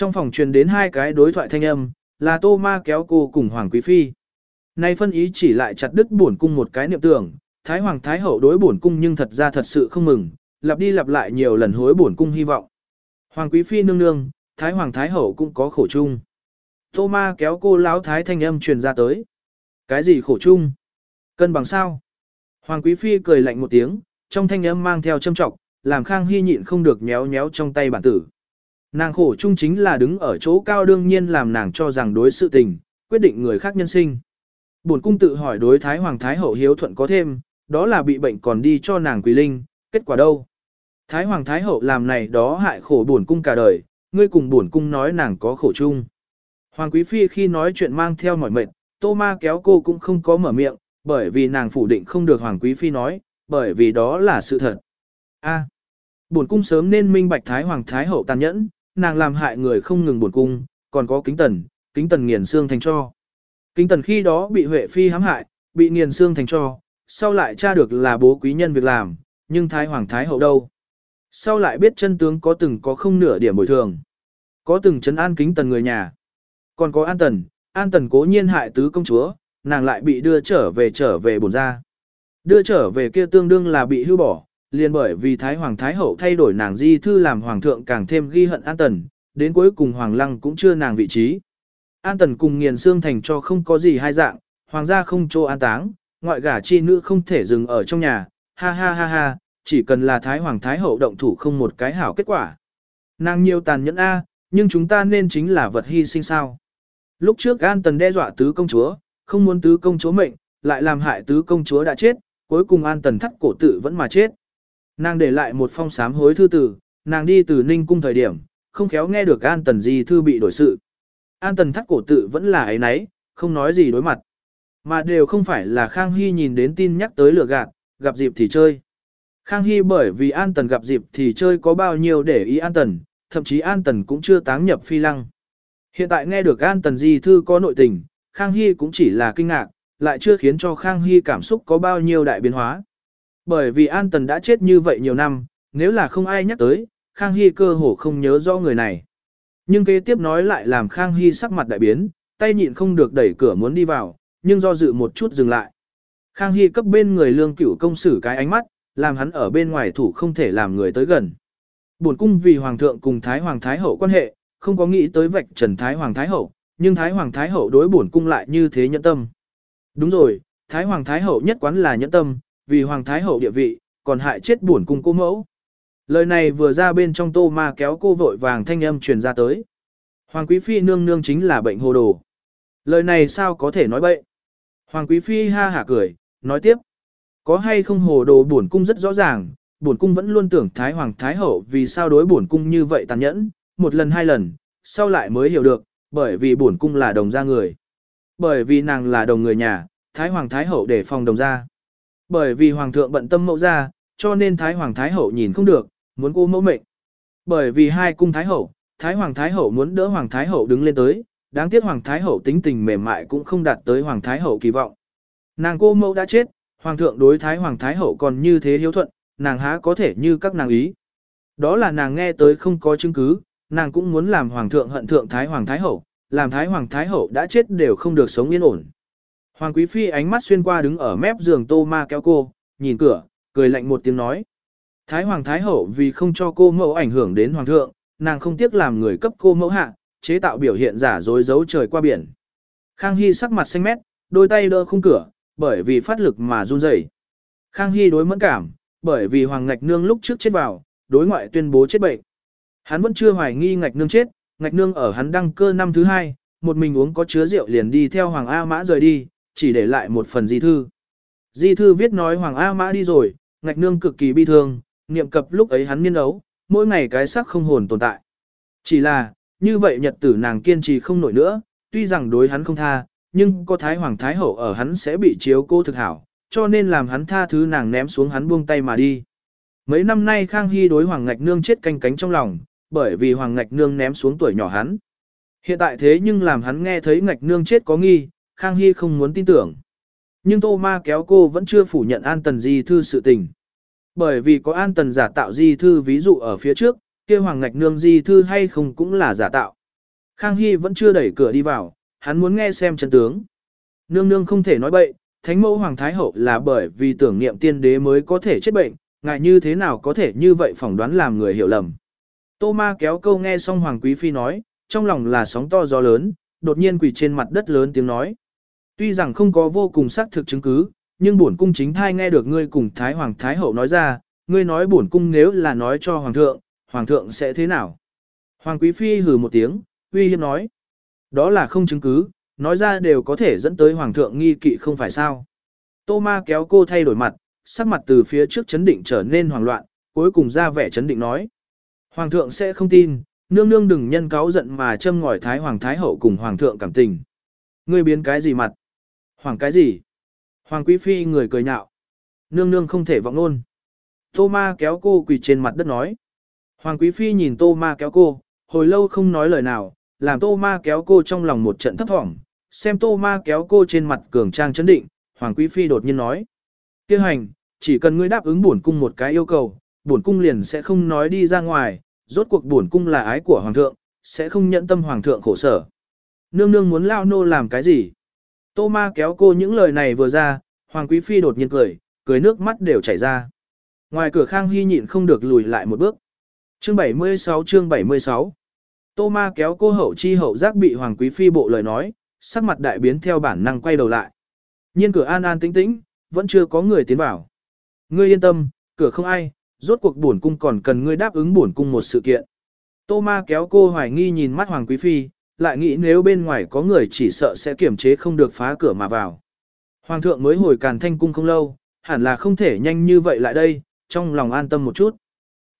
Trong phòng truyền đến hai cái đối thoại thanh âm, là Tô Ma kéo cô cùng Hoàng Quý Phi. Nay phân ý chỉ lại chặt đứt bổn cung một cái niệm tưởng, Thái Hoàng Thái Hậu đối bổn cung nhưng thật ra thật sự không mừng, lặp đi lặp lại nhiều lần hối bổn cung hy vọng. Hoàng Quý Phi nương nương, Thái Hoàng Thái Hậu cũng có khổ chung. Tô Ma kéo cô lão Thái thanh âm truyền ra tới. Cái gì khổ chung? Cân bằng sao? Hoàng Quý Phi cười lạnh một tiếng, trong thanh âm mang theo châm trọng, làm Khang Hy nhịn không được nhéo nhéo trong tay bản tử. Nàng khổ chung chính là đứng ở chỗ cao đương nhiên làm nàng cho rằng đối sự tình, quyết định người khác nhân sinh. Bổn cung tự hỏi đối Thái Hoàng Thái Hậu hiếu thuận có thêm, đó là bị bệnh còn đi cho nàng quỳ linh, kết quả đâu? Thái Hoàng Thái Hậu làm này đó hại khổ bổn cung cả đời, ngươi cùng bổn cung nói nàng có khổ chung. Hoàng Quý Phi khi nói chuyện mang theo mỏi mệt, Tô Ma kéo cô cũng không có mở miệng, bởi vì nàng phủ định không được Hoàng Quý Phi nói, bởi vì đó là sự thật. A, bổn cung sớm nên minh bạch Thái Hoàng Thái Hậu tàn nhẫn, nàng làm hại người không ngừng buồn cung, còn có kính tần, kính tần nghiền xương thành cho. Kính tần khi đó bị Huệ Phi hãm hại, bị nghiền xương thành cho, sau lại tra được là bố quý nhân việc làm, nhưng Thái Hoàng Thái Hậu đâu. Sau lại biết chân tướng có từng có không nửa điểm bồi thường. Có từng chấn an kính tần người nhà. Còn có an tần, an tần cố nhiên hại tứ công chúa, nàng lại bị đưa trở về trở về bổn ra. Đưa trở về kia tương đương là bị hưu bỏ, liền bởi vì Thái Hoàng Thái Hậu thay đổi nàng di thư làm Hoàng thượng càng thêm ghi hận an tần, đến cuối cùng Hoàng Lăng cũng chưa nàng vị trí. An tần cùng nghiền xương thành cho không có gì hai dạng, Hoàng gia không cho an táng, ngoại gả chi nữ không thể dừng ở trong nhà, ha ha ha ha, chỉ cần là Thái Hoàng Thái Hậu động thủ không một cái hảo kết quả. Nàng nhiều tàn nhẫn A, nhưng chúng ta nên chính là vật hy sinh sao. Lúc trước An Tần đe dọa tứ công chúa, không muốn tứ công chúa mệnh, lại làm hại tứ công chúa đã chết, cuối cùng An Tần thắt cổ tự vẫn mà chết. Nàng để lại một phong sám hối thư tử, nàng đi từ Ninh cung thời điểm, không khéo nghe được An Tần Di thư bị đổi sự. An Tần thắt cổ tự vẫn là ấy nấy, không nói gì đối mặt. Mà đều không phải là Khang Hy nhìn đến tin nhắc tới lừa gạt, gặp dịp thì chơi. Khang Hy bởi vì An Tần gặp dịp thì chơi có bao nhiêu để ý An Tần, thậm chí An Tần cũng chưa táng nhập phi lăng. Hiện tại nghe được An Tần Di Thư có nội tình, Khang Hy cũng chỉ là kinh ngạc, lại chưa khiến cho Khang Hy cảm xúc có bao nhiêu đại biến hóa. Bởi vì An Tần đã chết như vậy nhiều năm, nếu là không ai nhắc tới, Khang Hy cơ hồ không nhớ rõ người này. Nhưng kế tiếp nói lại làm Khang Hy sắc mặt đại biến, tay nhịn không được đẩy cửa muốn đi vào, nhưng do dự một chút dừng lại. Khang Hy cấp bên người lương cửu công sử cái ánh mắt, làm hắn ở bên ngoài thủ không thể làm người tới gần. Buồn cung vì Hoàng thượng cùng Thái Hoàng Thái Hậu quan hệ, không có nghĩ tới vạch trần Thái Hoàng Thái Hậu, nhưng Thái Hoàng Thái Hậu đối bổn cung lại như thế nhẫn tâm. Đúng rồi, Thái Hoàng Thái Hậu nhất quán là nhẫn tâm, vì Hoàng Thái Hậu địa vị, còn hại chết buồn cung cô mẫu. Lời này vừa ra bên trong tô ma kéo cô vội vàng thanh âm truyền ra tới. Hoàng Quý Phi nương nương chính là bệnh hồ đồ. Lời này sao có thể nói bậy? Hoàng Quý Phi ha hả cười, nói tiếp. Có hay không hồ đồ buồn cung rất rõ ràng, Buồn cung vẫn luôn tưởng Thái Hoàng Thái Hậu vì sao đối buồn cung như vậy tàn nhẫn, một lần hai lần, sau lại mới hiểu được, bởi vì buồn cung là đồng gia người. Bởi vì nàng là đồng người nhà, Thái Hoàng Thái Hậu để phòng đồng gia. Bởi vì Hoàng thượng bận tâm mẫu gia, cho nên Thái Hoàng Thái Hậu nhìn không được, muốn cô mẫu mệnh. Bởi vì hai cung Thái Hậu, Thái Hoàng Thái Hậu muốn đỡ Hoàng Thái Hậu đứng lên tới, đáng tiếc Hoàng Thái Hậu tính tình mềm mại cũng không đạt tới Hoàng Thái Hậu kỳ vọng. Nàng cô mẫu đã chết, Hoàng thượng đối Thái Hoàng Thái Hậu còn như thế hiếu thuận, nàng há có thể như các nàng ý. Đó là nàng nghe tới không có chứng cứ, nàng cũng muốn làm Hoàng thượng hận thượng Thái Hoàng Thái Hậu, làm Thái Hoàng Thái Hậu đã chết đều không được sống yên ổn. Hoàng Quý Phi ánh mắt xuyên qua đứng ở mép giường tô ma kéo cô, nhìn cửa, cười lạnh một tiếng nói. Thái Hoàng Thái Hậu vì không cho cô mẫu ảnh hưởng đến Hoàng thượng, nàng không tiếc làm người cấp cô mẫu hạ, chế tạo biểu hiện giả dối giấu trời qua biển. Khang Hy sắc mặt xanh mét, đôi tay đỡ khung cửa, bởi vì phát lực mà run rẩy. Khang Hy đối mẫn cảm, bởi vì Hoàng Ngạch Nương lúc trước chết vào, đối ngoại tuyên bố chết bệnh. Hắn vẫn chưa hoài nghi Ngạch Nương chết, Ngạch Nương ở hắn đăng cơ năm thứ hai, một mình uống có chứa rượu liền đi theo Hoàng A Mã rời đi, chỉ để lại một phần di thư. Di thư viết nói Hoàng A Mã đi rồi, Ngạch Nương cực kỳ bi thương, niệm cập lúc ấy hắn niên ấu, mỗi ngày cái sắc không hồn tồn tại. Chỉ là, như vậy nhật tử nàng kiên trì không nổi nữa, tuy rằng đối hắn không tha, nhưng có Thái Hoàng Thái Hậu ở hắn sẽ bị chiếu cô thực hảo, cho nên làm hắn tha thứ nàng ném xuống hắn buông tay mà đi. Mấy năm nay Khang Hy đối Hoàng Ngạch Nương chết canh cánh trong lòng, bởi vì Hoàng Ngạch Nương ném xuống tuổi nhỏ hắn. Hiện tại thế nhưng làm hắn nghe thấy Ngạch Nương chết có nghi, Khang Hy không muốn tin tưởng. Nhưng Tô Ma kéo cô vẫn chưa phủ nhận An Tần Di Thư sự tình. Bởi vì có An Tần giả tạo Di Thư ví dụ ở phía trước, kia Hoàng Ngạch Nương Di Thư hay không cũng là giả tạo. Khang Hy vẫn chưa đẩy cửa đi vào, hắn muốn nghe xem chân tướng. Nương nương không thể nói bậy, thánh mẫu hoàng thái hậu là bởi vì tưởng niệm tiên đế mới có thể chết bệnh, ngại như thế nào có thể như vậy phỏng đoán làm người hiểu lầm. Tô ma kéo câu nghe xong hoàng quý phi nói, trong lòng là sóng to gió lớn, đột nhiên quỳ trên mặt đất lớn tiếng nói. Tuy rằng không có vô cùng xác thực chứng cứ, nhưng bổn cung chính thai nghe được ngươi cùng thái hoàng thái hậu nói ra, ngươi nói bổn cung nếu là nói cho hoàng thượng, hoàng thượng sẽ thế nào? Hoàng quý phi hừ một tiếng, uy hiếp nói. Đó là không chứng cứ, nói ra đều có thể dẫn tới hoàng thượng nghi kỵ không phải sao. Tô ma kéo cô thay đổi mặt, sắc mặt từ phía trước chấn định trở nên hoảng loạn, cuối cùng ra vẻ chấn định nói. Hoàng thượng sẽ không tin, nương nương đừng nhân cáo giận mà châm ngòi thái hoàng thái hậu cùng hoàng thượng cảm tình. Ngươi biến cái gì mặt? Hoàng cái gì? Hoàng quý phi người cười nhạo. Nương nương không thể vọng luôn. Tô ma kéo cô quỳ trên mặt đất nói. Hoàng quý phi nhìn tô ma kéo cô, hồi lâu không nói lời nào, làm tô ma kéo cô trong lòng một trận thấp thỏm, xem tô ma kéo cô trên mặt cường trang chấn định, Hoàng Quý Phi đột nhiên nói. Kêu hành, chỉ cần ngươi đáp ứng bổn cung một cái yêu cầu, bổn cung liền sẽ không nói đi ra ngoài, rốt cuộc bổn cung là ái của Hoàng thượng, sẽ không nhận tâm Hoàng thượng khổ sở. Nương nương muốn lao nô làm cái gì? Tô ma kéo cô những lời này vừa ra, Hoàng Quý Phi đột nhiên cười, cười nước mắt đều chảy ra. Ngoài cửa Khang Hy nhịn không được lùi lại một bước. Chương 76 chương 76 Tô ma kéo cô hậu chi hậu giác bị Hoàng Quý Phi bộ lời nói, sắc mặt đại biến theo bản năng quay đầu lại. Nhiên cửa an an tĩnh tĩnh, vẫn chưa có người tiến vào. Ngươi yên tâm, cửa không ai, rốt cuộc bổn cung còn cần ngươi đáp ứng bổn cung một sự kiện. Tô ma kéo cô hoài nghi nhìn mắt Hoàng Quý Phi, lại nghĩ nếu bên ngoài có người chỉ sợ sẽ kiểm chế không được phá cửa mà vào. Hoàng thượng mới hồi càn thanh cung không lâu, hẳn là không thể nhanh như vậy lại đây, trong lòng an tâm một chút.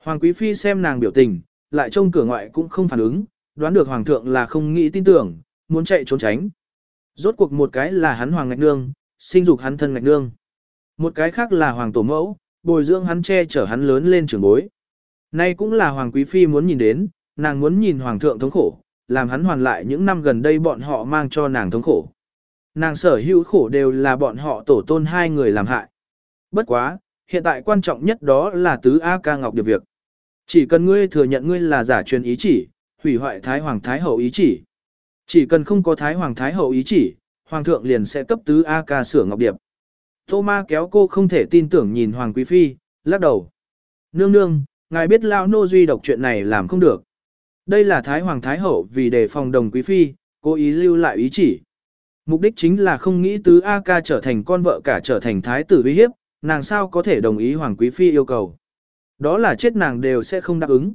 Hoàng Quý Phi xem nàng biểu tình, lại trông cửa ngoại cũng không phản ứng, đoán được Hoàng thượng là không nghĩ tin tưởng, muốn chạy trốn tránh. Rốt cuộc một cái là hắn Hoàng Ngạch Nương, sinh dục hắn thân Ngạch Nương. Một cái khác là Hoàng Tổ Mẫu, bồi dưỡng hắn che chở hắn lớn lên trưởng bối. Nay cũng là Hoàng Quý Phi muốn nhìn đến, nàng muốn nhìn Hoàng thượng thống khổ, làm hắn hoàn lại những năm gần đây bọn họ mang cho nàng thống khổ. Nàng sở hữu khổ đều là bọn họ tổ tôn hai người làm hại. Bất quá, hiện tại quan trọng nhất đó là tứ A ca ngọc điệp việc. Chỉ cần ngươi thừa nhận ngươi là giả truyền ý chỉ, hủy hoại Thái Hoàng Thái Hậu ý chỉ. Chỉ cần không có Thái Hoàng Thái Hậu ý chỉ, Hoàng thượng liền sẽ cấp tứ A ca sửa ngọc điệp. Tô ma kéo cô không thể tin tưởng nhìn Hoàng Quý Phi, lắc đầu. Nương nương, ngài biết lao nô duy độc chuyện này làm không được. Đây là Thái Hoàng Thái Hậu vì đề phòng đồng Quý Phi, cố ý lưu lại ý chỉ. Mục đích chính là không nghĩ tứ A ca trở thành con vợ cả trở thành thái tử uy hiếp, nàng sao có thể đồng ý Hoàng Quý Phi yêu cầu. Đó là chết nàng đều sẽ không đáp ứng.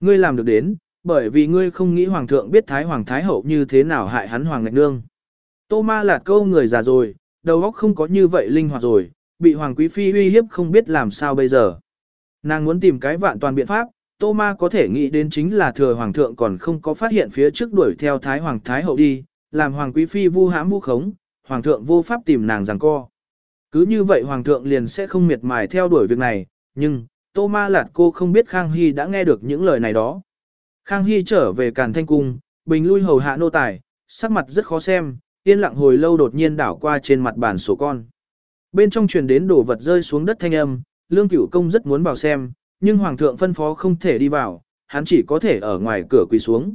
Ngươi làm được đến, bởi vì ngươi không nghĩ Hoàng thượng biết Thái Hoàng Thái Hậu như thế nào hại hắn Hoàng Ngạch Nương. Tô ma là câu người già rồi, đầu óc không có như vậy linh hoạt rồi, bị Hoàng Quý Phi uy hiếp không biết làm sao bây giờ. Nàng muốn tìm cái vạn toàn biện pháp, Tô Ma có thể nghĩ đến chính là thừa Hoàng thượng còn không có phát hiện phía trước đuổi theo Thái Hoàng Thái Hậu đi, làm Hoàng Quý Phi vu hãm vu khống, Hoàng thượng vô pháp tìm nàng rằng co. Cứ như vậy Hoàng thượng liền sẽ không miệt mài theo đuổi việc này, nhưng, Tô Ma Lạt cô không biết Khang Hy đã nghe được những lời này đó. Khang Hy trở về Càn Thanh Cung, bình lui hầu hạ nô tài, sắc mặt rất khó xem, yên lặng hồi lâu đột nhiên đảo qua trên mặt bàn sổ con. Bên trong truyền đến đồ vật rơi xuống đất thanh âm, lương cửu công rất muốn vào xem, nhưng hoàng thượng phân phó không thể đi vào, hắn chỉ có thể ở ngoài cửa quỳ xuống.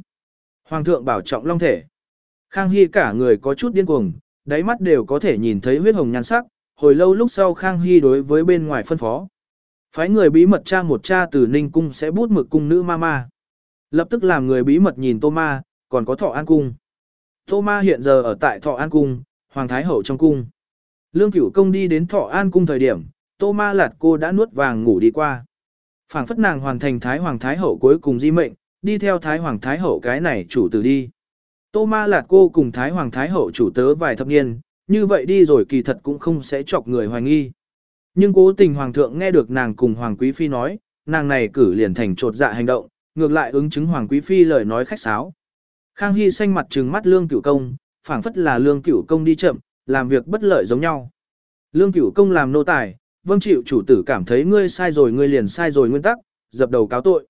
Hoàng thượng bảo trọng long thể. Khang Hy cả người có chút điên cuồng, đáy mắt đều có thể nhìn thấy huyết hồng nhan sắc, hồi lâu lúc sau Khang Hy đối với bên ngoài phân phó. Phái người bí mật tra một cha từ Ninh Cung sẽ bút mực cung nữ ma ma. Lập tức làm người bí mật nhìn Tô Ma, còn có Thọ An Cung. Tô Ma hiện giờ ở tại Thọ An Cung, Hoàng Thái Hậu trong cung. Lương Cửu Công đi đến Thọ An Cung thời điểm, Tô Ma Lạt cô đã nuốt vàng ngủ đi qua. Phảng phất nàng hoàn thành Thái Hoàng Thái Hậu cuối cùng di mệnh, đi theo Thái Hoàng Thái Hậu cái này chủ tử đi. Tô Ma Lạt cô cùng Thái Hoàng Thái Hậu chủ tớ vài thập niên, như vậy đi rồi kỳ thật cũng không sẽ chọc người hoài nghi. Nhưng cố tình Hoàng thượng nghe được nàng cùng Hoàng Quý Phi nói, nàng này cử liền thành trột dạ hành động, ngược lại ứng chứng Hoàng Quý Phi lời nói khách sáo. Khang Hy xanh mặt trừng mắt Lương Cửu Công, phảng phất là Lương Cửu Công đi chậm, làm việc bất lợi giống nhau. Lương Cửu Công làm nô tài, vâng chịu chủ tử cảm thấy ngươi sai rồi ngươi liền sai rồi nguyên tắc, dập đầu cáo tội.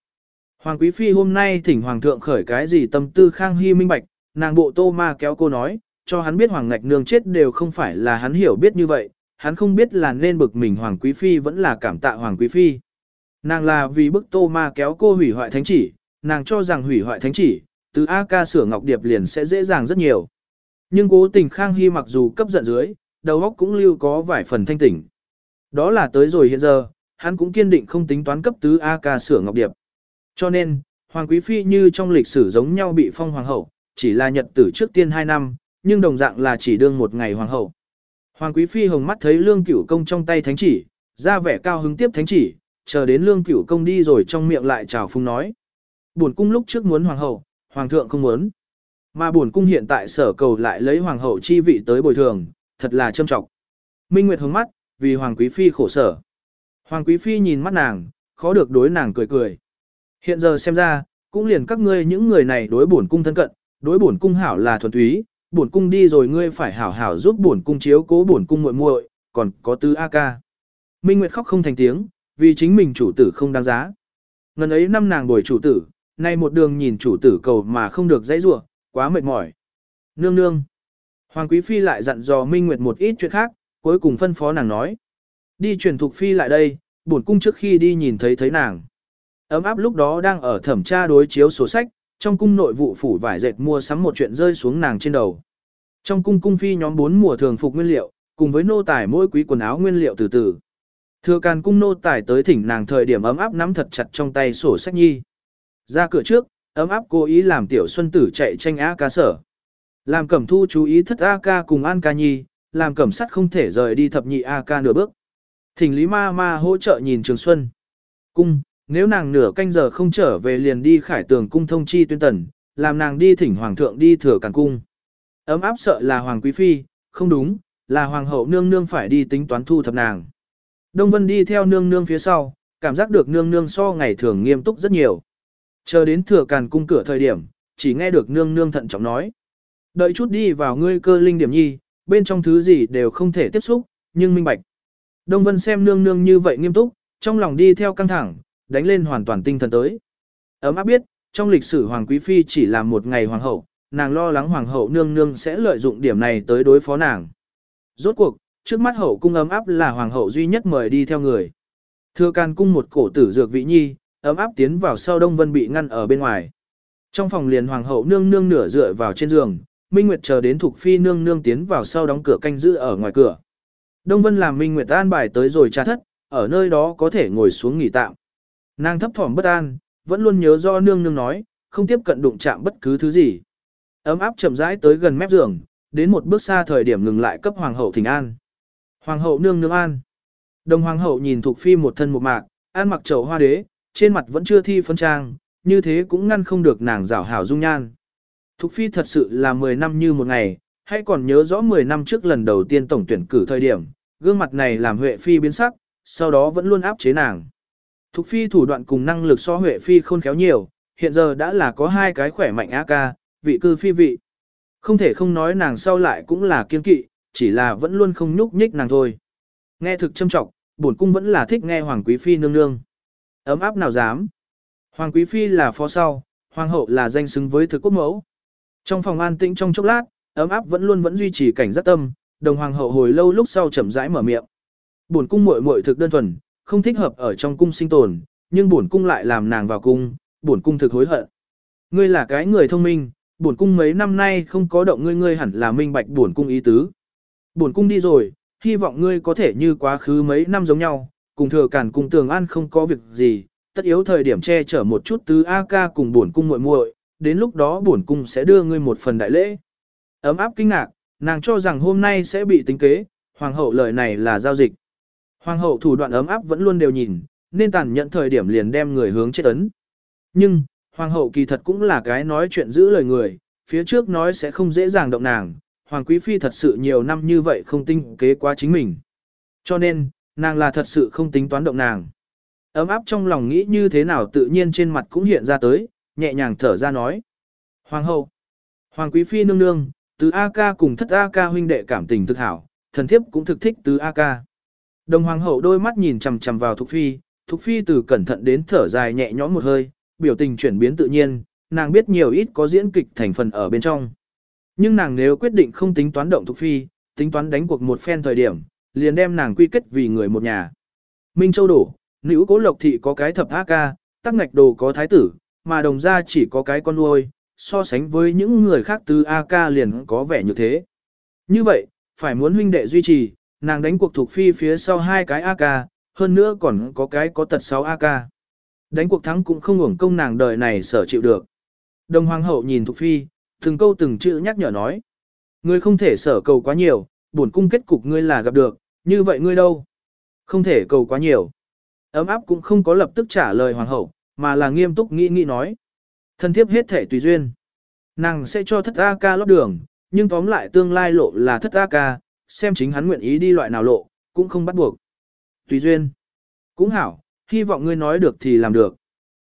Hoàng Quý Phi hôm nay thỉnh Hoàng thượng khởi cái gì tâm tư Khang Hy minh bạch, nàng bộ tô ma kéo cô nói, cho hắn biết Hoàng Ngạch Nương chết đều không phải là hắn hiểu biết như vậy, hắn không biết là nên bực mình Hoàng Quý Phi vẫn là cảm tạ Hoàng Quý Phi. Nàng là vì bức tô ma kéo cô hủy hoại thánh chỉ, nàng cho rằng hủy hoại thánh chỉ, từ A ca sửa Ngọc Điệp liền sẽ dễ dàng rất nhiều. Nhưng cố tình Khang Hy mặc dù cấp giận dưới, đầu óc cũng lưu có vài phần thanh tỉnh. Đó là tới rồi hiện giờ, hắn cũng kiên định không tính toán cấp tứ A ca sửa Ngọc Điệp. Cho nên, Hoàng Quý Phi như trong lịch sử giống nhau bị phong hoàng hậu, chỉ là nhật tử trước tiên 2 năm, nhưng đồng dạng là chỉ đương một ngày hoàng hậu. Hoàng Quý Phi hồng mắt thấy lương cửu công trong tay thánh chỉ, ra vẻ cao hứng tiếp thánh chỉ, chờ đến lương cửu công đi rồi trong miệng lại chào phung nói. Buồn cung lúc trước muốn hoàng hậu, hoàng thượng không muốn. Mà buồn cung hiện tại sở cầu lại lấy hoàng hậu chi vị tới bồi thường, thật là châm trọng. Minh Nguyệt hướng mắt, vì hoàng quý phi khổ sở. Hoàng quý phi nhìn mắt nàng, khó được đối nàng cười cười. Hiện giờ xem ra, cũng liền các ngươi những người này đối bổn cung thân cận, đối bổn cung hảo là thuần túy, bổn cung đi rồi ngươi phải hảo hảo giúp bổn cung chiếu cố bổn cung muội muội, còn có tứ a ca. Minh Nguyệt khóc không thành tiếng, vì chính mình chủ tử không đáng giá. Ngần ấy năm nàng bồi chủ tử, nay một đường nhìn chủ tử cầu mà không được dãy rủa, quá mệt mỏi. Nương nương. Hoàng Quý Phi lại dặn dò Minh Nguyệt một ít chuyện khác, cuối cùng phân phó nàng nói. Đi truyền Thục Phi lại đây, bổn cung trước khi đi nhìn thấy thấy nàng. Ấm áp lúc đó đang ở thẩm tra đối chiếu sổ sách, trong cung nội vụ phủ vải dệt mua sắm một chuyện rơi xuống nàng trên đầu. Trong cung cung phi nhóm bốn mùa thường phục nguyên liệu, cùng với nô tài mỗi quý quần áo nguyên liệu từ từ. Thừa càn cung nô tài tới thỉnh nàng thời điểm ấm áp nắm thật chặt trong tay sổ sách nhi. Ra cửa trước, ấm áp cố ý làm tiểu xuân tử chạy tranh A ca sở. Làm cẩm thu chú ý thất A ca cùng An ca nhi, làm cẩm sắt không thể rời đi thập nhị A ca nửa bước. Thỉnh Lý Ma Ma hỗ trợ nhìn Trường Xuân. Cung, nếu nàng nửa canh giờ không trở về liền đi khải tường cung thông chi tuyên tần, làm nàng đi thỉnh hoàng thượng đi thừa càn cung. Ấm áp sợ là hoàng quý phi, không đúng, là hoàng hậu nương nương phải đi tính toán thu thập nàng. Đông Vân đi theo nương nương phía sau, cảm giác được nương nương so ngày thường nghiêm túc rất nhiều. Chờ đến thừa càn cung cửa thời điểm, chỉ nghe được nương nương thận trọng nói. Đợi chút đi vào ngươi cơ linh điểm nhi, bên trong thứ gì đều không thể tiếp xúc, nhưng minh bạch. Đông Vân xem nương nương như vậy nghiêm túc, trong lòng đi theo căng thẳng, đánh lên hoàn toàn tinh thần tới. Ấm áp biết, trong lịch sử Hoàng Quý Phi chỉ là một ngày hoàng hậu, nàng lo lắng hoàng hậu nương nương sẽ lợi dụng điểm này tới đối phó nàng. Rốt cuộc, trước mắt hậu cung ấm áp là hoàng hậu duy nhất mời đi theo người. Thừa can cung một cổ tử dược vị nhi, ấm áp tiến vào sau Đông Vân bị ngăn ở bên ngoài. Trong phòng liền hoàng hậu nương nương nửa dựa vào trên giường, Minh Nguyệt chờ đến Thục phi nương nương tiến vào sau đóng cửa canh giữ ở ngoài cửa. Đông Vân làm Minh Nguyệt an bài tới rồi trà thất, ở nơi đó có thể ngồi xuống nghỉ tạm. Nàng thấp thỏm bất an, vẫn luôn nhớ do nương nương nói, không tiếp cận đụng chạm bất cứ thứ gì. Ấm áp chậm rãi tới gần mép giường, đến một bước xa thời điểm ngừng lại cấp hoàng hậu thỉnh an. Hoàng hậu nương nương an. Đồng hoàng hậu nhìn Thục phi một thân một mạc, an mặc trầu hoa đế, trên mặt vẫn chưa thi phân trang, như thế cũng ngăn không được nàng rảo hảo dung nhan. Thục phi thật sự là 10 năm như một ngày, hãy còn nhớ rõ 10 năm trước lần đầu tiên tổng tuyển cử thời điểm, gương mặt này làm Huệ phi biến sắc, sau đó vẫn luôn áp chế nàng. Thục phi thủ đoạn cùng năng lực so Huệ phi khôn khéo nhiều, hiện giờ đã là có hai cái khỏe mạnh á ca, vị cư phi vị. Không thể không nói nàng sau lại cũng là kiên kỵ, chỉ là vẫn luôn không nhúc nhích nàng thôi. Nghe thực châm trọng, bổn cung vẫn là thích nghe Hoàng Quý Phi nương nương. Ấm áp nào dám. Hoàng Quý Phi là phó sau, Hoàng hậu là danh xứng với thực quốc mẫu. Trong phòng an tĩnh trong chốc lát, ấm áp vẫn luôn vẫn duy trì cảnh giác tâm, đồng Hoàng hậu hồi lâu lúc sau chậm rãi mở miệng. Bổn cung muội muội thực đơn thuần, không thích hợp ở trong cung sinh tồn, nhưng bổn cung lại làm nàng vào cung, bổn cung thực hối hận. Ngươi là cái người thông minh, bổn cung mấy năm nay không có động ngươi ngươi hẳn là minh bạch bổn cung ý tứ. Bổn cung đi rồi, hy vọng ngươi có thể như quá khứ mấy năm giống nhau, cùng thừa cản cùng tường an không có việc gì, tất yếu thời điểm che chở một chút tứ A ca cùng bổn cung muội muội, đến lúc đó bổn cung sẽ đưa ngươi một phần đại lễ. Ấm áp kinh ngạc, nàng cho rằng hôm nay sẽ bị tính kế, hoàng hậu lời này là giao dịch. Hoàng hậu thủ đoạn ấm áp vẫn luôn đều nhìn, nên tàn nhận thời điểm liền đem người hướng chết ấn. Nhưng, hoàng hậu kỳ thật cũng là cái nói chuyện giữ lời người, phía trước nói sẽ không dễ dàng động nàng, hoàng quý phi thật sự nhiều năm như vậy không tinh kế quá chính mình. Cho nên, nàng là thật sự không tính toán động nàng. Ấm áp trong lòng nghĩ như thế nào tự nhiên trên mặt cũng hiện ra tới, nhẹ nhàng thở ra nói. Hoàng hậu, hoàng quý phi nương nương, tứ A ca cùng thất A ca huynh đệ cảm tình thực hảo, thần thiếp cũng thực thích tứ A ca. Đồng hoàng hậu đôi mắt nhìn chằm chằm vào Thục Phi, Thục Phi từ cẩn thận đến thở dài nhẹ nhõm một hơi, biểu tình chuyển biến tự nhiên, nàng biết nhiều ít có diễn kịch thành phần ở bên trong. Nhưng nàng nếu quyết định không tính toán động Thục Phi, tính toán đánh cuộc một phen thời điểm, liền đem nàng quy kết vì người một nhà. Minh Châu đổ, nữ cố lộc thị có cái thập A ca, tắc ngạch đồ có thái tử, mà đồng gia chỉ có cái con nuôi, so sánh với những người khác từ AK liền có vẻ như thế. Như vậy, phải muốn huynh đệ duy trì, nàng đánh cuộc thuộc phi phía sau hai cái AK, hơn nữa còn có cái có tật 6 AK. Đánh cuộc thắng cũng không hưởng công nàng đời này sở chịu được. Đồng hoàng hậu nhìn thuộc phi, từng câu từng chữ nhắc nhở nói. Ngươi không thể sở cầu quá nhiều, bổn cung kết cục ngươi là gặp được, như vậy ngươi đâu? Không thể cầu quá nhiều. Ấm áp cũng không có lập tức trả lời hoàng hậu, mà là nghiêm túc nghĩ nghĩ nói. Thân thiếp hết thể tùy duyên. Nàng sẽ cho thất A ca lót đường, nhưng tóm lại tương lai lộ là thất A ca, xem chính hắn nguyện ý đi loại nào lộ, cũng không bắt buộc. Tùy duyên. Cũng hảo, hy vọng ngươi nói được thì làm được.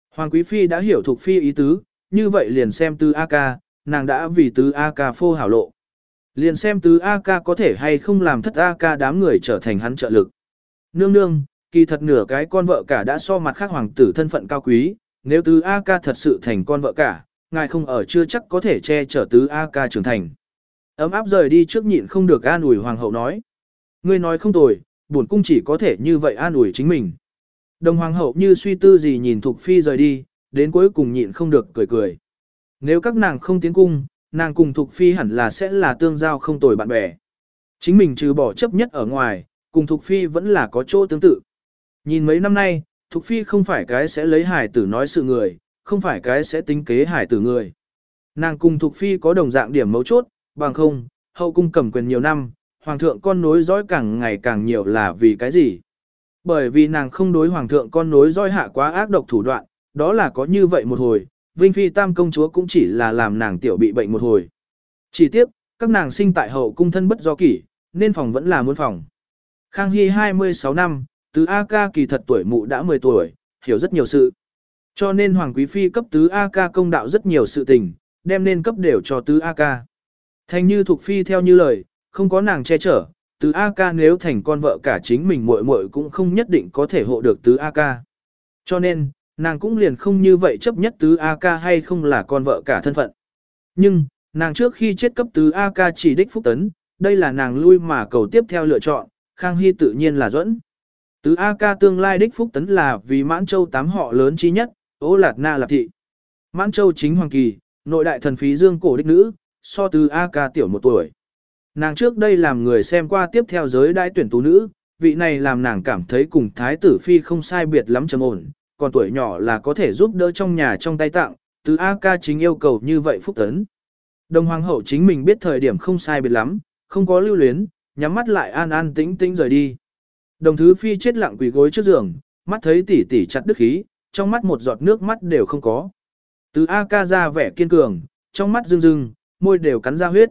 Hoàng Quý Phi đã hiểu thuộc Phi ý tứ, như vậy liền xem tư A ca, nàng đã vì tứ A ca phô hảo lộ. Liền xem tứ A ca có thể hay không làm thất A ca đám người trở thành hắn trợ lực. Nương nương, kỳ thật nửa cái con vợ cả đã so mặt khác hoàng tử thân phận cao quý, nếu tứ A ca thật sự thành con vợ cả, ngài không ở chưa chắc có thể che chở tứ A ca trưởng thành. Ấm áp rời đi trước nhịn không được an ủi hoàng hậu nói. Ngươi nói không tồi, bổn cung chỉ có thể như vậy an ủi chính mình. Đồng hoàng hậu như suy tư gì nhìn Thục Phi rời đi, đến cuối cùng nhịn không được cười cười. Nếu các nàng không tiến cung, nàng cùng Thục Phi hẳn là sẽ là tương giao không tồi bạn bè. Chính mình trừ bỏ chấp nhất ở ngoài, cùng Thục Phi vẫn là có chỗ tương tự. Nhìn mấy năm nay, Thục Phi không phải cái sẽ lấy hải tử nói sự người, không phải cái sẽ tính kế hải tử người. Nàng cùng Thục Phi có đồng dạng điểm mấu chốt, bằng không, hậu cung cầm quyền nhiều năm, hoàng thượng con nối dõi càng ngày càng nhiều là vì cái gì? Bởi vì nàng không đối hoàng thượng con nối dõi hạ quá ác độc thủ đoạn, đó là có như vậy một hồi, Vinh Phi Tam công chúa cũng chỉ là làm nàng tiểu bị bệnh một hồi. Chỉ tiếp, các nàng sinh tại hậu cung thân bất do kỷ, nên phòng vẫn là muốn phòng. Khang Hy 26 năm, Tứ A ca kỳ thật tuổi mụ đã 10 tuổi, hiểu rất nhiều sự. Cho nên Hoàng Quý Phi cấp tứ A ca công đạo rất nhiều sự tình, đem nên cấp đều cho tứ A ca. Thành như thuộc phi theo như lời, không có nàng che chở, tứ A ca nếu thành con vợ cả chính mình muội muội cũng không nhất định có thể hộ được tứ A ca. Cho nên, nàng cũng liền không như vậy chấp nhất tứ A ca hay không là con vợ cả thân phận. Nhưng, nàng trước khi chết cấp tứ A ca chỉ đích phúc tấn, đây là nàng lui mà cầu tiếp theo lựa chọn, Khang Hy tự nhiên là dẫn. Tứ A ca tương lai đích phúc tấn là vì mãn châu tám họ lớn chi nhất, ô lạt na lạp thị. Mãn châu chính hoàng kỳ, nội đại thần phí dương cổ đích nữ, so tứ A ca tiểu một tuổi. Nàng trước đây làm người xem qua tiếp theo giới đại tuyển tú nữ, vị này làm nàng cảm thấy cùng thái tử phi không sai biệt lắm trầm ổn, còn tuổi nhỏ là có thể giúp đỡ trong nhà trong tay tặng, từ A ca chính yêu cầu như vậy phúc tấn. Đồng hoàng hậu chính mình biết thời điểm không sai biệt lắm, không có lưu luyến, nhắm mắt lại an an tĩnh tĩnh rời đi. Đồng thứ phi chết lặng quỳ gối trước giường, mắt thấy tỷ tỷ chặt đứt khí, trong mắt một giọt nước mắt đều không có. Từ A ca ra vẻ kiên cường, trong mắt rưng rưng, môi đều cắn ra huyết.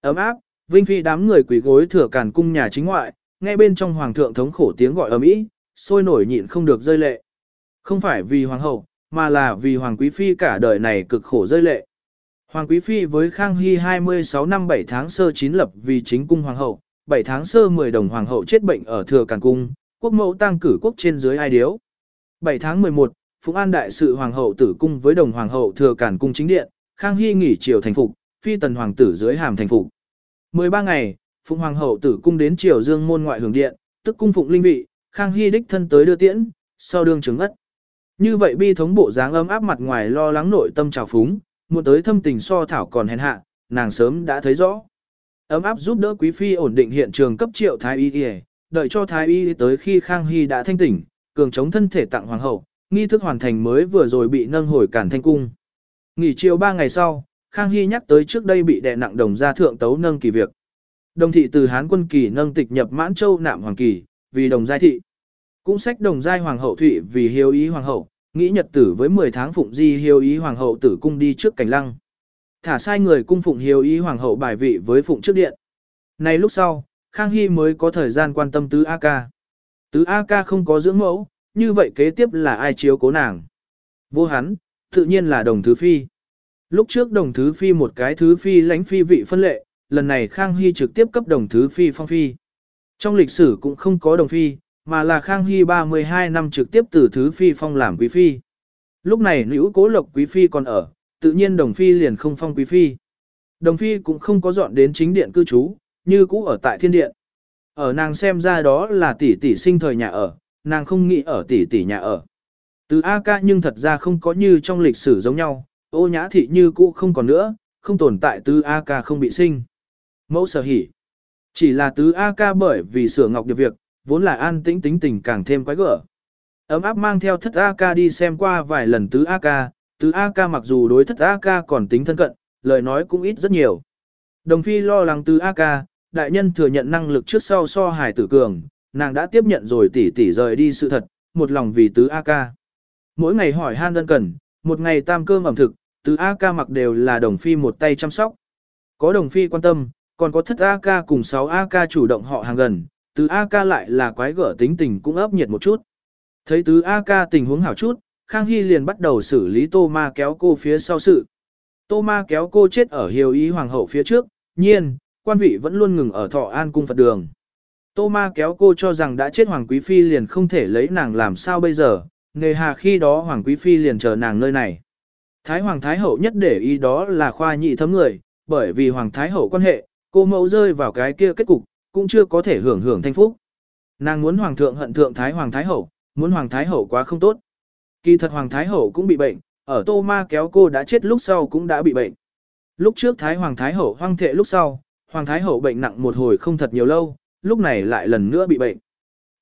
Ấm áp, Vinh Phi đám người quỳ gối thừa càn cung nhà chính ngoại, nghe bên trong hoàng thượng thống khổ tiếng gọi ầm ĩ, sôi nổi nhịn không được rơi lệ. Không phải vì hoàng hậu, mà là vì hoàng quý phi cả đời này cực khổ rơi lệ. Hoàng quý phi với Khang Hy 26 năm 7 tháng sơ chín lập vì chính cung hoàng hậu, 7 tháng sơ 10 đồng hoàng hậu chết bệnh ở thừa càn cung, quốc mẫu tăng cử quốc trên dưới ai điếu. 7 tháng 11, Phụng An đại sự hoàng hậu tử cung với đồng hoàng hậu thừa càn cung chính điện, Khang Hy nghỉ triều thành phục, phi tần hoàng tử dưới hàm thành phục. 13 ngày, Phụng Hoàng hậu tử cung đến triều dương môn ngoại hưởng điện, tức cung phụng linh vị, Khang Hy đích thân tới đưa tiễn, sau đương chứng ất. Như vậy bi thống bộ dáng ấm áp mặt ngoài lo lắng nội tâm trào phúng, muốn tới thâm tình so thảo còn hèn hạ, nàng sớm đã thấy rõ. Ấm áp giúp đỡ quý phi ổn định hiện trường cấp triệu thái y y, đợi cho thái y tới khi Khang Hy đã thanh tỉnh, cường chống thân thể tặng hoàng hậu, nghi thức hoàn thành mới vừa rồi bị nâng hồi cản thanh cung. Nghỉ chiều 3 ngày sau, Khang Hy nhắc tới trước đây bị đè nặng đồng gia thượng tấu nâng kỳ việc. Đồng thị từ Hán quân kỳ nâng tịch nhập Mãn Châu nạm hoàng kỳ, vì đồng giai thị. Cũng sách đồng giai hoàng hậu thụy vì hiếu ý hoàng hậu, nghĩ nhật tử với 10 tháng phụng di hiếu ý hoàng hậu tử cung đi trước cảnh lăng. Thả sai người cung phụng hiếu ý hoàng hậu bài vị với phụng trước điện. Này lúc sau, Khang Hy mới có thời gian quan tâm tứ A ca. Tứ A ca không có dưỡng mẫu, như vậy kế tiếp là ai chiếu cố nàng? Vô hắn, tự nhiên là đồng thứ phi. Lúc trước đồng thứ phi một cái thứ phi lãnh phi vị phân lệ, lần này Khang Hy trực tiếp cấp đồng thứ phi phong phi. Trong lịch sử cũng không có đồng phi, mà là Khang Hy 32 năm trực tiếp từ thứ phi phong làm quý phi. Lúc này nữ cố lộc quý phi còn ở, tự nhiên đồng phi liền không phong quý phi. Đồng phi cũng không có dọn đến chính điện cư trú, như cũ ở tại thiên điện. Ở nàng xem ra đó là tỷ tỷ sinh thời nhà ở, nàng không nghĩ ở tỷ tỷ nhà ở. Từ A ca nhưng thật ra không có như trong lịch sử giống nhau, ô nhã thị như cũ không còn nữa, không tồn tại từ A ca không bị sinh. Mẫu sở hỉ. Chỉ là tứ A ca bởi vì sửa ngọc điệp việc, vốn là an tĩnh tính tình càng thêm quái gở. Ấm áp mang theo thất A ca đi xem qua vài lần tứ A ca, tứ A ca mặc dù đối thất A ca còn tính thân cận, lời nói cũng ít rất nhiều. Đồng phi lo lắng tứ A ca, đại nhân thừa nhận năng lực trước sau so hài tử cường, nàng đã tiếp nhận rồi tỉ tỉ rời đi sự thật, một lòng vì tứ A ca. Mỗi ngày hỏi han đơn cần, một ngày tam cơm ẩm thực, tứ A ca mặc đều là đồng phi một tay chăm sóc. Có đồng phi quan tâm, còn có thất AK cùng 6 AK chủ động họ hàng gần, tứ AK lại là quái gở tính tình cũng ấp nhiệt một chút. Thấy tứ AK tình huống hảo chút, Khang Hy liền bắt đầu xử lý Tô Ma kéo cô phía sau sự. Tô Ma kéo cô chết ở hiếu ý hoàng hậu phía trước, nhiên, quan vị vẫn luôn ngừng ở thọ an cung Phật đường. Tô Ma kéo cô cho rằng đã chết hoàng quý phi liền không thể lấy nàng làm sao bây giờ, nề hà khi đó hoàng quý phi liền chờ nàng nơi này. Thái hoàng thái hậu nhất để ý đó là khoa nhị thấm người, bởi vì hoàng thái hậu quan hệ, Cô mẫu rơi vào cái kia kết cục, cũng chưa có thể hưởng hưởng thanh phúc. Nàng muốn hoàng thượng hận thượng thái hoàng thái hậu, muốn hoàng thái hậu quá không tốt. Kỳ thật hoàng thái hậu cũng bị bệnh, ở tô ma kéo cô đã chết lúc sau cũng đã bị bệnh. Lúc trước thái hoàng thái hậu hoang thệ lúc sau, hoàng thái hậu bệnh nặng một hồi không thật nhiều lâu, lúc này lại lần nữa bị bệnh.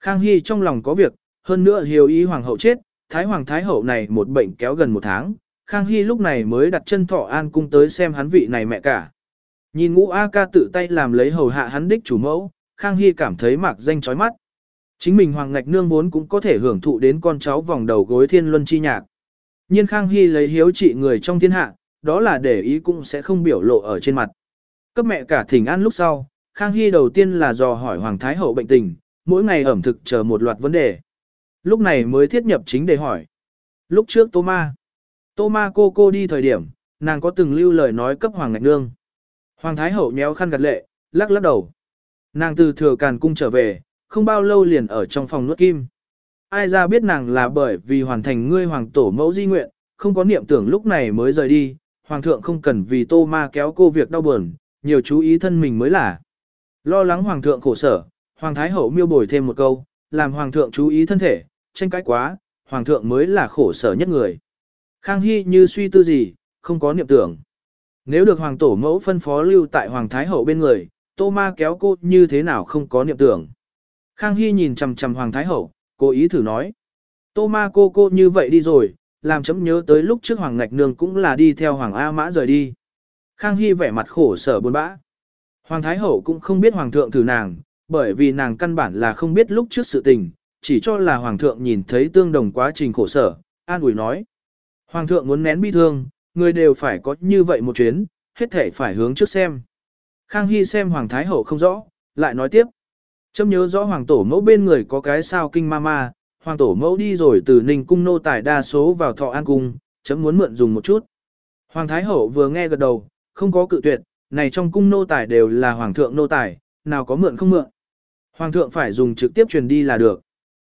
Khang Hy trong lòng có việc, hơn nữa hiểu ý hoàng hậu chết, thái hoàng thái hậu này một bệnh kéo gần một tháng, Khang Hy lúc này mới đặt chân thọ an cung tới xem hắn vị này mẹ cả. Nhìn ngũ A ca tự tay làm lấy hầu hạ hắn đích chủ mẫu, Khang Hy cảm thấy mạc danh chói mắt. Chính mình Hoàng Ngạch Nương vốn cũng có thể hưởng thụ đến con cháu vòng đầu gối thiên luân chi nhạc. nhiên Khang Hy lấy hiếu trị người trong thiên hạ, đó là để ý cũng sẽ không biểu lộ ở trên mặt. Cấp mẹ cả thỉnh an lúc sau, Khang Hy đầu tiên là dò hỏi Hoàng Thái Hậu bệnh tình, mỗi ngày ẩm thực chờ một loạt vấn đề. Lúc này mới thiết nhập chính để hỏi. Lúc trước Tô Ma. Tô Ma cô cô đi thời điểm, nàng có từng lưu lời nói cấp Hoàng Ngạch Nương. Hoàng Thái Hậu nhéo khăn gật lệ, lắc lắc đầu. Nàng từ thừa càn cung trở về, không bao lâu liền ở trong phòng nuốt kim. ai ra biết nàng là bởi vì hoàn thành ngươi hoàng tổ mẫu di nguyện, không có niệm tưởng lúc này mới rời đi, hoàng thượng không cần vì tô ma kéo cô việc đau buồn, nhiều chú ý thân mình mới là. Lo lắng hoàng thượng khổ sở, hoàng thái hậu miêu bồi thêm một câu, làm hoàng thượng chú ý thân thể, tranh cãi quá, hoàng thượng mới là khổ sở nhất người. Khang Hy như suy tư gì, không có niệm tưởng. Nếu được hoàng tổ mẫu phân phó lưu tại hoàng thái hậu bên người, tô ma kéo cô như thế nào không có niệm tưởng. Khang Hy nhìn chằm chằm hoàng thái hậu, cố ý thử nói. Tô ma cô cô như vậy đi rồi, làm chấm nhớ tới lúc trước hoàng ngạch nương cũng là đi theo hoàng A mã rời đi. Khang Hy vẻ mặt khổ sở buồn bã. Hoàng thái hậu cũng không biết hoàng thượng thử nàng, bởi vì nàng căn bản là không biết lúc trước sự tình, chỉ cho là hoàng thượng nhìn thấy tương đồng quá trình khổ sở, an ủi nói. Hoàng thượng muốn nén bi thương, người đều phải có như vậy một chuyến, hết thể phải hướng trước xem. Khang Hy xem Hoàng Thái Hậu không rõ, lại nói tiếp. Chấm nhớ rõ Hoàng Tổ mẫu bên người có cái sao kinh ma ma, Hoàng Tổ mẫu đi rồi từ Ninh Cung nô tài đa số vào thọ an cung, chấm muốn mượn dùng một chút. Hoàng Thái Hậu vừa nghe gật đầu, không có cự tuyệt, này trong cung nô tài đều là Hoàng thượng nô tài, nào có mượn không mượn. Hoàng thượng phải dùng trực tiếp truyền đi là được.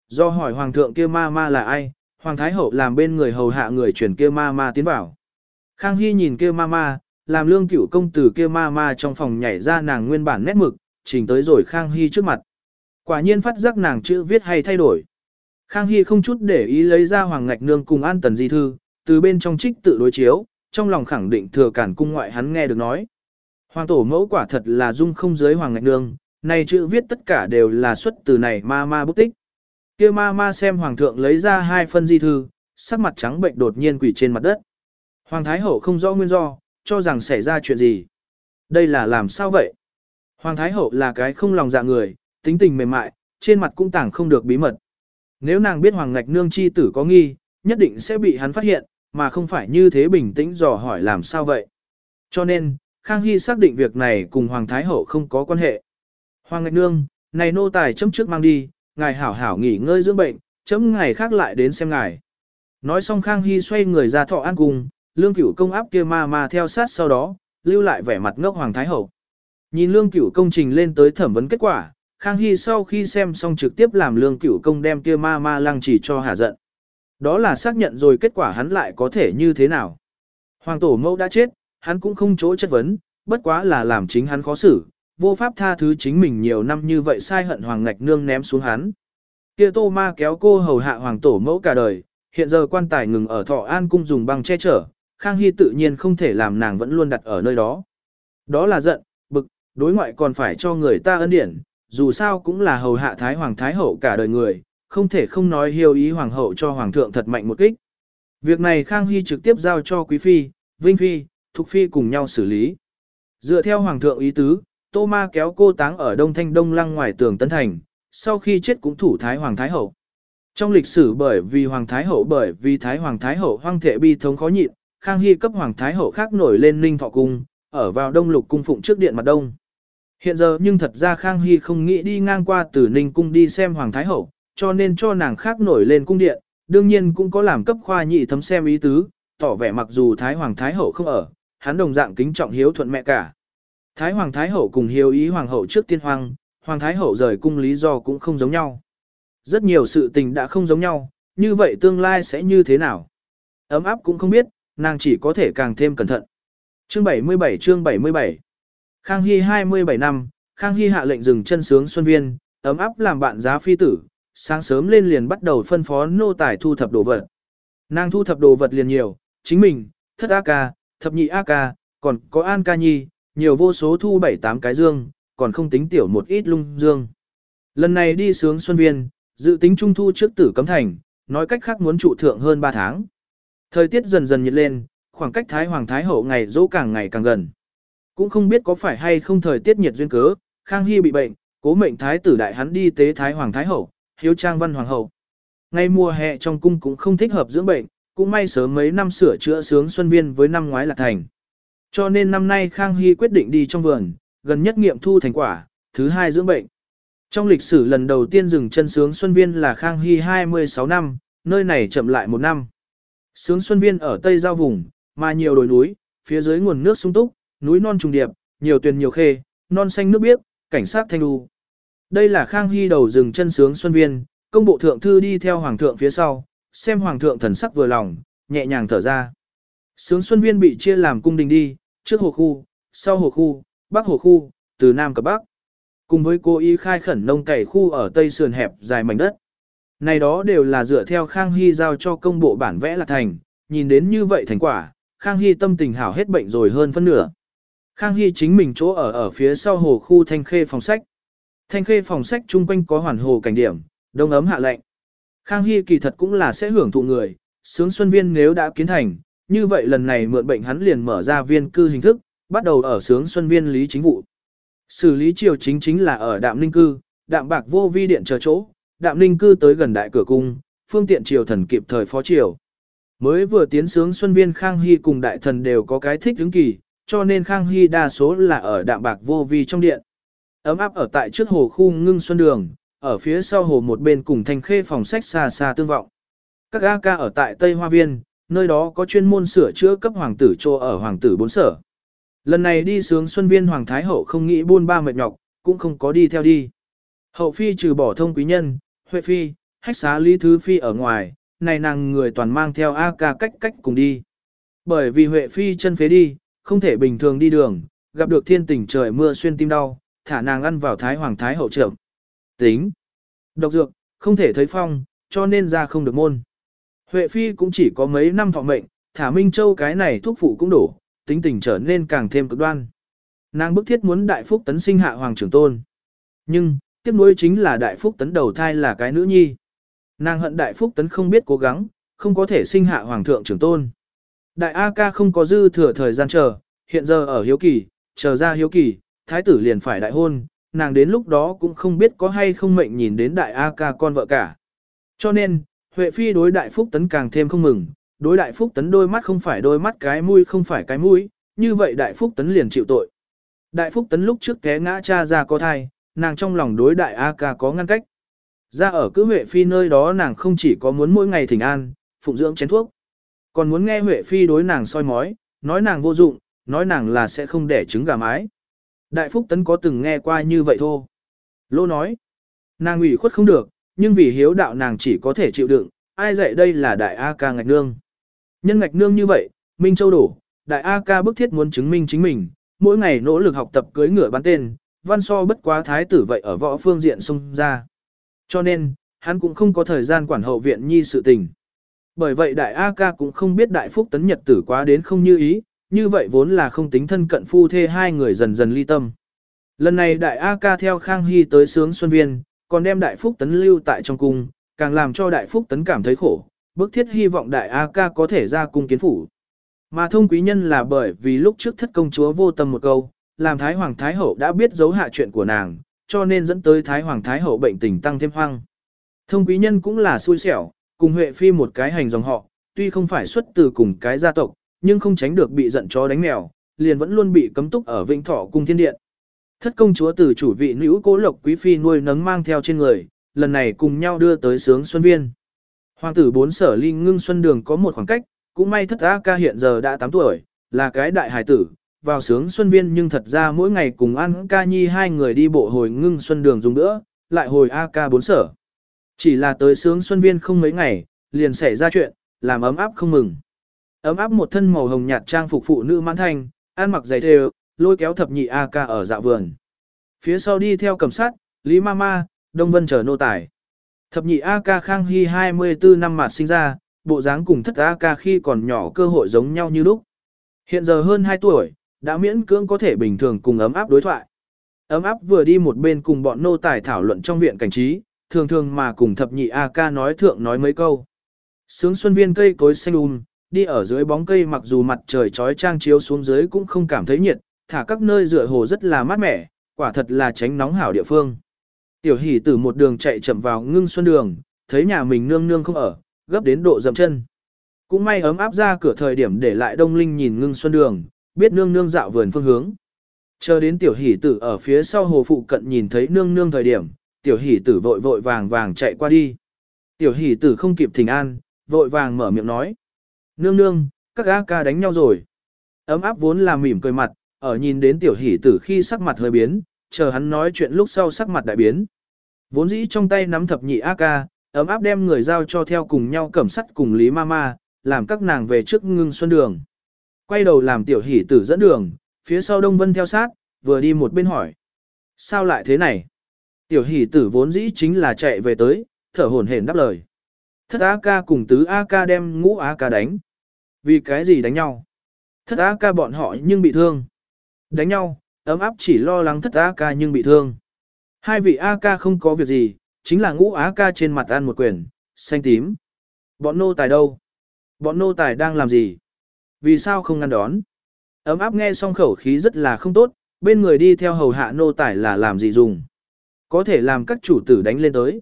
Do hỏi Hoàng thượng kia ma ma là ai, Hoàng Thái Hậu làm bên người hầu hạ người truyền kia ma ma tiến vào. Khang Hy nhìn kia ma ma, làm lương cửu công tử kia ma ma trong phòng nhảy ra nàng nguyên bản nét mực, trình tới rồi Khang Hy trước mặt. Quả nhiên phát giác nàng chữ viết hay thay đổi. Khang Hy không chút để ý lấy ra Hoàng Ngạch Nương cùng An Tần Di Thư, từ bên trong trích tự đối chiếu, trong lòng khẳng định thừa cản cung ngoại hắn nghe được nói. Hoàng tổ mẫu quả thật là dung không giới Hoàng Ngạch Nương, này chữ viết tất cả đều là xuất từ này ma ma bút tích. Kia ma ma xem Hoàng thượng lấy ra hai phân di thư, sắc mặt trắng bệnh đột nhiên quỳ trên mặt đất. Hoàng Thái Hậu không rõ nguyên do, cho rằng xảy ra chuyện gì. Đây là làm sao vậy? Hoàng Thái Hậu là cái không lòng dạ người, tính tình mềm mại, trên mặt cũng tảng không được bí mật. Nếu nàng biết Hoàng Ngạch Nương chi tử có nghi, nhất định sẽ bị hắn phát hiện, mà không phải như thế bình tĩnh dò hỏi làm sao vậy. Cho nên, Khang Hy xác định việc này cùng Hoàng Thái Hậu không có quan hệ. Hoàng Ngạch Nương, này nô tài chấm trước mang đi, ngài hảo hảo nghỉ ngơi dưỡng bệnh, chấm ngày khác lại đến xem ngài. Nói xong Khang Hy xoay người ra thọ an cùng, lương cửu công áp kia ma ma theo sát sau đó, lưu lại vẻ mặt ngốc hoàng thái hậu. Nhìn lương cửu công trình lên tới thẩm vấn kết quả, Khang Hy sau khi xem xong trực tiếp làm lương cửu công đem kia ma ma lăng chỉ cho hà giận. Đó là xác nhận rồi kết quả hắn lại có thể như thế nào. Hoàng tổ mẫu đã chết, hắn cũng không chỗ chất vấn, bất quá là làm chính hắn khó xử, vô pháp tha thứ chính mình nhiều năm như vậy sai hận hoàng ngạch nương ném xuống hắn. Kia tô ma kéo cô hầu hạ hoàng tổ mẫu cả đời, hiện giờ quan tài ngừng ở thọ an cung dùng băng che chở, Khang Hy tự nhiên không thể làm nàng vẫn luôn đặt ở nơi đó. Đó là giận, đối ngoại còn phải cho người ta ân điển, dù sao cũng là hầu hạ Thái Hoàng Thái Hậu cả đời người, không thể không nói hiêu ý Hoàng hậu cho Hoàng thượng thật mạnh một kích. Việc này Khang Hy trực tiếp giao cho Quý Phi, Vinh Phi, Thục Phi cùng nhau xử lý. Dựa theo Hoàng thượng ý tứ, Tô Ma kéo cô táng ở Đông Thanh Đông Lăng ngoài tường Tân Thành, sau khi chết cũng thủ Thái Hoàng Thái Hậu. Trong lịch sử bởi vì Hoàng Thái Hậu bởi vì Thái Hoàng Thái Hậu hoang thệ bi thống khó nhịn, Khang Hy cấp Hoàng Thái Hậu khác nổi lên Ninh Thọ Cung, ở vào Đông Lục Cung phụng trước điện mặt đông. Hiện giờ nhưng thật ra Khang Hy không nghĩ đi ngang qua từ Ninh Cung đi xem Hoàng Thái Hậu, cho nên cho nàng khác nổi lên cung điện, đương nhiên cũng có làm cấp khoa nhị thấm xem ý tứ, tỏ vẻ mặc dù Thái Hoàng Thái Hậu không ở, hắn đồng dạng kính trọng hiếu thuận mẹ cả. Thái Hoàng Thái Hậu cùng hiếu ý Hoàng Hậu trước tiên hoàng, Hoàng Thái Hậu rời cung lý do cũng không giống nhau. Rất nhiều sự tình đã không giống nhau, như vậy tương lai sẽ như thế nào? Ấm áp cũng không biết, nàng chỉ có thể càng thêm cẩn thận. Chương 77 chương 77 Khang Hy 27 năm, Khang Hy hạ lệnh dừng chân sướng Xuân Viên, ấm áp làm bạn giá phi tử, sáng sớm lên liền bắt đầu phân phó nô tài thu thập đồ vật. Nàng thu thập đồ vật liền nhiều, chính mình, thất A ca, thập nhị A ca, còn có An ca nhi, nhiều vô số thu bảy tám cái dương, còn không tính tiểu một ít lung dương. Lần này đi sướng Xuân Viên, dự tính trung thu trước tử cấm thành, nói cách khác muốn trụ thượng hơn 3 tháng. Thời tiết dần dần nhiệt lên, khoảng cách Thái Hoàng Thái Hậu ngày dỗ càng ngày càng gần. Cũng không biết có phải hay không thời tiết nhiệt duyên cớ, Khang Hy bị bệnh, cố mệnh Thái tử đại hắn đi tế Thái Hoàng Thái Hậu, hiếu trang văn Hoàng Hậu. Ngay mùa hè trong cung cũng không thích hợp dưỡng bệnh, cũng may sớm mấy năm sửa chữa sướng xuân viên với năm ngoái là thành. Cho nên năm nay Khang Hy quyết định đi trong vườn, gần nhất nghiệm thu thành quả, thứ hai dưỡng bệnh. Trong lịch sử lần đầu tiên dừng chân sướng xuân viên là Khang Hy 26 năm, nơi này chậm lại một năm. Sướng Xuân Viên ở Tây Giao vùng, mà nhiều đồi núi, phía dưới nguồn nước sung túc, núi non trùng điệp, nhiều tuyền nhiều khê, non xanh nước biếc, cảnh sát thanh đu. Đây là Khang Hy đầu rừng chân sướng Xuân Viên, công bộ thượng thư đi theo hoàng thượng phía sau, xem hoàng thượng thần sắc vừa lòng, nhẹ nhàng thở ra. Sướng Xuân Viên bị chia làm cung đình đi, trước hồ khu, sau hồ khu, bắc hồ khu, từ nam cập bắc. Cùng với cô ý khai khẩn nông cày khu ở tây sườn hẹp dài mảnh đất. Này đó đều là dựa theo Khang Hy giao cho công bộ bản vẽ là thành, nhìn đến như vậy thành quả, Khang Hy tâm tình hảo hết bệnh rồi hơn phân nửa. Khang Hy chính mình chỗ ở ở phía sau hồ khu Thanh Khê phòng sách. Thanh Khê phòng sách chung quanh có hoàn hồ cảnh điểm, đông ấm hạ lạnh. Khang Hy kỳ thật cũng là sẽ hưởng thụ người, sướng xuân viên nếu đã kiến thành, như vậy lần này mượn bệnh hắn liền mở ra viên cư hình thức, bắt đầu ở sướng xuân viên lý chính vụ. Xử lý triều chính chính là ở đạm ninh cư, đạm bạc vô vi điện chờ chỗ, đạm ninh cư tới gần đại cửa cung, phương tiện triều thần kịp thời phó triều. Mới vừa tiến sướng xuân viên Khang Hy cùng đại thần đều có cái thích hứng kỳ, cho nên Khang Hy đa số là ở đạm bạc vô vi trong điện. Ấm áp ở tại trước hồ khu ngưng xuân đường, ở phía sau hồ một bên cùng thanh khê phòng sách xa xa tương vọng. Các A ca ở tại Tây Hoa Viên, nơi đó có chuyên môn sửa chữa cấp hoàng tử trô ở hoàng tử bốn sở. Lần này đi sướng xuân viên hoàng thái hậu không nghĩ buôn ba mệt nhọc, cũng không có đi theo đi. Hậu phi trừ bỏ thông quý nhân, huệ phi, hách xá lý thứ phi ở ngoài, này nàng người toàn mang theo A ca cách cách cùng đi. Bởi vì huệ phi chân phế đi, không thể bình thường đi đường, gặp được thiên tình trời mưa xuyên tim đau, thả nàng ăn vào thái hoàng thái hậu trưởng. Tính. Độc dược, không thể thấy phong, cho nên ra không được môn. Huệ Phi cũng chỉ có mấy năm thọ mệnh, thả Minh Châu cái này thuốc phụ cũng đủ tính tình trở nên càng thêm cực đoan. Nàng bức thiết muốn đại phúc tấn sinh hạ hoàng trưởng tôn. Nhưng, tiếc nuối chính là đại phúc tấn đầu thai là cái nữ nhi. Nàng hận đại phúc tấn không biết cố gắng, không có thể sinh hạ hoàng thượng trưởng tôn. Đại A ca không có dư thừa thời gian chờ, hiện giờ ở hiếu kỳ, chờ ra hiếu kỳ, thái tử liền phải đại hôn, nàng đến lúc đó cũng không biết có hay không mệnh nhìn đến đại A ca con vợ cả. Cho nên, Huệ Phi đối đại phúc tấn càng thêm không mừng, đối đại phúc tấn đôi mắt không phải đôi mắt cái mũi không phải cái mũi, như vậy đại phúc tấn liền chịu tội. Đại phúc tấn lúc trước té ngã cha ra có thai, nàng trong lòng đối đại A ca có ngăn cách. Ra ở cứ Huệ Phi nơi đó nàng không chỉ có muốn mỗi ngày thỉnh an, phụng dưỡng chén thuốc, còn muốn nghe Huệ Phi đối nàng soi mói, nói nàng vô dụng, nói nàng là sẽ không đẻ trứng gà mái. Đại Phúc Tấn có từng nghe qua như vậy thôi. Lô nói, nàng ủy khuất không được, nhưng vì hiếu đạo nàng chỉ có thể chịu đựng, ai dạy đây là đại A ca ngạch nương. Nhân ngạch nương như vậy, Minh Châu đổ, đại A ca bức thiết muốn chứng minh chính mình, mỗi ngày nỗ lực học tập cưới ngựa bán tên, văn so bất quá thái tử vậy ở võ phương diện xung ra. Cho nên, hắn cũng không có thời gian quản hậu viện nhi sự tình. Bởi vậy đại A ca cũng không biết đại phúc tấn nhật tử quá đến không như ý, như vậy vốn là không tính thân cận phu thê hai người dần dần ly tâm. Lần này đại A ca theo Khang Hy tới sướng Xuân Viên, còn đem đại phúc tấn lưu tại trong cung, càng làm cho đại phúc tấn cảm thấy khổ, bức thiết hy vọng đại A ca có thể ra cung kiến phủ. Mà thông quý nhân là bởi vì lúc trước thất công chúa vô tâm một câu, làm Thái Hoàng Thái Hậu đã biết giấu hạ chuyện của nàng, cho nên dẫn tới Thái Hoàng Thái Hậu bệnh tình tăng thêm hoang. Thông quý nhân cũng là xui xẻo, cùng Huệ Phi một cái hành dòng họ, tuy không phải xuất từ cùng cái gia tộc, nhưng không tránh được bị giận chó đánh mèo, liền vẫn luôn bị cấm túc ở Vĩnh Thọ cung thiên điện. Thất công chúa từ chủ vị nữ cố lộc quý phi nuôi nấng mang theo trên người, lần này cùng nhau đưa tới sướng xuân viên. Hoàng tử bốn sở ly ngưng xuân đường có một khoảng cách, cũng may thất A ca hiện giờ đã 8 tuổi, là cái đại hài tử, vào sướng xuân viên nhưng thật ra mỗi ngày cùng ăn ca nhi hai người đi bộ hồi ngưng xuân đường dùng nữa, lại hồi A ca bốn sở. Chỉ là tới sướng xuân viên không mấy ngày, liền xảy ra chuyện, làm ấm áp không mừng. Ấm áp một thân màu hồng nhạt trang phục phụ nữ mãn thanh, ăn mặc giày thêu, lôi kéo thập nhị A ca ở dạ vườn. Phía sau đi theo cầm sát, Lý Mama, Đông Vân chờ nô tài. Thập nhị A ca Khang Hy 24 năm mà sinh ra, bộ dáng cùng thất A ca khi còn nhỏ cơ hội giống nhau như lúc. Hiện giờ hơn 2 tuổi, đã miễn cưỡng có thể bình thường cùng ấm áp đối thoại. Ấm áp vừa đi một bên cùng bọn nô tài thảo luận trong viện cảnh trí, thường thường mà cùng thập nhị A ca nói thượng nói mấy câu. Sướng xuân viên cây cối xanh um, đi ở dưới bóng cây mặc dù mặt trời trói trang chiếu xuống dưới cũng không cảm thấy nhiệt, thả các nơi dựa hồ rất là mát mẻ, quả thật là tránh nóng hảo địa phương. Tiểu hỷ từ một đường chạy chậm vào ngưng xuân đường, thấy nhà mình nương nương không ở, gấp đến độ dầm chân. Cũng may ấm áp ra cửa thời điểm để lại đông linh nhìn ngưng xuân đường, biết nương nương dạo vườn phương hướng. Chờ đến tiểu hỷ tử ở phía sau hồ phụ cận nhìn thấy nương nương thời điểm, tiểu hỷ tử vội vội vàng vàng chạy qua đi. Tiểu hỷ tử không kịp thỉnh an, vội vàng mở miệng nói. Nương nương, các gã ca đánh nhau rồi. Ấm áp vốn là mỉm cười mặt, ở nhìn đến tiểu hỷ tử khi sắc mặt hơi biến, chờ hắn nói chuyện lúc sau sắc mặt đại biến. Vốn dĩ trong tay nắm thập nhị A ca, ấm áp đem người giao cho theo cùng nhau cẩm sắt cùng Lý Mama, làm các nàng về trước ngưng xuân đường. Quay đầu làm tiểu hỷ tử dẫn đường, phía sau Đông Vân theo sát, vừa đi một bên hỏi. Sao lại thế này? Tiểu hỷ tử vốn dĩ chính là chạy về tới, thở hổn hển đáp lời. Thất A ca cùng tứ A ca đem ngũ A ca đánh. Vì cái gì đánh nhau? Thất A ca bọn họ nhưng bị thương. Đánh nhau, ấm áp chỉ lo lắng thất A ca nhưng bị thương. Hai vị A ca không có việc gì, chính là ngũ A ca trên mặt ăn một quyền, xanh tím. Bọn nô tài đâu? Bọn nô tài đang làm gì? Vì sao không ngăn đón? Ấm áp nghe xong khẩu khí rất là không tốt, bên người đi theo hầu hạ nô tài là làm gì dùng? Có thể làm các chủ tử đánh lên tới.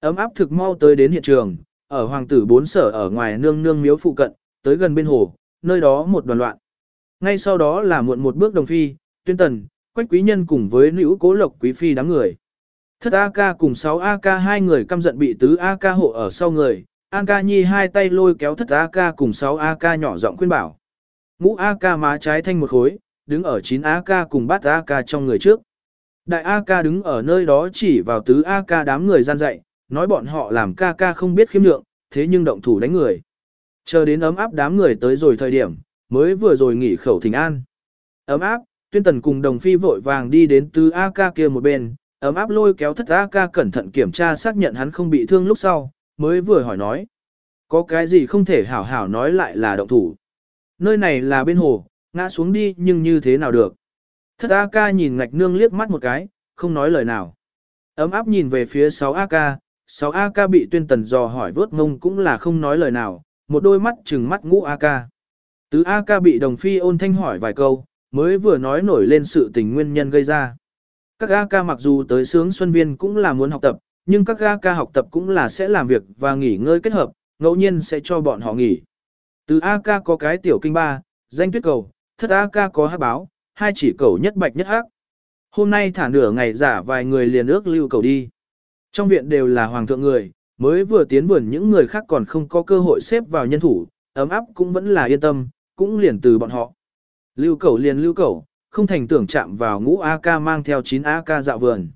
Ấm áp thực mau tới đến hiện trường, ở hoàng tử bốn sở ở ngoài nương nương miếu phụ cận, tới gần bên hồ, nơi đó một đoàn loạn. Ngay sau đó là muộn một bước đồng phi, tuyên tần, quách quý nhân cùng với nữ cố lộc quý phi đám người. Thất A-ca cùng 6 A-ca hai người căm giận bị tứ A-ca hộ ở sau người, AK ca nhi hai tay lôi kéo thất A-ca cùng 6 A-ca nhỏ giọng khuyên bảo. Ngũ A-ca má trái thanh một khối, đứng ở 9 A-ca cùng bát A-ca trong người trước. Đại A-ca đứng ở nơi đó chỉ vào tứ A-ca đám người gian dạy, nói bọn họ làm ca ca không biết khiêm lượng, thế nhưng động thủ đánh người. Chờ đến ấm áp đám người tới rồi thời điểm, mới vừa rồi nghỉ khẩu thỉnh an. Ấm áp, tuyên tần cùng đồng phi vội vàng đi đến tứ A-ca kia một bên, ấm áp lôi kéo thất A-ca cẩn thận kiểm tra xác nhận hắn không bị thương lúc sau, mới vừa hỏi nói. Có cái gì không thể hảo hảo nói lại là động thủ. Nơi này là bên hồ, ngã xuống đi nhưng như thế nào được. Thất A-ca nhìn ngạch nương liếc mắt một cái, không nói lời nào. Ấm áp nhìn về phía 6 A-ca, 6 A-ca bị tuyên tần dò hỏi vớt ngông cũng là không nói lời nào, một đôi mắt trừng mắt ngũ A-ca. Tứ A-ca bị đồng phi ôn thanh hỏi vài câu, mới vừa nói nổi lên sự tình nguyên nhân gây ra. Các A-ca mặc dù tới sướng xuân viên cũng là muốn học tập, nhưng các A-ca học tập cũng là sẽ làm việc và nghỉ ngơi kết hợp, ngẫu nhiên sẽ cho bọn họ nghỉ. Từ A-ca có cái tiểu kinh ba, danh tuyết cầu, thất A-ca có hát báo, hai chỉ cầu nhất bạch nhất hắc. Hôm nay thả nửa ngày giả vài người liền ước lưu cầu đi. Trong viện đều là hoàng thượng người, mới vừa tiến vườn những người khác còn không có cơ hội xếp vào nhân thủ, ấm áp cũng vẫn là yên tâm, cũng liền từ bọn họ. Lưu cầu liền lưu cầu, không thành tưởng chạm vào ngũ AK mang theo 9 AK dạo vườn.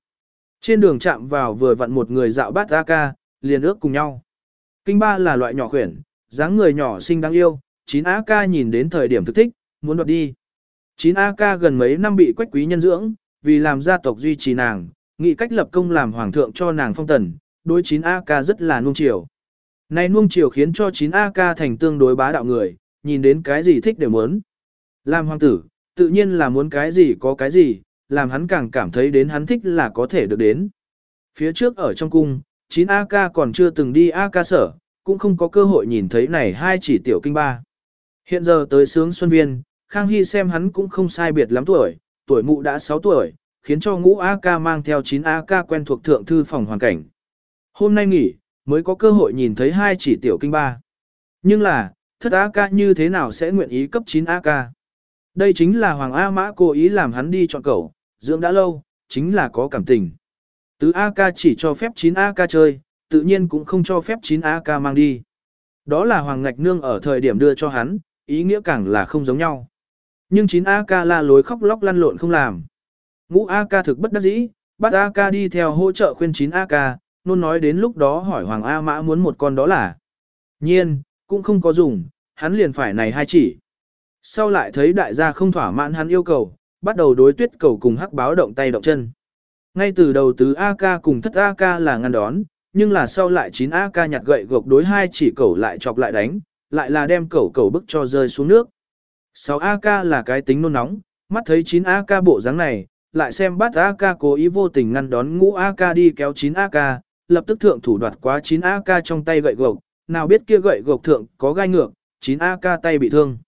Trên đường chạm vào vừa vặn một người dạo bát AK, liền ước cùng nhau. Kinh ba là loại nhỏ khuyển, dáng người nhỏ xinh đáng yêu, 9 AK nhìn đến thời điểm thực thích, muốn đoạt đi. 9 AK gần mấy năm bị quách quý nhân dưỡng, vì làm gia tộc duy trì nàng, nghị cách lập công làm hoàng thượng cho nàng phong tần, đối 9 AK rất là nuông chiều. Này nuông chiều khiến cho 9 AK thành tương đối bá đạo người, nhìn đến cái gì thích đều muốn. Làm hoàng tử, tự nhiên là muốn cái gì có cái gì, làm hắn càng cảm thấy đến hắn thích là có thể được đến. Phía trước ở trong cung, 9 AK còn chưa từng đi AK sở, cũng không có cơ hội nhìn thấy này hai chỉ tiểu kinh ba. Hiện giờ tới sướng Xuân Viên, Khang Hy xem hắn cũng không sai biệt lắm tuổi, tuổi mụ đã 6 tuổi, khiến cho ngũ AK mang theo 9 AK quen thuộc thượng thư phòng hoàn cảnh. Hôm nay nghỉ, mới có cơ hội nhìn thấy hai chỉ tiểu kinh ba. Nhưng là, thất AK như thế nào sẽ nguyện ý cấp 9 AK? Đây chính là Hoàng A Mã cố ý làm hắn đi chọn cậu, dưỡng đã lâu, chính là có cảm tình. Tứ AK chỉ cho phép 9 AK chơi, tự nhiên cũng không cho phép 9 AK mang đi. Đó là Hoàng Ngạch Nương ở thời điểm đưa cho hắn, ý nghĩa càng là không giống nhau. Nhưng chín A Ca la lối khóc lóc lăn lộn không làm. Ngũ A Ca thực bất đắc dĩ, bắt A Ca đi theo hỗ trợ khuyên chín A Ca nôn nói đến lúc đó hỏi Hoàng A Mã muốn một con đó là. Nhiên, cũng không có dùng, hắn liền phải này hai chỉ. Sau lại thấy đại gia không thỏa mãn hắn yêu cầu, bắt đầu đối tuyết cầu cùng hắc báo động tay động chân. Ngay từ đầu tứ AK cùng thất AK là ngăn đón, nhưng là sau lại 9 AK nhặt gậy gộc đối hai chỉ cầu lại chọc lại đánh, lại là đem cầu cầu bức cho rơi xuống nước. 6 AK là cái tính nôn nóng, mắt thấy 9 AK bộ dáng này, lại xem bắt AK cố ý vô tình ngăn đón ngũ AK đi kéo 9 AK, lập tức thượng thủ đoạt quá 9 AK trong tay gậy gộc, nào biết kia gậy gộc thượng có gai ngược, 9 AK tay bị thương.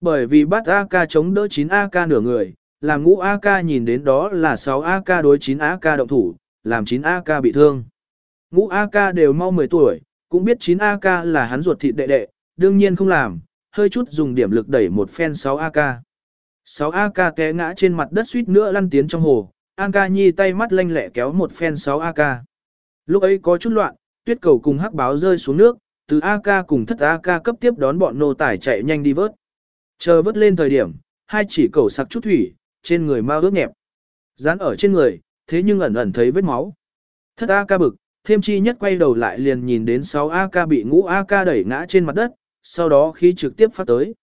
Bởi vì bắt AK chống đỡ 9 AK nửa người, làm ngũ AK nhìn đến đó là 6 AK đối 9 AK động thủ, làm 9 AK bị thương. Ngũ AK đều mau 10 tuổi, cũng biết 9 AK là hắn ruột thịt đệ đệ, đương nhiên không làm, hơi chút dùng điểm lực đẩy một phen 6 AK. 6 AK té ngã trên mặt đất suýt nữa lăn tiến trong hồ, An ca nhi tay mắt lanh lẹ kéo một phen 6 AK. Lúc ấy có chút loạn, tuyết cầu cùng hắc báo rơi xuống nước, từ AK cùng thất AK cấp tiếp đón bọn nô tải chạy nhanh đi vớt. Chờ vớt lên thời điểm, hai chỉ cầu sặc chút thủy, trên người mau ướt nhẹp. Dán ở trên người, thế nhưng ẩn ẩn thấy vết máu. Thất AK bực, thêm chi nhất quay đầu lại liền nhìn đến 6 AK bị ngũ AK đẩy ngã trên mặt đất, sau đó khí trực tiếp phát tới.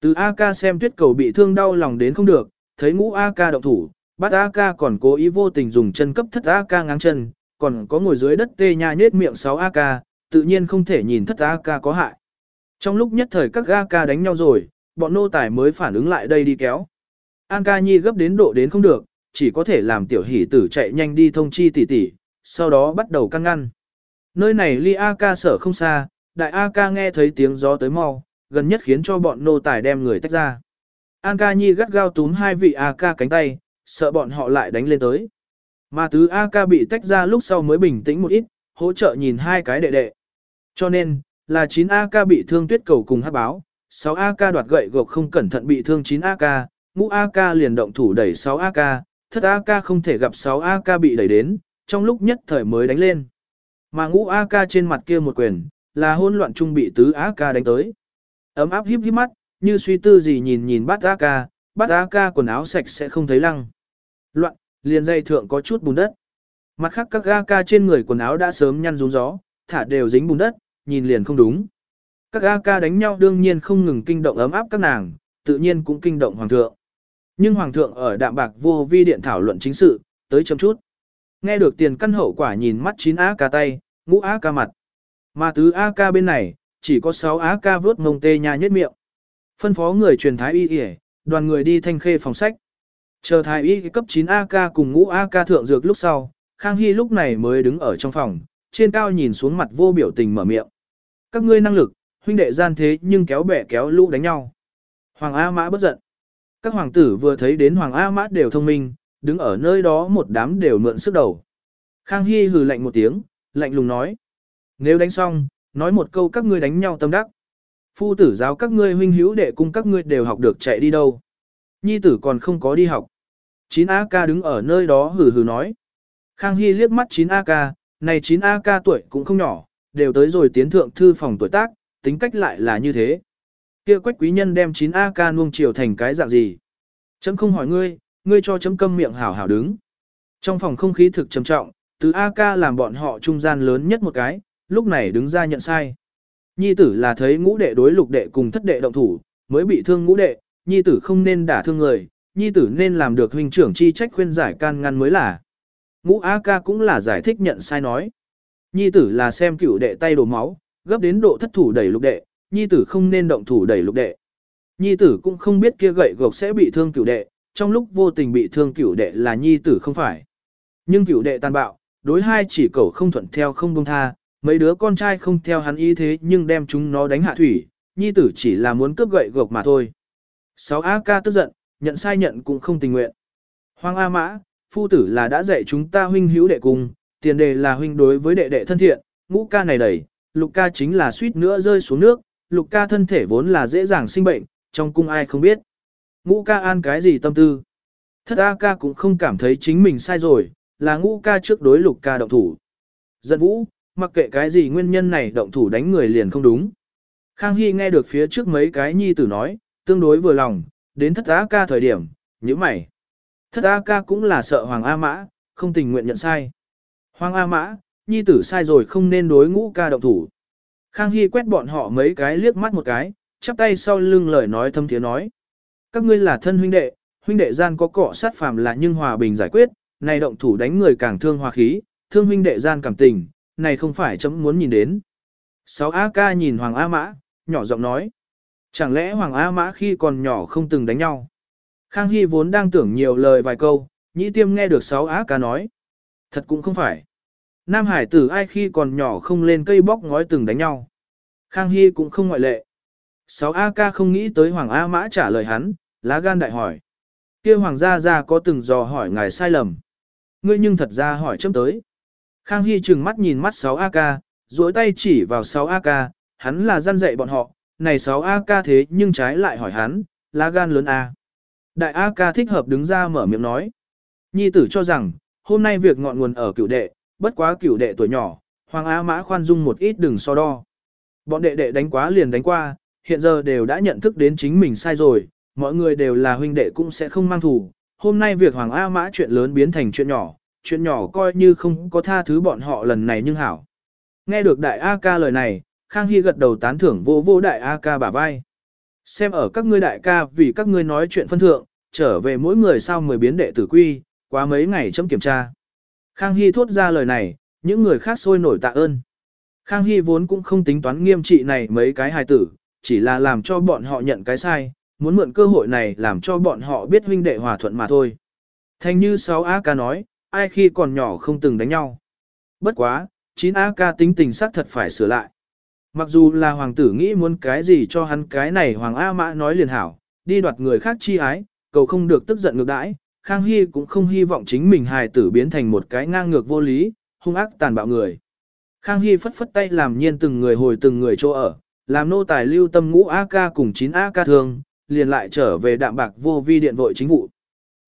Từ AK xem tuyết cầu bị thương đau lòng đến không được, thấy ngũ AK động thủ, bắt AK còn cố ý vô tình dùng chân cấp thất AK ngáng chân, còn có ngồi dưới đất tê nha nết miệng 6 AK, tự nhiên không thể nhìn thất AK có hại. Trong lúc nhất thời các AK đánh nhau rồi, bọn nô tài mới phản ứng lại đây đi kéo. An ca nhi gấp đến độ đến không được, chỉ có thể làm tiểu hỷ tử chạy nhanh đi thông chi tỷ tỷ, sau đó bắt đầu căng ngăn. Nơi này ly A ca sở không xa, đại A ca nghe thấy tiếng gió tới mau, gần nhất khiến cho bọn nô tài đem người tách ra. An ca nhi gắt gao túm hai vị A ca cánh tay, sợ bọn họ lại đánh lên tới. Mà tứ A ca bị tách ra lúc sau mới bình tĩnh một ít, hỗ trợ nhìn hai cái đệ đệ. Cho nên, là 9 A ca bị thương tuyết cầu cùng hát báo, 6 A ca đoạt gậy gộc không cẩn thận bị thương 9 A ca, ngũ A ca liền động thủ đẩy 6 A ca, thất A ca không thể gặp 6 A ca bị đẩy đến, trong lúc nhất thời mới đánh lên. Mà ngũ A ca trên mặt kia một quyền, là hỗn loạn trung bị tứ á ca đánh tới. Ấm áp híp híp mắt, như suy tư gì nhìn nhìn bát á ca, bát á ca quần áo sạch sẽ không thấy lăng. Loạn, liền dây thượng có chút bùn đất. Mặt khác các ga ca trên người quần áo đã sớm nhăn rúng gió, thả đều dính bùn đất, nhìn liền không đúng. Các ga ca đánh nhau đương nhiên không ngừng kinh động ấm áp các nàng, tự nhiên cũng kinh động hoàng thượng. Nhưng hoàng thượng ở đạm bạc vô vi điện thảo luận chính sự, tới chấm chút. Nghe được tiền căn hậu quả nhìn mắt chín á ca tay, ngũ á ca mặt. Mà tứ AK bên này, chỉ có 6 AK vớt ngông tê nha nhất miệng. Phân phó người truyền thái y y, đoàn người đi thanh khê phòng sách. Chờ thái y cấp 9 AK cùng ngũ AK thượng dược lúc sau, Khang Hy lúc này mới đứng ở trong phòng, trên cao nhìn xuống mặt vô biểu tình mở miệng. Các ngươi năng lực, huynh đệ gian thế nhưng kéo bẻ kéo lũ đánh nhau. Hoàng A Mã bất giận. Các hoàng tử vừa thấy đến Hoàng A Mã đều thông minh, đứng ở nơi đó một đám đều mượn sức đầu. Khang Hy hừ lạnh một tiếng, lạnh lùng nói. Nếu đánh xong, nói một câu các ngươi đánh nhau tâm đắc. Phu tử giáo các ngươi huynh hữu đệ cung các ngươi đều học được chạy đi đâu. Nhi tử còn không có đi học. Chín A ca đứng ở nơi đó hừ hừ nói. Khang Hy liếc mắt chín A ca, này chín A ca tuổi cũng không nhỏ, đều tới rồi tiến thượng thư phòng tuổi tác, tính cách lại là như thế. Kia quách quý nhân đem 9 AK nuông chiều thành cái dạng gì? Chấm không hỏi ngươi, ngươi cho chấm câm miệng hảo hảo đứng. Trong phòng không khí thực trầm trọng, từ AK làm bọn họ trung gian lớn nhất một cái, lúc này đứng ra nhận sai. Nhi tử là thấy ngũ đệ đối lục đệ cùng thất đệ động thủ, mới bị thương ngũ đệ, nhi tử không nên đả thương người, nhi tử nên làm được huynh trưởng chi trách khuyên giải can ngăn mới là. Ngũ a ca cũng là giải thích nhận sai nói. Nhi tử là xem cửu đệ tay đổ máu, gấp đến độ thất thủ đẩy lục đệ, nhi tử không nên động thủ đẩy lục đệ. Nhi tử cũng không biết kia gậy gộc sẽ bị thương cửu đệ, trong lúc vô tình bị thương cửu đệ là nhi tử không phải. Nhưng cửu đệ tàn bạo, đối hai chỉ cầu không thuận theo không buông tha, mấy đứa con trai không theo hắn ý thế nhưng đem chúng nó đánh hạ thủy, nhi tử chỉ là muốn cướp gậy gộc mà thôi. 6 A ca tức giận, nhận sai nhận cũng không tình nguyện. Hoàng A Mã, phu tử là đã dạy chúng ta huynh hữu đệ cùng, tiền đề là huynh đối với đệ đệ thân thiện, ngũ ca này đẩy, lục ca chính là suýt nữa rơi xuống nước, lục ca thân thể vốn là dễ dàng sinh bệnh, trong cung ai không biết. Ngũ ca an cái gì tâm tư. Thất A ca cũng không cảm thấy chính mình sai rồi, là ngũ ca trước đối lục ca động thủ. Giận vũ, mặc kệ cái gì nguyên nhân này động thủ đánh người liền không đúng. Khang Hy nghe được phía trước mấy cái nhi tử nói, tương đối vừa lòng, đến thất á ca thời điểm, như mày. Thất á ca cũng là sợ Hoàng A Mã, không tình nguyện nhận sai. Hoàng A Mã, nhi tử sai rồi không nên đối ngũ ca động thủ. Khang Hy quét bọn họ mấy cái liếc mắt một cái, chắp tay sau lưng lời nói thâm thiế nói. Các ngươi là thân huynh đệ, huynh đệ gian có cọ sát phàm là nhưng hòa bình giải quyết, này động thủ đánh người càng thương hòa khí, thương huynh đệ gian cảm tình, này không phải chấm muốn nhìn đến. Sáu A ca nhìn Hoàng A Mã, nhỏ giọng nói. Chẳng lẽ Hoàng A Mã khi còn nhỏ không từng đánh nhau? Khang Hy vốn đang tưởng nhiều lời vài câu, nhĩ tiêm nghe được sáu A ca nói. Thật cũng không phải. Nam Hải tử ai khi còn nhỏ không lên cây bóc ngói từng đánh nhau. Khang Hy cũng không ngoại lệ. Sáu A ca không nghĩ tới Hoàng A Mã trả lời hắn, lá gan đại hỏi. kia Hoàng gia gia có từng dò hỏi ngài sai lầm. Ngươi nhưng thật ra hỏi chấm tới. Khang Hy trừng mắt nhìn mắt 6AK, duỗi tay chỉ vào 6AK, hắn là gian dạy bọn họ, này 6AK thế nhưng trái lại hỏi hắn, lá gan lớn à? A. Đại AK thích hợp đứng ra mở miệng nói. Nhi tử cho rằng, hôm nay việc ngọn nguồn ở cựu đệ, bất quá cửu đệ tuổi nhỏ, Hoàng A Mã khoan dung một ít đừng so đo. Bọn đệ đệ đánh quá liền đánh qua, hiện giờ đều đã nhận thức đến chính mình sai rồi, mọi người đều là huynh đệ cũng sẽ không mang thù. Hôm nay việc Hoàng A Mã chuyện lớn biến thành chuyện nhỏ, chuyện nhỏ coi như không có tha thứ bọn họ lần này nhưng hảo. Nghe được đại A ca lời này, Khang Hy gật đầu tán thưởng vô vô đại A ca bả vai. Xem ở các ngươi đại ca vì các ngươi nói chuyện phân thượng, trở về mỗi người sau mười biến đệ tử quy, quá mấy ngày chấm kiểm tra. Khang Hy thốt ra lời này, những người khác sôi nổi tạ ơn. Khang Hy vốn cũng không tính toán nghiêm trị này mấy cái hài tử, chỉ là làm cho bọn họ nhận cái sai, muốn mượn cơ hội này làm cho bọn họ biết huynh đệ hòa thuận mà thôi. thanh như 6A ca nói, ai khi còn nhỏ không từng đánh nhau. Bất quá, 9A ca tính tình sắc thật phải sửa lại. Mặc dù là hoàng tử nghĩ muốn cái gì cho hắn cái này hoàng A mã nói liền hảo, đi đoạt người khác chi ái, cầu không được tức giận ngược đãi, Khang Hy cũng không hy vọng chính mình hài tử biến thành một cái ngang ngược vô lý, hung ác tàn bạo người. Khang Hy phất phất tay làm nhiên từng người hồi từng người chỗ ở, làm nô tài lưu tâm ngũ A ca cùng 9 A ca thường, liền lại trở về đạm bạc vô vi điện vội chính vụ.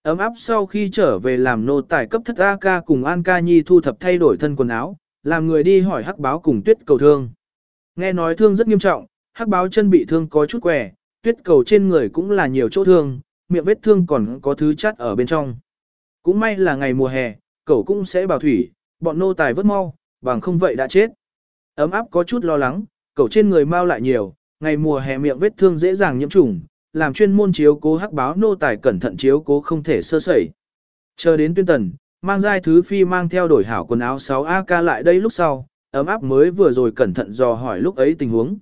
Ấm áp sau khi trở về làm nô tài cấp thất A ca cùng An ca nhi thu thập thay đổi thân quần áo, làm người đi hỏi hắc báo cùng tuyết cầu thương. Nghe nói thương rất nghiêm trọng, hắc báo chân bị thương có chút quẻ, tuyết cầu trên người cũng là nhiều chỗ thương, miệng vết thương còn có thứ chắt ở bên trong. Cũng may là ngày mùa hè, cậu cũng sẽ bảo thủy, bọn nô tài vớt mau, bằng không vậy đã chết. Ấm áp có chút lo lắng, cậu trên người mau lại nhiều, ngày mùa hè miệng vết thương dễ dàng nhiễm trùng, làm chuyên môn chiếu cố hắc báo nô tài cẩn thận chiếu cố không thể sơ sẩy. Chờ đến tuyên tần, mang giai thứ phi mang theo đổi hảo quần áo 6AK lại đây lúc sau, ấm áp mới vừa rồi cẩn thận dò hỏi lúc ấy tình huống.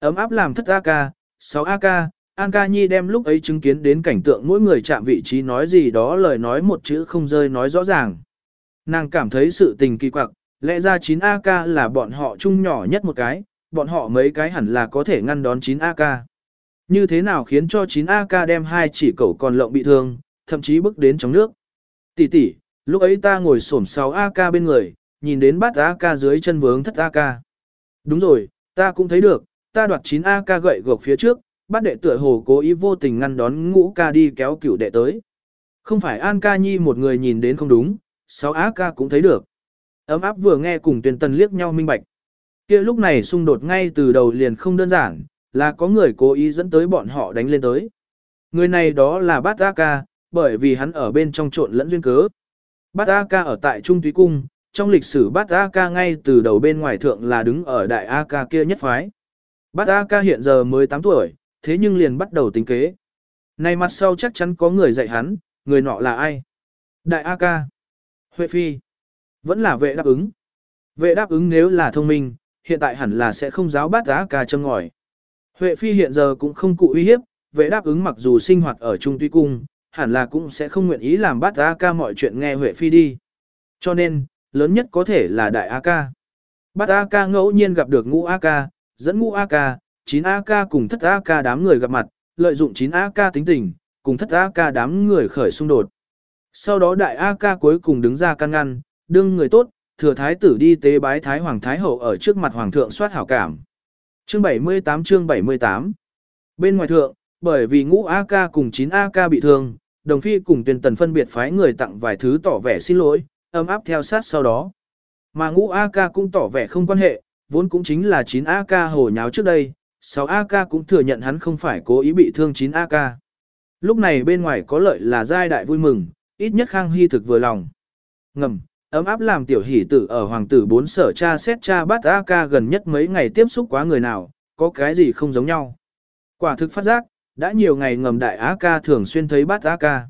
Ấm áp làm thất AK, 6AK, An ca nhi đem lúc ấy chứng kiến đến cảnh tượng mỗi người chạm vị trí nói gì đó lời nói một chữ không rơi nói rõ ràng. Nàng cảm thấy sự tình kỳ quặc, lẽ ra 9AK là bọn họ chung nhỏ nhất một cái, bọn họ mấy cái hẳn là có thể ngăn đón 9AK. Như thế nào khiến cho 9AK đem hai chỉ cẩu còn lộng bị thương, thậm chí bước đến trong nước. Tỷ tỷ, lúc ấy ta ngồi xổm 6AK bên người, nhìn đến bát AK dưới chân vướng thất AK. Đúng rồi, ta cũng thấy được, ta đoạt 9AK gậy gộc phía trước, bát đệ tựa hồ cố ý vô tình ngăn đón ngũ ca đi kéo cửu đệ tới. Không phải An ca nhi một người nhìn đến không đúng, 6AK cũng thấy được. Ấm áp vừa nghe cùng tuyên tần liếc nhau minh bạch. kia lúc này xung đột ngay từ đầu liền không đơn giản, là có người cố ý dẫn tới bọn họ đánh lên tới. Người này đó là Bát A Ca, bởi vì hắn ở bên trong trộn lẫn duyên cớ. Bát A Ca ở tại Trung Thúy Cung, trong lịch sử Bát A Ca ngay từ đầu bên ngoài thượng là đứng ở Đại A Ca kia nhất phái. Bát A Ca hiện giờ mới 8 tuổi, thế nhưng liền bắt đầu tính kế. Này mặt sau chắc chắn có người dạy hắn, người nọ là ai? Đại A Ca. Huệ Phi. Vẫn là vệ đáp ứng. Vệ đáp ứng nếu là thông minh, hiện tại hẳn là sẽ không giáo Bát A Ca châm ngòi. Huệ Phi hiện giờ cũng không cụ uy hiếp, vệ đáp ứng mặc dù sinh hoạt ở Trung Tuy Cung, hẳn là cũng sẽ không nguyện ý làm bắt A ca mọi chuyện nghe Huệ Phi đi. Cho nên, lớn nhất có thể là đại A ca. Bắt A ca ngẫu nhiên gặp được ngũ A ca, dẫn ngũ A ca, 9 A ca cùng thất A ca đám người gặp mặt, lợi dụng 9 A ca tính tình, cùng thất A ca đám người khởi xung đột. Sau đó đại A ca cuối cùng đứng ra can ngăn, đương người tốt, thừa thái tử đi tế bái thái hoàng thái hậu ở trước mặt hoàng thượng soát hảo cảm. Chương 78 chương 78 Bên ngoài thượng, bởi vì ngũ AK cùng 9 AK bị thương, đồng phi cùng tuyên tần phân biệt phái người tặng vài thứ tỏ vẻ xin lỗi, ấm áp theo sát sau đó. Mà ngũ AK cũng tỏ vẻ không quan hệ, vốn cũng chính là 9 AK hồ nháo trước đây, 6 AK cũng thừa nhận hắn không phải cố ý bị thương 9 AK. Lúc này bên ngoài có lợi là giai đại vui mừng, ít nhất Khang Hy thực vừa lòng. Ngầm, ấm áp làm tiểu hỷ tử ở hoàng tử bốn sở cha xét cha bắt ca gần nhất mấy ngày tiếp xúc quá người nào, có cái gì không giống nhau. Quả thực phát giác, đã nhiều ngày ngầm đại a ca thường xuyên thấy bắt AK.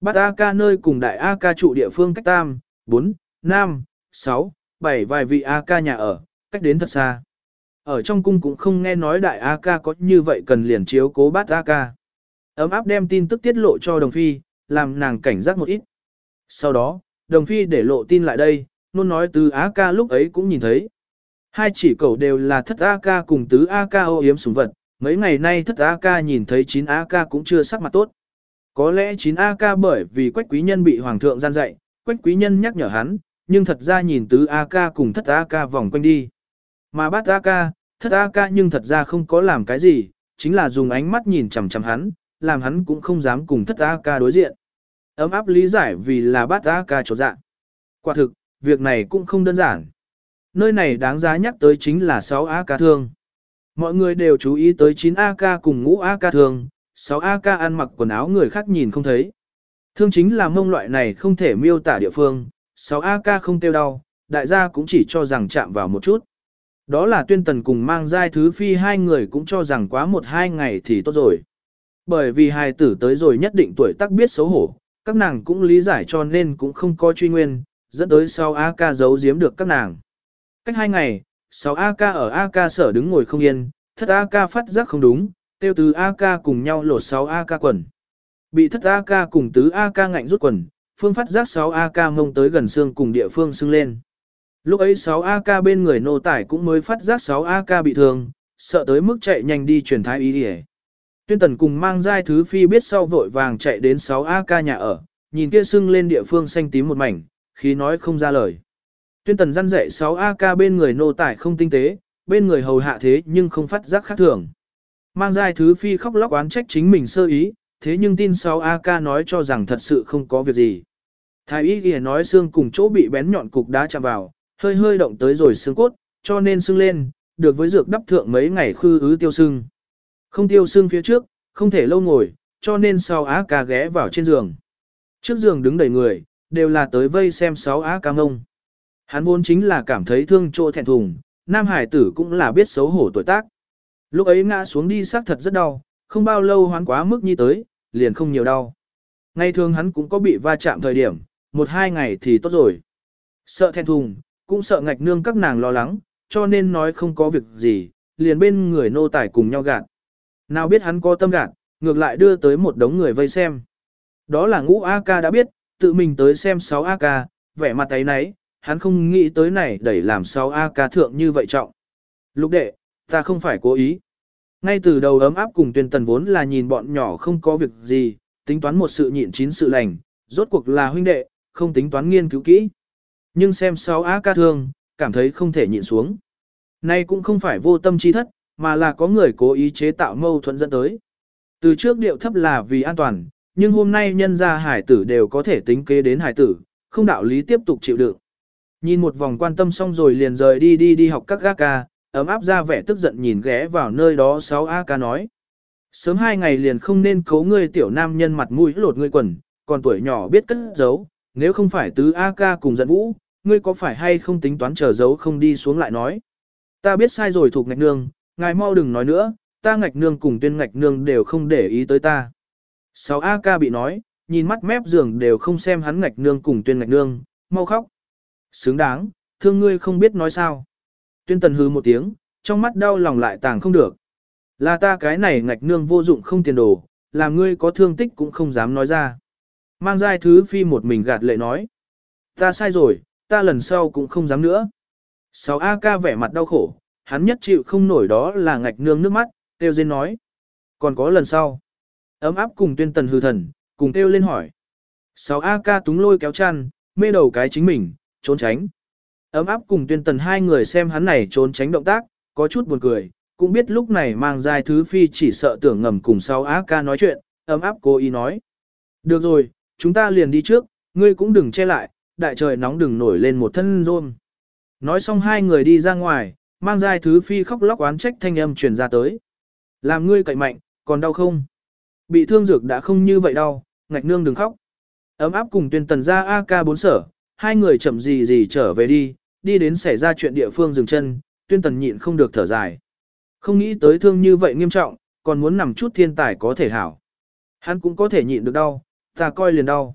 Bắt ca nơi cùng đại a ca trụ địa phương cách tam, 4, 5, 6, 7 vài vị a ca nhà ở, cách đến thật xa. Ở trong cung cũng không nghe nói đại a ca có như vậy cần liền chiếu cố bắt ca Ấm áp đem tin tức tiết lộ cho đồng phi, làm nàng cảnh giác một ít. Sau đó, đồng phi để lộ tin lại đây, luôn nói tứ A ca lúc ấy cũng nhìn thấy. Hai chỉ cầu đều là thất A ca cùng tứ A ca ô yếm súng vật, mấy ngày nay thất A ca nhìn thấy chín A ca cũng chưa sắc mặt tốt. Có lẽ chín A ca bởi vì quách quý nhân bị hoàng thượng gian dạy, quách quý nhân nhắc nhở hắn, nhưng thật ra nhìn tứ A ca cùng thất A ca vòng quanh đi. Mà bát A ca, thất A ca nhưng thật ra không có làm cái gì, chính là dùng ánh mắt nhìn chằm chằm hắn, làm hắn cũng không dám cùng thất A ca đối diện. Ấm áp lý giải vì là bát A ca trột dạ. Quả thực, việc này cũng không đơn giản. Nơi này đáng giá nhắc tới chính là 6 A ca thương. Mọi người đều chú ý tới 9 A ca cùng ngũ A ca thương, 6 A ca ăn mặc quần áo người khác nhìn không thấy. Thương chính là mông loại này không thể miêu tả địa phương, 6AK không tiêu đau, đại gia cũng chỉ cho rằng chạm vào một chút. Đó là tuyên tần cùng mang giai thứ phi hai người cũng cho rằng quá một hai ngày thì tốt rồi. Bởi vì hài tử tới rồi nhất định tuổi tác biết xấu hổ, các nàng cũng lý giải cho nên cũng không có truy nguyên, dẫn tới sau AK giấu giếm được các nàng. Cách hai ngày, sau AK ở AK sở đứng ngồi không yên, thất AK phát giác không đúng, tiêu từ AK cùng nhau lột 6 AK quần. Bị thất AK cùng tứ AK ngạnh rút quần, phương phát giác 6 AK ngông tới gần xương cùng địa phương xưng lên. Lúc ấy 6 AK bên người nô tải cũng mới phát giác 6 AK bị thương, sợ tới mức chạy nhanh đi truyền thái ý đi Tuyên tần cùng mang giai thứ phi biết sau vội vàng chạy đến 6 AK nhà ở, nhìn kia sưng lên địa phương xanh tím một mảnh, khí nói không ra lời. Tuyên tần răn dạy 6 AK bên người nô tải không tinh tế, bên người hầu hạ thế nhưng không phát giác khác thường. Mang giai thứ phi khóc lóc oán trách chính mình sơ ý, thế nhưng tin 6 AK nói cho rằng thật sự không có việc gì. Thái y ghi nói xương cùng chỗ bị bén nhọn cục đá chạm vào, hơi hơi động tới rồi xương cốt, cho nên xương lên, được với dược đắp thượng mấy ngày khư ứ tiêu xương. Không tiêu xương phía trước, không thể lâu ngồi, cho nên sau á ca ghé vào trên giường. Trước giường đứng đầy người, đều là tới vây xem sáu á ca ngông. Hắn vốn chính là cảm thấy thương chỗ thẹn thùng, nam hải tử cũng là biết xấu hổ tuổi tác. Lúc ấy ngã xuống đi xác thật rất đau, không bao lâu hoán quá mức như tới, liền không nhiều đau. Ngày thường hắn cũng có bị va chạm thời điểm, một hai ngày thì tốt rồi. Sợ thẹn thùng, cũng sợ ngạch nương các nàng lo lắng, cho nên nói không có việc gì, liền bên người nô tài cùng nhau gạt. Nào biết hắn có tâm gạt, ngược lại đưa tới một đống người vây xem. Đó là ngũ A ca đã biết, tự mình tới xem 6 A ca, vẻ mặt ấy nấy, hắn không nghĩ tới này đẩy làm 6 A ca thượng như vậy trọng. Lục đệ, ta không phải cố ý. Ngay từ đầu ấm áp cùng tuyên tần vốn là nhìn bọn nhỏ không có việc gì, tính toán một sự nhịn chín sự lành, rốt cuộc là huynh đệ, không tính toán nghiên cứu kỹ. Nhưng xem 6 A ca thương, cảm thấy không thể nhịn xuống. Nay cũng không phải vô tâm chi thất, mà là có người cố ý chế tạo mâu thuẫn dẫn tới. Từ trước điệu thấp là vì an toàn, nhưng hôm nay nhân gia hải tử đều có thể tính kế đến hải tử, không đạo lý tiếp tục chịu đựng. Nhìn một vòng quan tâm xong rồi liền rời đi đi đi học các gác ca, ấm áp ra vẻ tức giận nhìn ghé vào nơi đó 6 A ca nói. Sớm hai ngày liền không nên cấu ngươi tiểu nam nhân mặt mũi lột ngươi quần, còn tuổi nhỏ biết cất giấu, nếu không phải tứ A ca cùng giận vũ, ngươi có phải hay không tính toán chờ giấu không đi xuống lại nói. Ta biết sai rồi thuộc ngạch nương, ngài mau đừng nói nữa, ta ngạch nương cùng tuyên ngạch nương đều không để ý tới ta. 6 A ca bị nói, nhìn mắt mép giường đều không xem hắn ngạch nương cùng tuyên ngạch nương, mau khóc. Xứng đáng, thương ngươi không biết nói sao. Tuyên tần hư một tiếng, trong mắt đau lòng lại tàng không được. Là ta cái này ngạch nương vô dụng không tiền đồ, làm ngươi có thương tích cũng không dám nói ra. Mang giai thứ phi một mình gạt lệ nói. Ta sai rồi, ta lần sau cũng không dám nữa. 6 A ca vẻ mặt đau khổ, hắn nhất chịu không nổi đó là ngạch nương nước mắt, tiêu dên nói. Còn có lần sau. Ấm áp cùng tuyên tần hư thần, cùng tiêu lên hỏi. 6 A ca túng lôi kéo chăn, mê đầu cái chính mình, trốn tránh. Ấm áp cùng tuyên tần hai người xem hắn này trốn tránh động tác, có chút buồn cười, cũng biết lúc này mang dài thứ phi chỉ sợ tưởng ngầm cùng 6 A ca nói chuyện, ấm áp cố ý nói. Được rồi, chúng ta liền đi trước, ngươi cũng đừng che lại, đại trời nóng đừng nổi lên một thân rôm. Nói xong hai người đi ra ngoài, mang giai thứ phi khóc lóc oán trách thanh âm truyền ra tới. Làm ngươi cậy mạnh, còn đau không? Bị thương dược đã không như vậy đau, ngạch nương đừng khóc. Ấm áp cùng tuyên tần ra AK4 sở, hai người chậm gì gì trở về đi, đi đến xảy ra chuyện địa phương dừng chân, tuyên tần nhịn không được thở dài. Không nghĩ tới thương như vậy nghiêm trọng, còn muốn nằm chút thiên tài có thể hảo. Hắn cũng có thể nhịn được đau, ta coi liền đau.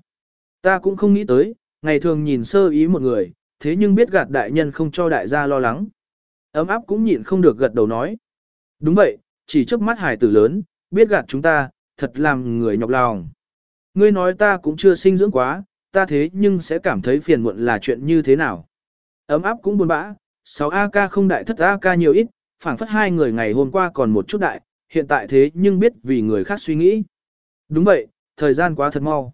Ta cũng không nghĩ tới, ngày thường nhìn sơ ý một người, thế nhưng biết gạt đại nhân không cho đại gia lo lắng. Ấm áp cũng nhịn không được gật đầu nói. Đúng vậy, chỉ trước mắt hải tử lớn, biết gạt chúng ta, thật làm người nhọc lòng. Ngươi nói ta cũng chưa sinh dưỡng quá, ta thế nhưng sẽ cảm thấy phiền muộn là chuyện như thế nào. Ấm áp cũng buồn bã, 6 AK không đại thất AK nhiều ít, phảng phất hai người ngày hôm qua còn một chút đại, hiện tại thế nhưng biết vì người khác suy nghĩ. Đúng vậy, thời gian quá thật mau.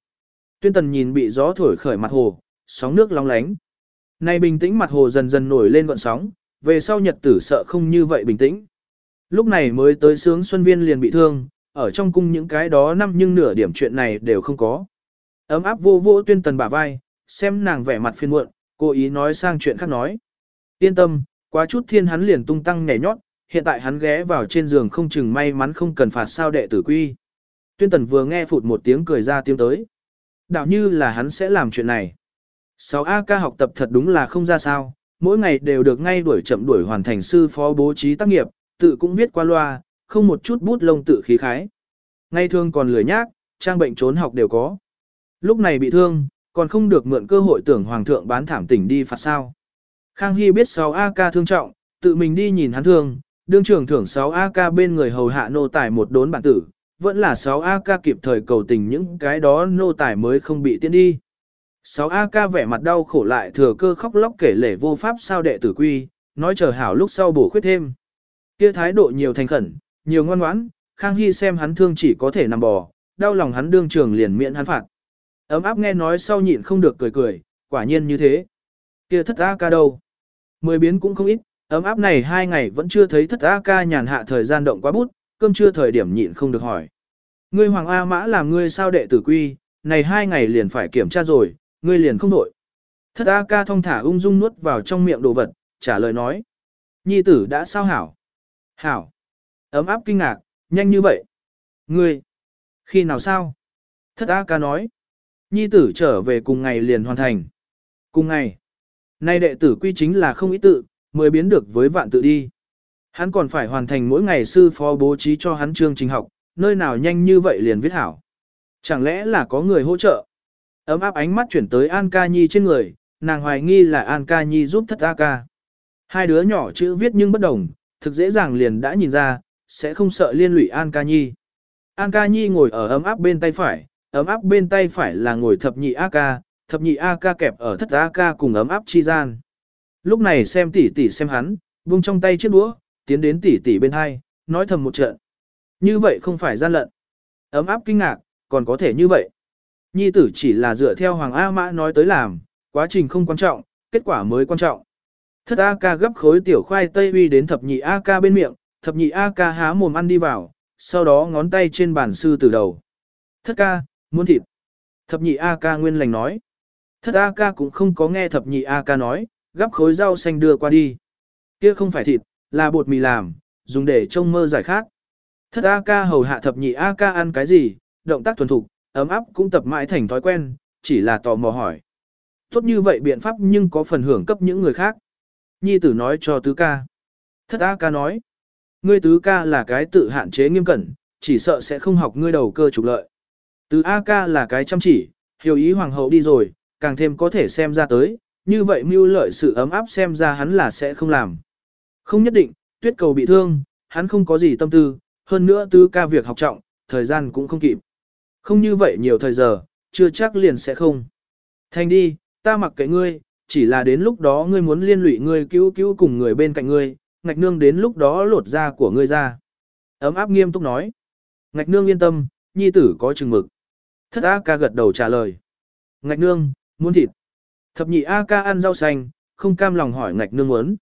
Tuyên tần nhìn bị gió thổi khởi mặt hồ, sóng nước long lánh. Nay bình tĩnh mặt hồ dần dần nổi lên gọn sóng, về sau nhật tử sợ không như vậy bình tĩnh. Lúc này mới tới sướng Xuân Viên liền bị thương, ở trong cung những cái đó năm nhưng nửa điểm chuyện này đều không có. Ấm áp vô vô tuyên tần bả vai, xem nàng vẻ mặt phiền muộn, cố ý nói sang chuyện khác nói. Yên tâm, quá chút thiên hắn liền tung tăng nhảy nhót, hiện tại hắn ghé vào trên giường không chừng may mắn không cần phạt sao đệ tử quy. Tuyên tần vừa nghe phụt một tiếng cười ra tiếng tới. Đạo như là hắn sẽ làm chuyện này. 6A ca học tập thật đúng là không ra sao, mỗi ngày đều được ngay đuổi chậm đuổi hoàn thành sư phó bố trí tác nghiệp, tự cũng viết qua loa, không một chút bút lông tự khí khái. Ngay thương còn lười nhác, trang bệnh trốn học đều có. Lúc này bị thương, còn không được mượn cơ hội tưởng hoàng thượng bán thảm tỉnh đi phạt sao. Khang Hy biết 6A ca thương trọng, tự mình đi nhìn hắn thương, đương trưởng thưởng 6A ca bên người hầu hạ nô tài một đốn bản tử, vẫn là 6A ca kịp thời cầu tình những cái đó nô tài mới không bị tiễn đi. 6A ca vẻ mặt đau khổ lại thừa cơ khóc lóc kể lể vô pháp sao đệ tử quy, nói chờ hảo lúc sau bổ khuyết thêm. Kia thái độ nhiều thành khẩn, nhiều ngoan ngoãn, Khang Hy xem hắn thương chỉ có thể nằm bò, đau lòng hắn đương trường liền miễn hắn phạt. Ấm áp nghe nói sau nhịn không được cười cười, quả nhiên như thế. Kia thất A ca đâu? Mười biến cũng không ít, ấm áp này hai ngày vẫn chưa thấy thất A ca nhàn hạ thời gian động quá bút, cơm chưa thời điểm nhịn không được hỏi. Ngươi Hoàng A Mã làm ngươi sao đệ tử quy, này hai ngày liền phải kiểm tra rồi, ngươi liền không đổi. Thất A ca thong thả ung dung nuốt vào trong miệng đồ vật, trả lời nói. Nhi tử đã sao hảo? Hảo. Ấm áp kinh ngạc, nhanh như vậy. Ngươi. Khi nào sao? Thất A ca nói. Nhi tử trở về cùng ngày liền hoàn thành. Cùng ngày. Nay đệ tử quy chính là không ý tự, mới biến được với vạn tự đi. Hắn còn phải hoàn thành mỗi ngày sư phó bố trí cho hắn chương trình học, nơi nào nhanh như vậy liền viết hảo. Chẳng lẽ là có người hỗ trợ? Ấm áp ánh mắt chuyển tới An Ca Nhi trên người, nàng hoài nghi là An Ca Nhi giúp thất A Ca. Hai đứa nhỏ chữ viết nhưng bất đồng, thực dễ dàng liền đã nhìn ra, sẽ không sợ liên lụy An Ca Nhi. An Ca Nhi ngồi ở ấm áp bên tay phải, ấm áp bên tay phải là ngồi thập nhị A Ca, thập nhị A Ca kẹp ở thất A Ca cùng ấm áp chi gian. Lúc này xem tỷ tỷ xem hắn, buông trong tay chiếc đũa, tiến đến tỷ tỷ bên hai, nói thầm một trận. Như vậy không phải gian lận. Ấm áp kinh ngạc, còn có thể như vậy. Nhi tử chỉ là dựa theo Hoàng A Mã nói tới làm, quá trình không quan trọng, kết quả mới quan trọng. Thất A ca gấp khối tiểu khoai tây uy đến thập nhị A ca bên miệng, thập nhị A ca há mồm ăn đi vào, sau đó ngón tay trên bàn sư từ đầu. Thất ca, muốn thịt. Thập nhị A ca nguyên lành nói. Thất A ca cũng không có nghe thập nhị A ca nói, gấp khối rau xanh đưa qua đi. Kia không phải thịt, là bột mì làm, dùng để trông mơ giải khát. Thất A ca hầu hạ thập nhị A ca ăn cái gì, động tác thuần thục, ấm áp cũng tập mãi thành thói quen, chỉ là tò mò hỏi. Tốt như vậy biện pháp nhưng có phần hưởng cấp những người khác. Nhi tử nói cho tứ ca. Thất A ca nói. Ngươi tứ ca là cái tự hạn chế nghiêm cẩn, chỉ sợ sẽ không học ngươi đầu cơ trục lợi. Tứ A ca là cái chăm chỉ, hiểu ý hoàng hậu đi rồi, càng thêm có thể xem ra tới, như vậy mưu lợi sự ấm áp xem ra hắn là sẽ không làm. Không nhất định, tuyết cầu bị thương, hắn không có gì tâm tư, hơn nữa tứ ca việc học trọng, thời gian cũng không kịp. Không như vậy nhiều thời giờ, chưa chắc liền sẽ không. Thành đi, ta mặc kệ ngươi, chỉ là đến lúc đó ngươi muốn liên lụy ngươi cứu cứu cùng người bên cạnh ngươi, ngạch nương đến lúc đó lột da của ngươi ra. Ấm áp nghiêm túc nói. Ngạch nương yên tâm, nhi tử có chừng mực. Thất A ca gật đầu trả lời. Ngạch nương, muốn thịt. Thập nhị A ca ăn rau xanh, không cam lòng hỏi ngạch nương muốn.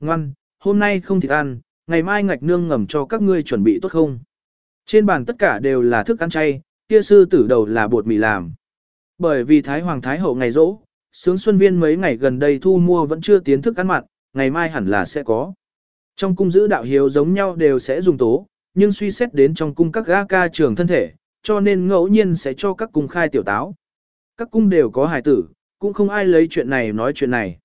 Ngoan, hôm nay không thịt ăn, ngày mai ngạch nương ngầm cho các ngươi chuẩn bị tốt không? Trên bàn tất cả đều là thức ăn chay, kia sư tử đầu là bột mì làm. Bởi vì Thái Hoàng Thái Hậu ngày rỗ, sướng xuân viên mấy ngày gần đây thu mua vẫn chưa tiến thức ăn mặn, ngày mai hẳn là sẽ có. Trong cung giữ đạo hiếu giống nhau đều sẽ dùng tố, nhưng suy xét đến trong cung các gã ca trường thân thể, cho nên ngẫu nhiên sẽ cho các cung khai tiểu táo. Các cung đều có hài tử, cũng không ai lấy chuyện này nói chuyện này.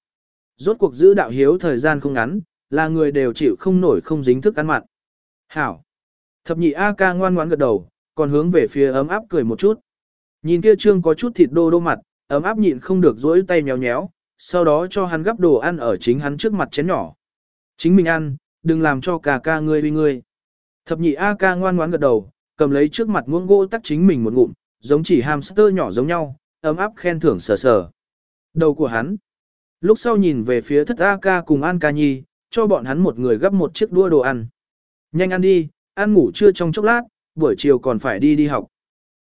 Rốt cuộc giữ đạo hiếu thời gian không ngắn, là người đều chịu không nổi không dính thức ăn mặn. Hảo. Thập nhị A ca ngoan ngoãn gật đầu, còn hướng về phía ấm áp cười một chút. Nhìn kia trương có chút thịt đô đô mặt, ấm áp nhịn không được rỗi tay nhéo nhéo, sau đó cho hắn gắp đồ ăn ở chính hắn trước mặt chén nhỏ. Chính mình ăn, đừng làm cho cả ca ngươi uy ngươi. Thập nhị A ca ngoan ngoãn gật đầu, cầm lấy trước mặt muỗng gỗ tắt chính mình một ngụm, giống chỉ hamster nhỏ giống nhau, ấm áp khen thưởng sờ sờ. Đầu của hắn. Lúc sau nhìn về phía thất A ca cùng An ca nhi, cho bọn hắn một người gắp một chiếc đua đồ ăn. Nhanh ăn đi, ăn ngủ trưa trong chốc lát, buổi chiều còn phải đi đi học.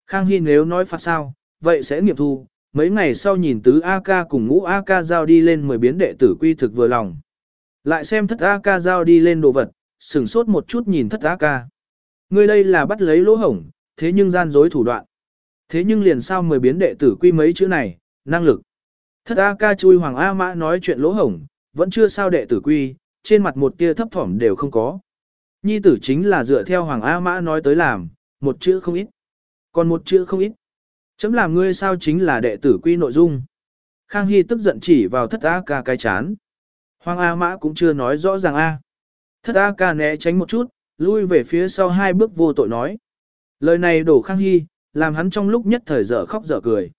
Khang Hy nếu nói phạt sao, vậy sẽ nghiệm thu, mấy ngày sau nhìn tứ A-ca cùng ngũ A-ca giao đi lên 10 biến đệ tử quy thực vừa lòng. Lại xem thất A-ca giao đi lên đồ vật, sửng sốt một chút nhìn thất A-ca. Người đây là bắt lấy lỗ hổng, thế nhưng gian dối thủ đoạn. Thế nhưng liền sao 10 biến đệ tử quy mấy chữ này, năng lực. Thất A-ca chui Hoàng A Mã nói chuyện lỗ hổng, vẫn chưa sao đệ tử quy, trên mặt một tia thấp thỏm đều không có. Nhi tử chính là dựa theo Hoàng A Mã nói tới làm, một chữ không ít. Còn một chữ không ít. Chấm làm ngươi sao chính là đệ tử quy nội dung. Khang Hy tức giận chỉ vào thất A ca cái chán. Hoàng A Mã cũng chưa nói rõ ràng A. Thất A ca né tránh một chút, lui về phía sau hai bước vô tội nói. Lời này đổ Khang Hy, làm hắn trong lúc nhất thời dở khóc dở cười.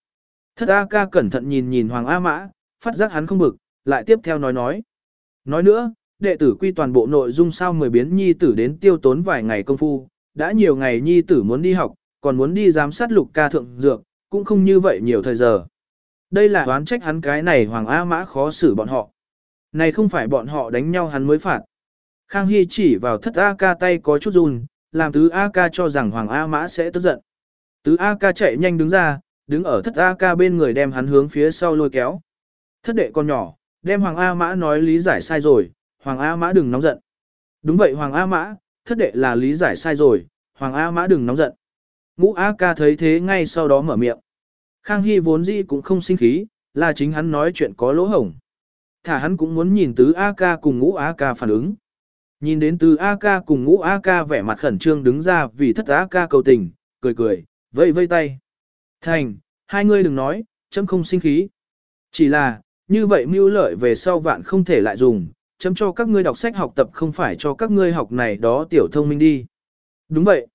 Thất A ca cẩn thận nhìn nhìn Hoàng A Mã, phát giác hắn không bực, lại tiếp theo nói nói. Nói nữa, đệ tử quy toàn bộ nội dung sao mười biến nhi tử đến tiêu tốn vài ngày công phu, đã nhiều ngày nhi tử muốn đi học, còn muốn đi giám sát lục ca thượng dược, cũng không như vậy nhiều thời giờ. Đây là đoán trách hắn cái này Hoàng A Mã khó xử bọn họ. Này không phải bọn họ đánh nhau hắn mới phạt. Khang Hy chỉ vào thất A ca tay có chút run, làm tứ A ca cho rằng Hoàng A Mã sẽ tức giận. Tứ A ca chạy nhanh đứng ra, đứng ở thất A ca bên người đem hắn hướng phía sau lôi kéo. Thất đệ con nhỏ, đem Hoàng A Mã nói lý giải sai rồi, Hoàng A Mã đừng nóng giận. Đúng vậy Hoàng A Mã, thất đệ là lý giải sai rồi, Hoàng A Mã đừng nóng giận. Ngũ A ca thấy thế ngay sau đó mở miệng. Khang Hy vốn dĩ cũng không sinh khí, là chính hắn nói chuyện có lỗ hổng. Thả hắn cũng muốn nhìn tứ A ca cùng ngũ A ca phản ứng. Nhìn đến tứ A ca cùng ngũ A ca vẻ mặt khẩn trương đứng ra vì thất A ca cầu tình, cười cười, vây vây tay. Thành, hai ngươi đừng nói, chấm không sinh khí. Chỉ là, như vậy mưu lợi về sau vạn không thể lại dùng, chấm cho các ngươi đọc sách học tập không phải cho các ngươi học này đó tiểu thông minh đi. Đúng vậy.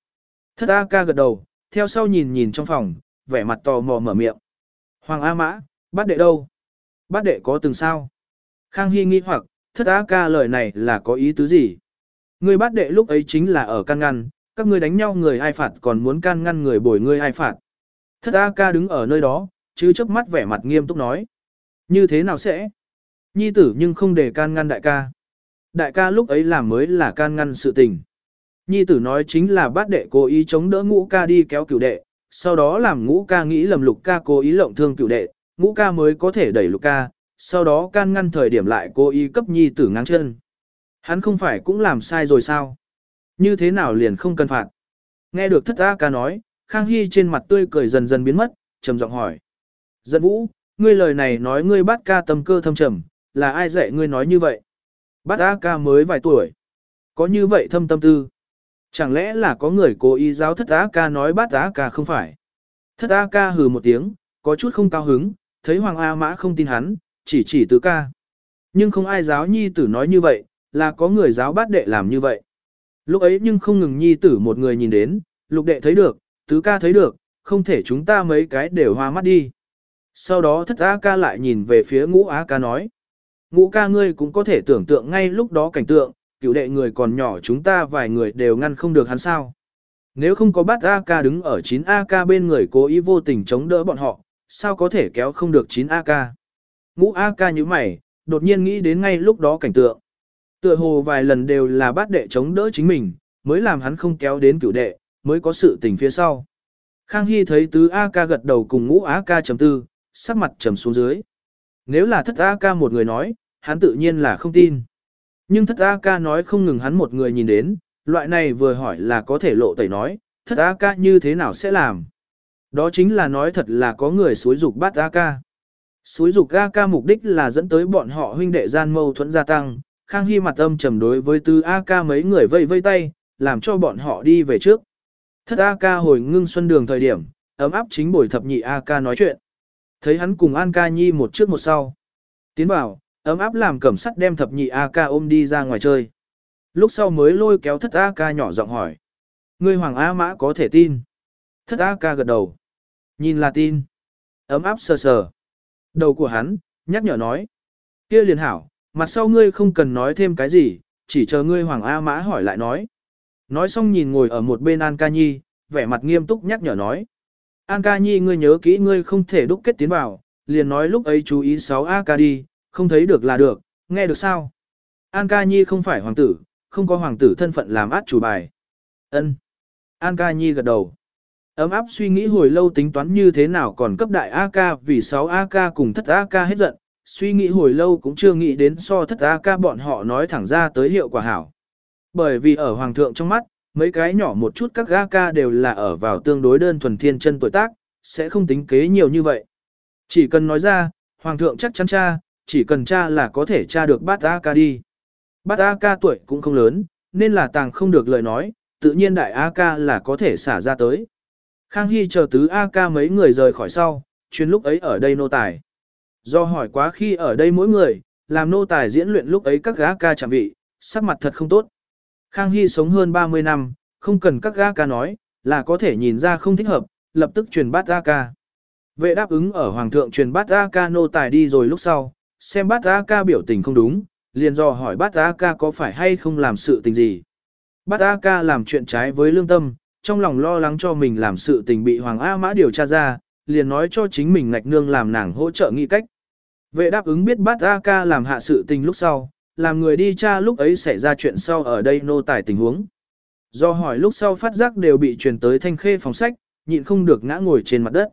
Thất A ca gật đầu, theo sau nhìn nhìn trong phòng, vẻ mặt tò mò mở miệng. Hoàng A Mã, bát đệ đâu? Bát đệ có từng sao? Khang Hy nghi hoặc, thất A ca lời này là có ý tứ gì? Người bát đệ lúc ấy chính là ở can ngăn, các ngươi đánh nhau người ai phạt còn muốn can ngăn người bồi ngươi ai phạt. Thất A ca đứng ở nơi đó, chứ chớp mắt vẻ mặt nghiêm túc nói. Như thế nào sẽ? Nhi tử nhưng không để can ngăn đại ca. Đại ca lúc ấy làm mới là can ngăn sự tình. Nhi tử nói chính là bát đệ cố ý chống đỡ ngũ ca đi kéo cửu đệ, sau đó làm ngũ ca nghĩ lầm lục ca cố ý lộng thương cửu đệ, ngũ ca mới có thể đẩy lục ca, sau đó can ngăn thời điểm lại cố ý cấp nhi tử ngang chân. Hắn không phải cũng làm sai rồi sao? Như thế nào liền không cần phạt? Nghe được thất A ca nói, Khang Hy trên mặt tươi cười dần dần biến mất, trầm giọng hỏi. Dân vũ, ngươi lời này nói ngươi bắt ca tâm cơ thâm trầm, là ai dạy ngươi nói như vậy? Bát A ca mới vài tuổi. Có như vậy thâm tâm tư. Chẳng lẽ là có người cố ý giáo thất A ca nói Bát A ca không phải? Thất A ca hừ một tiếng, có chút không cao hứng, thấy Hoàng A mã không tin hắn, chỉ chỉ tứ ca. Nhưng không ai giáo nhi tử nói như vậy, là có người giáo bát đệ làm như vậy. Lúc ấy nhưng không ngừng nhi tử một người nhìn đến, lục đệ thấy được, tứ ca thấy được, không thể chúng ta mấy cái đều hoa mắt đi. Sau đó thất A ca lại nhìn về phía ngũ A ca nói. Ngũ ca ngươi cũng có thể tưởng tượng ngay lúc đó cảnh tượng, cựu đệ người còn nhỏ chúng ta vài người đều ngăn không được hắn sao. Nếu không có bát A ca đứng ở 9 A ca bên người cố ý vô tình chống đỡ bọn họ, sao có thể kéo không được 9 A ca. Ngũ A ca như mày, đột nhiên nghĩ đến ngay lúc đó cảnh tượng. Tựa hồ vài lần đều là bát đệ chống đỡ chính mình, mới làm hắn không kéo đến cửu đệ, mới có sự tình phía sau. Khang Hy thấy tứ A ca gật đầu cùng ngũ A ca chấm tư, sắc mặt trầm xuống dưới. Nếu là thất A ca một người nói, hắn tự nhiên là không tin. Nhưng thất A ca nói không ngừng hắn một người nhìn đến, loại này vừa hỏi là có thể lộ tẩy nói, thất A ca như thế nào sẽ làm. Đó chính là nói thật là có người xúi dục bắt A ca. Xúi dục A ca mục đích là dẫn tới bọn họ huynh đệ gian mâu thuẫn gia tăng, Khang Hy mặt âm trầm đối với tư A ca mấy người vây vây tay, làm cho bọn họ đi về trước. Thất A ca hồi ngưng xuân đường thời điểm, ấm áp chính bồi thập nhị A ca nói chuyện. Thấy hắn cùng An ca nhi một trước một sau. Tiến vào, ấm áp làm cẩm sắt đem thập nhị A ca ôm đi ra ngoài chơi. Lúc sau mới lôi kéo thất A ca nhỏ giọng hỏi. Ngươi hoàng A mã có thể tin. Thất A ca gật đầu. Nhìn là tin. Ấm áp sờ sờ. Đầu của hắn, nhắc nhở nói. kia liền hảo, mặt sau ngươi không cần nói thêm cái gì, chỉ chờ ngươi hoàng A mã hỏi lại nói. Nói xong nhìn ngồi ở một bên An ca nhi, vẻ mặt nghiêm túc nhắc nhở nói. An ca nhi ngươi nhớ kỹ ngươi không thể đúc kết tiến vào, liền nói lúc ấy chú ý 6 A ca đi, không thấy được là được, nghe được sao? An ca nhi không phải hoàng tử, không có hoàng tử thân phận làm át chủ bài. Ân. An ca nhi gật đầu. Ấm áp suy nghĩ hồi lâu tính toán như thế nào còn cấp đại A ca vì 6 A ca cùng thất A ca hết giận, suy nghĩ hồi lâu cũng chưa nghĩ đến so thất A ca bọn họ nói thẳng ra tới hiệu quả hảo. Bởi vì ở hoàng thượng trong mắt, mấy cái nhỏ một chút các A ca đều là ở vào tương đối đơn thuần thiên chân tuổi tác, sẽ không tính kế nhiều như vậy. Chỉ cần nói ra, hoàng thượng chắc chắn cha, chỉ cần tra là có thể tra được bát A ca đi. Bát A ca tuổi cũng không lớn, nên là tàng không được lời nói, tự nhiên đại A ca là có thể xả ra tới. Khang Hy chờ tứ A ca mấy người rời khỏi sau, chuyên lúc ấy ở đây nô tài. Do hỏi quá khi ở đây mỗi người, làm nô tài diễn luyện lúc ấy các gã ca chạm vị, sắc mặt thật không tốt. Khang Hy sống hơn 30 năm, không cần các gã ca nói, là có thể nhìn ra không thích hợp, lập tức truyền bát A ca. Vệ đáp ứng ở Hoàng thượng truyền bát A ca nô tài đi rồi lúc sau, xem bát A ca biểu tình không đúng, liền dò hỏi bát A ca có phải hay không làm sự tình gì. Bát A ca làm chuyện trái với lương tâm, trong lòng lo lắng cho mình làm sự tình bị Hoàng A Mã điều tra ra, liền nói cho chính mình ngạch nương làm nàng hỗ trợ nghĩ cách. Vệ đáp ứng biết bát A ca làm hạ sự tình lúc sau, làm người đi tra lúc ấy xảy ra chuyện sau ở đây nô tải tình huống. Do hỏi lúc sau phát giác đều bị truyền tới thanh khê phòng sách, nhịn không được ngã ngồi trên mặt đất.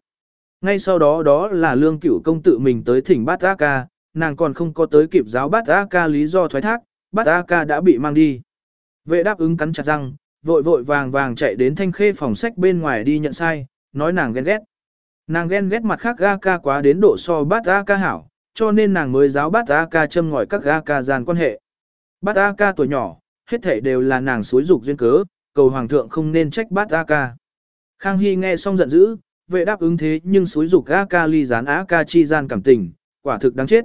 Ngay sau đó đó là lương cửu công tự mình tới thỉnh bát A ca, nàng còn không có tới kịp giáo bát A ca lý do thoái thác, bát A ca đã bị mang đi. Vệ đáp ứng cắn chặt răng, vội vội vàng vàng chạy đến thanh khê phòng sách bên ngoài đi nhận sai, nói nàng ghen ghét. Nàng ghen ghét mặt khác A-ca quá đến độ so bát A ca hảo, cho nên nàng mới giáo bát A ca châm ngòi các A-ca gian quan hệ. Bát A ca tuổi nhỏ, hết thể đều là nàng suối dục duyên cớ, cầu hoàng thượng không nên trách bát A ca. Khang Hy nghe xong giận dữ, vệ đáp ứng thế nhưng suối dục A ca ly gián A ca chi gian cảm tình, quả thực đáng chết.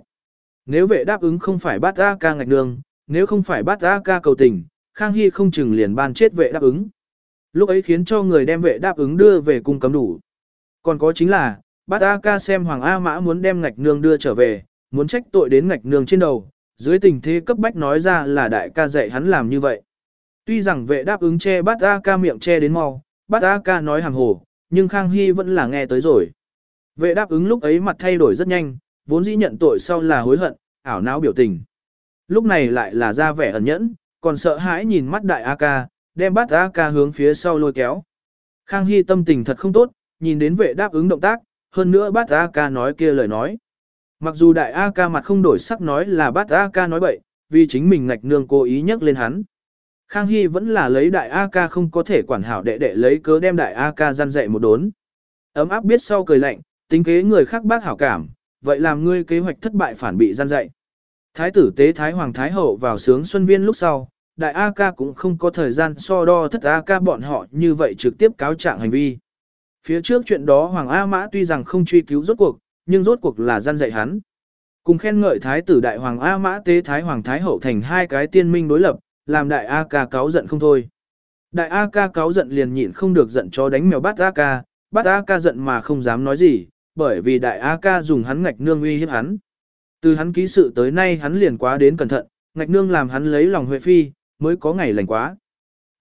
Nếu vệ đáp ứng không phải bắt A ca ngạch nương, nếu không phải bắt A ca cầu tình, Khang Hy không chừng liền ban chết vệ đáp ứng. Lúc ấy khiến cho người đem vệ đáp ứng đưa về cung cấm đủ. Còn có chính là, bắt A ca xem Hoàng A Mã muốn đem ngạch nương đưa trở về, muốn trách tội đến ngạch nương trên đầu, dưới tình thế cấp bách nói ra là đại ca dạy hắn làm như vậy. Tuy rằng vệ đáp ứng che bắt A ca miệng che đến mau, bắt A ca nói hàng hồ, nhưng Khang Hy vẫn là nghe tới rồi. Vệ đáp ứng lúc ấy mặt thay đổi rất nhanh, vốn dĩ nhận tội sau là hối hận, ảo não biểu tình. Lúc này lại là ra vẻ ẩn nhẫn, còn sợ hãi nhìn mắt đại A ca, đem bắt A ca hướng phía sau lôi kéo. Khang Hy tâm tình thật không tốt, nhìn đến vệ đáp ứng động tác, hơn nữa bắt A ca nói kia lời nói. Mặc dù đại A ca mặt không đổi sắc nói là bắt A ca nói bậy, vì chính mình ngạch nương cố ý nhắc lên hắn. Khang Hy vẫn là lấy đại A ca không có thể quản hảo đệ đệ lấy cớ đem đại A ca gian dạy một đốn. Ấm áp biết sau cười lạnh, tính kế người khác bác hảo cảm, vậy làm ngươi kế hoạch thất bại phản bị gian dạy. Thái tử tế Thái Hoàng Thái Hậu vào sướng Xuân Viên lúc sau, đại A ca cũng không có thời gian so đo thất A ca bọn họ như vậy trực tiếp cáo trạng hành vi. Phía trước chuyện đó Hoàng A Mã tuy rằng không truy cứu rốt cuộc, nhưng rốt cuộc là gian dạy hắn. Cùng khen ngợi Thái tử Đại Hoàng A Mã tế Thái Hoàng Thái Hậu thành hai cái tiên minh đối lập, làm Đại A ca cáo giận không thôi. Đại A ca cáo giận liền nhịn không được giận cho đánh mèo bắt A ca, bắt A ca giận mà không dám nói gì, bởi vì Đại A ca dùng hắn ngạch nương uy hiếp hắn. Từ hắn ký sự tới nay hắn liền quá đến cẩn thận, ngạch nương làm hắn lấy lòng Huệ Phi, mới có ngày lành quá.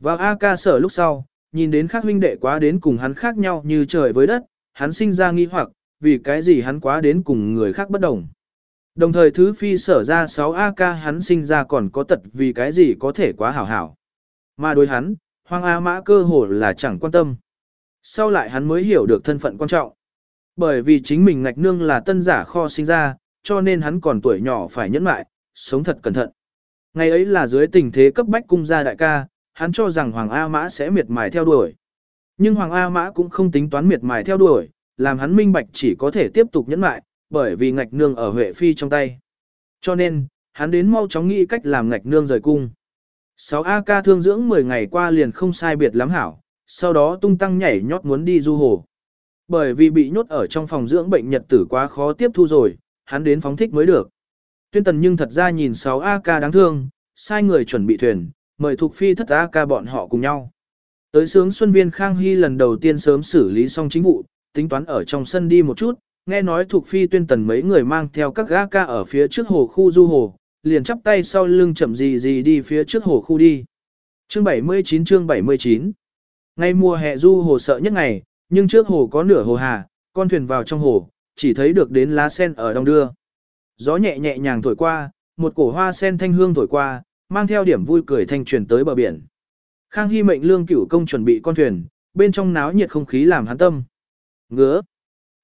Vào A ca sở lúc sau, nhìn đến khác huynh đệ quá đến cùng hắn khác nhau như trời với đất, hắn sinh ra nghi hoặc, vì cái gì hắn quá đến cùng người khác bất đồng. Đồng thời thứ phi sở ra 6 ca hắn sinh ra còn có tật vì cái gì có thể quá hảo hảo. Mà đối hắn, Hoàng A Mã cơ hồ là chẳng quan tâm. Sau lại hắn mới hiểu được thân phận quan trọng. Bởi vì chính mình ngạch nương là tân giả kho sinh ra, cho nên hắn còn tuổi nhỏ phải nhẫn mại, sống thật cẩn thận. Ngày ấy là dưới tình thế cấp bách cung gia đại ca, hắn cho rằng Hoàng A Mã sẽ miệt mài theo đuổi. Nhưng Hoàng A Mã cũng không tính toán miệt mài theo đuổi, làm hắn minh bạch chỉ có thể tiếp tục nhẫn mại, bởi vì ngạch nương ở Huệ Phi trong tay. Cho nên, hắn đến mau chóng nghĩ cách làm ngạch nương rời cung. 6 A ca thương dưỡng 10 ngày qua liền không sai biệt lắm hảo, sau đó tung tăng nhảy nhót muốn đi du hồ. Bởi vì bị nhốt ở trong phòng dưỡng bệnh nhật tử quá khó tiếp thu rồi, hắn đến phóng thích mới được. Tuyên tần nhưng thật ra nhìn 6 A ca đáng thương, sai người chuẩn bị thuyền, mời thuộc phi thất A ca bọn họ cùng nhau. Tới sướng Xuân Viên Khang Hy lần đầu tiên sớm xử lý xong chính vụ, tính toán ở trong sân đi một chút, nghe nói thuộc phi tuyên tần mấy người mang theo các gã ca ở phía trước hồ khu du hồ, liền chắp tay sau lưng chậm gì gì đi phía trước hồ khu đi. Chương 79 chương 79 Ngày mùa hè du hồ sợ nhất ngày, nhưng trước hồ có nửa hồ hà, con thuyền vào trong hồ, chỉ thấy được đến lá sen ở đông đưa. Gió nhẹ nhẹ nhàng thổi qua, một cổ hoa sen thanh hương thổi qua, mang theo điểm vui cười thanh truyền tới bờ biển. Khang Hy mệnh lương cửu công chuẩn bị con thuyền, bên trong náo nhiệt không khí làm hắn tâm. Ngứa.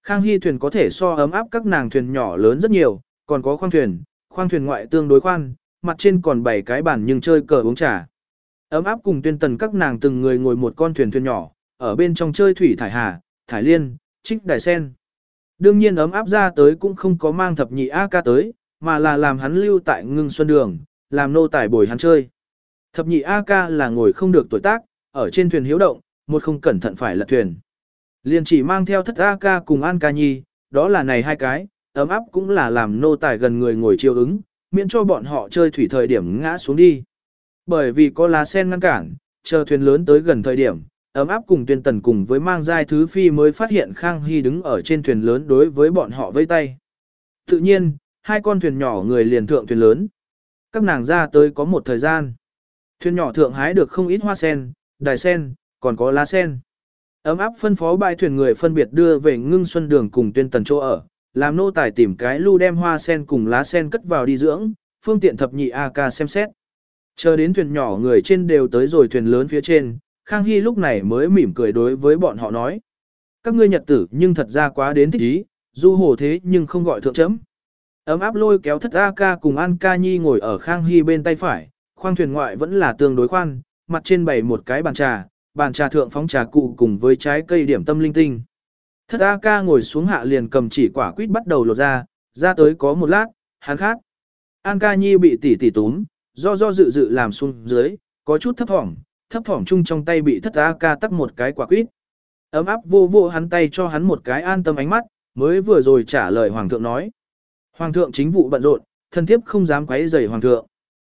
Khang Hy thuyền có thể so ấm áp các nàng thuyền nhỏ lớn rất nhiều, còn có khoang thuyền, khoang thuyền ngoại tương đối khoan, mặt trên còn bảy cái bàn nhưng chơi cờ uống trà. Ấm áp cùng tuyên tần các nàng từng người ngồi một con thuyền thuyền nhỏ, ở bên trong chơi thủy thải hà, thải liên, trích đài sen. Đương nhiên ấm áp ra tới cũng không có mang thập nhị A ca tới, mà là làm hắn lưu tại ngưng xuân đường, làm nô tài bồi hắn chơi. Thập nhị A ca là ngồi không được tuổi tác, ở trên thuyền hiếu động, một không cẩn thận phải lật thuyền. Liền chỉ mang theo thất A ca cùng An ca nhi, đó là này hai cái, ấm áp cũng là làm nô tài gần người ngồi chiêu ứng, miễn cho bọn họ chơi thủy thời điểm ngã xuống đi. Bởi vì có lá sen ngăn cản, chờ thuyền lớn tới gần thời điểm, ấm áp cùng tuyên tần cùng với mang giai thứ phi mới phát hiện Khang Hy đứng ở trên thuyền lớn đối với bọn họ vây tay. Tự nhiên, hai con thuyền nhỏ người liền thượng thuyền lớn. Các nàng ra tới có một thời gian. Thuyền nhỏ thượng hái được không ít hoa sen, đài sen, còn có lá sen. Ấm áp phân phó bãi thuyền người phân biệt đưa về ngưng xuân đường cùng tuyên tần chỗ ở, làm nô tài tìm cái lưu đem hoa sen cùng lá sen cất vào đi dưỡng, phương tiện thập nhị A ca xem xét. Chờ đến thuyền nhỏ người trên đều tới rồi thuyền lớn phía trên, Khang Hy lúc này mới mỉm cười đối với bọn họ nói. Các ngươi nhật tử nhưng thật ra quá đến thích ý, du hồ thế nhưng không gọi thượng chấm. Ấm áp lôi kéo thất A ca cùng An ca nhi ngồi ở Khang Hy bên tay phải, khoang thuyền ngoại vẫn là tương đối khoan, mặt trên bày một cái bàn trà, bàn trà thượng phóng trà cụ cùng với trái cây điểm tâm linh tinh. Thất A ca ngồi xuống hạ liền cầm chỉ quả quýt bắt đầu lột ra, ra tới có một lát, hắn khát. An ca nhi bị tỉ tỉ túm, do do dự dự làm xuống dưới, có chút thấp thỏm, thấp thỏm chung trong tay bị thất A ca tắt một cái quả quýt. Ấm áp vô vô hắn tay cho hắn một cái an tâm ánh mắt, mới vừa rồi trả lời hoàng thượng nói. Hoàng thượng chính vụ bận rộn, thân thiếp không dám quấy rầy hoàng thượng.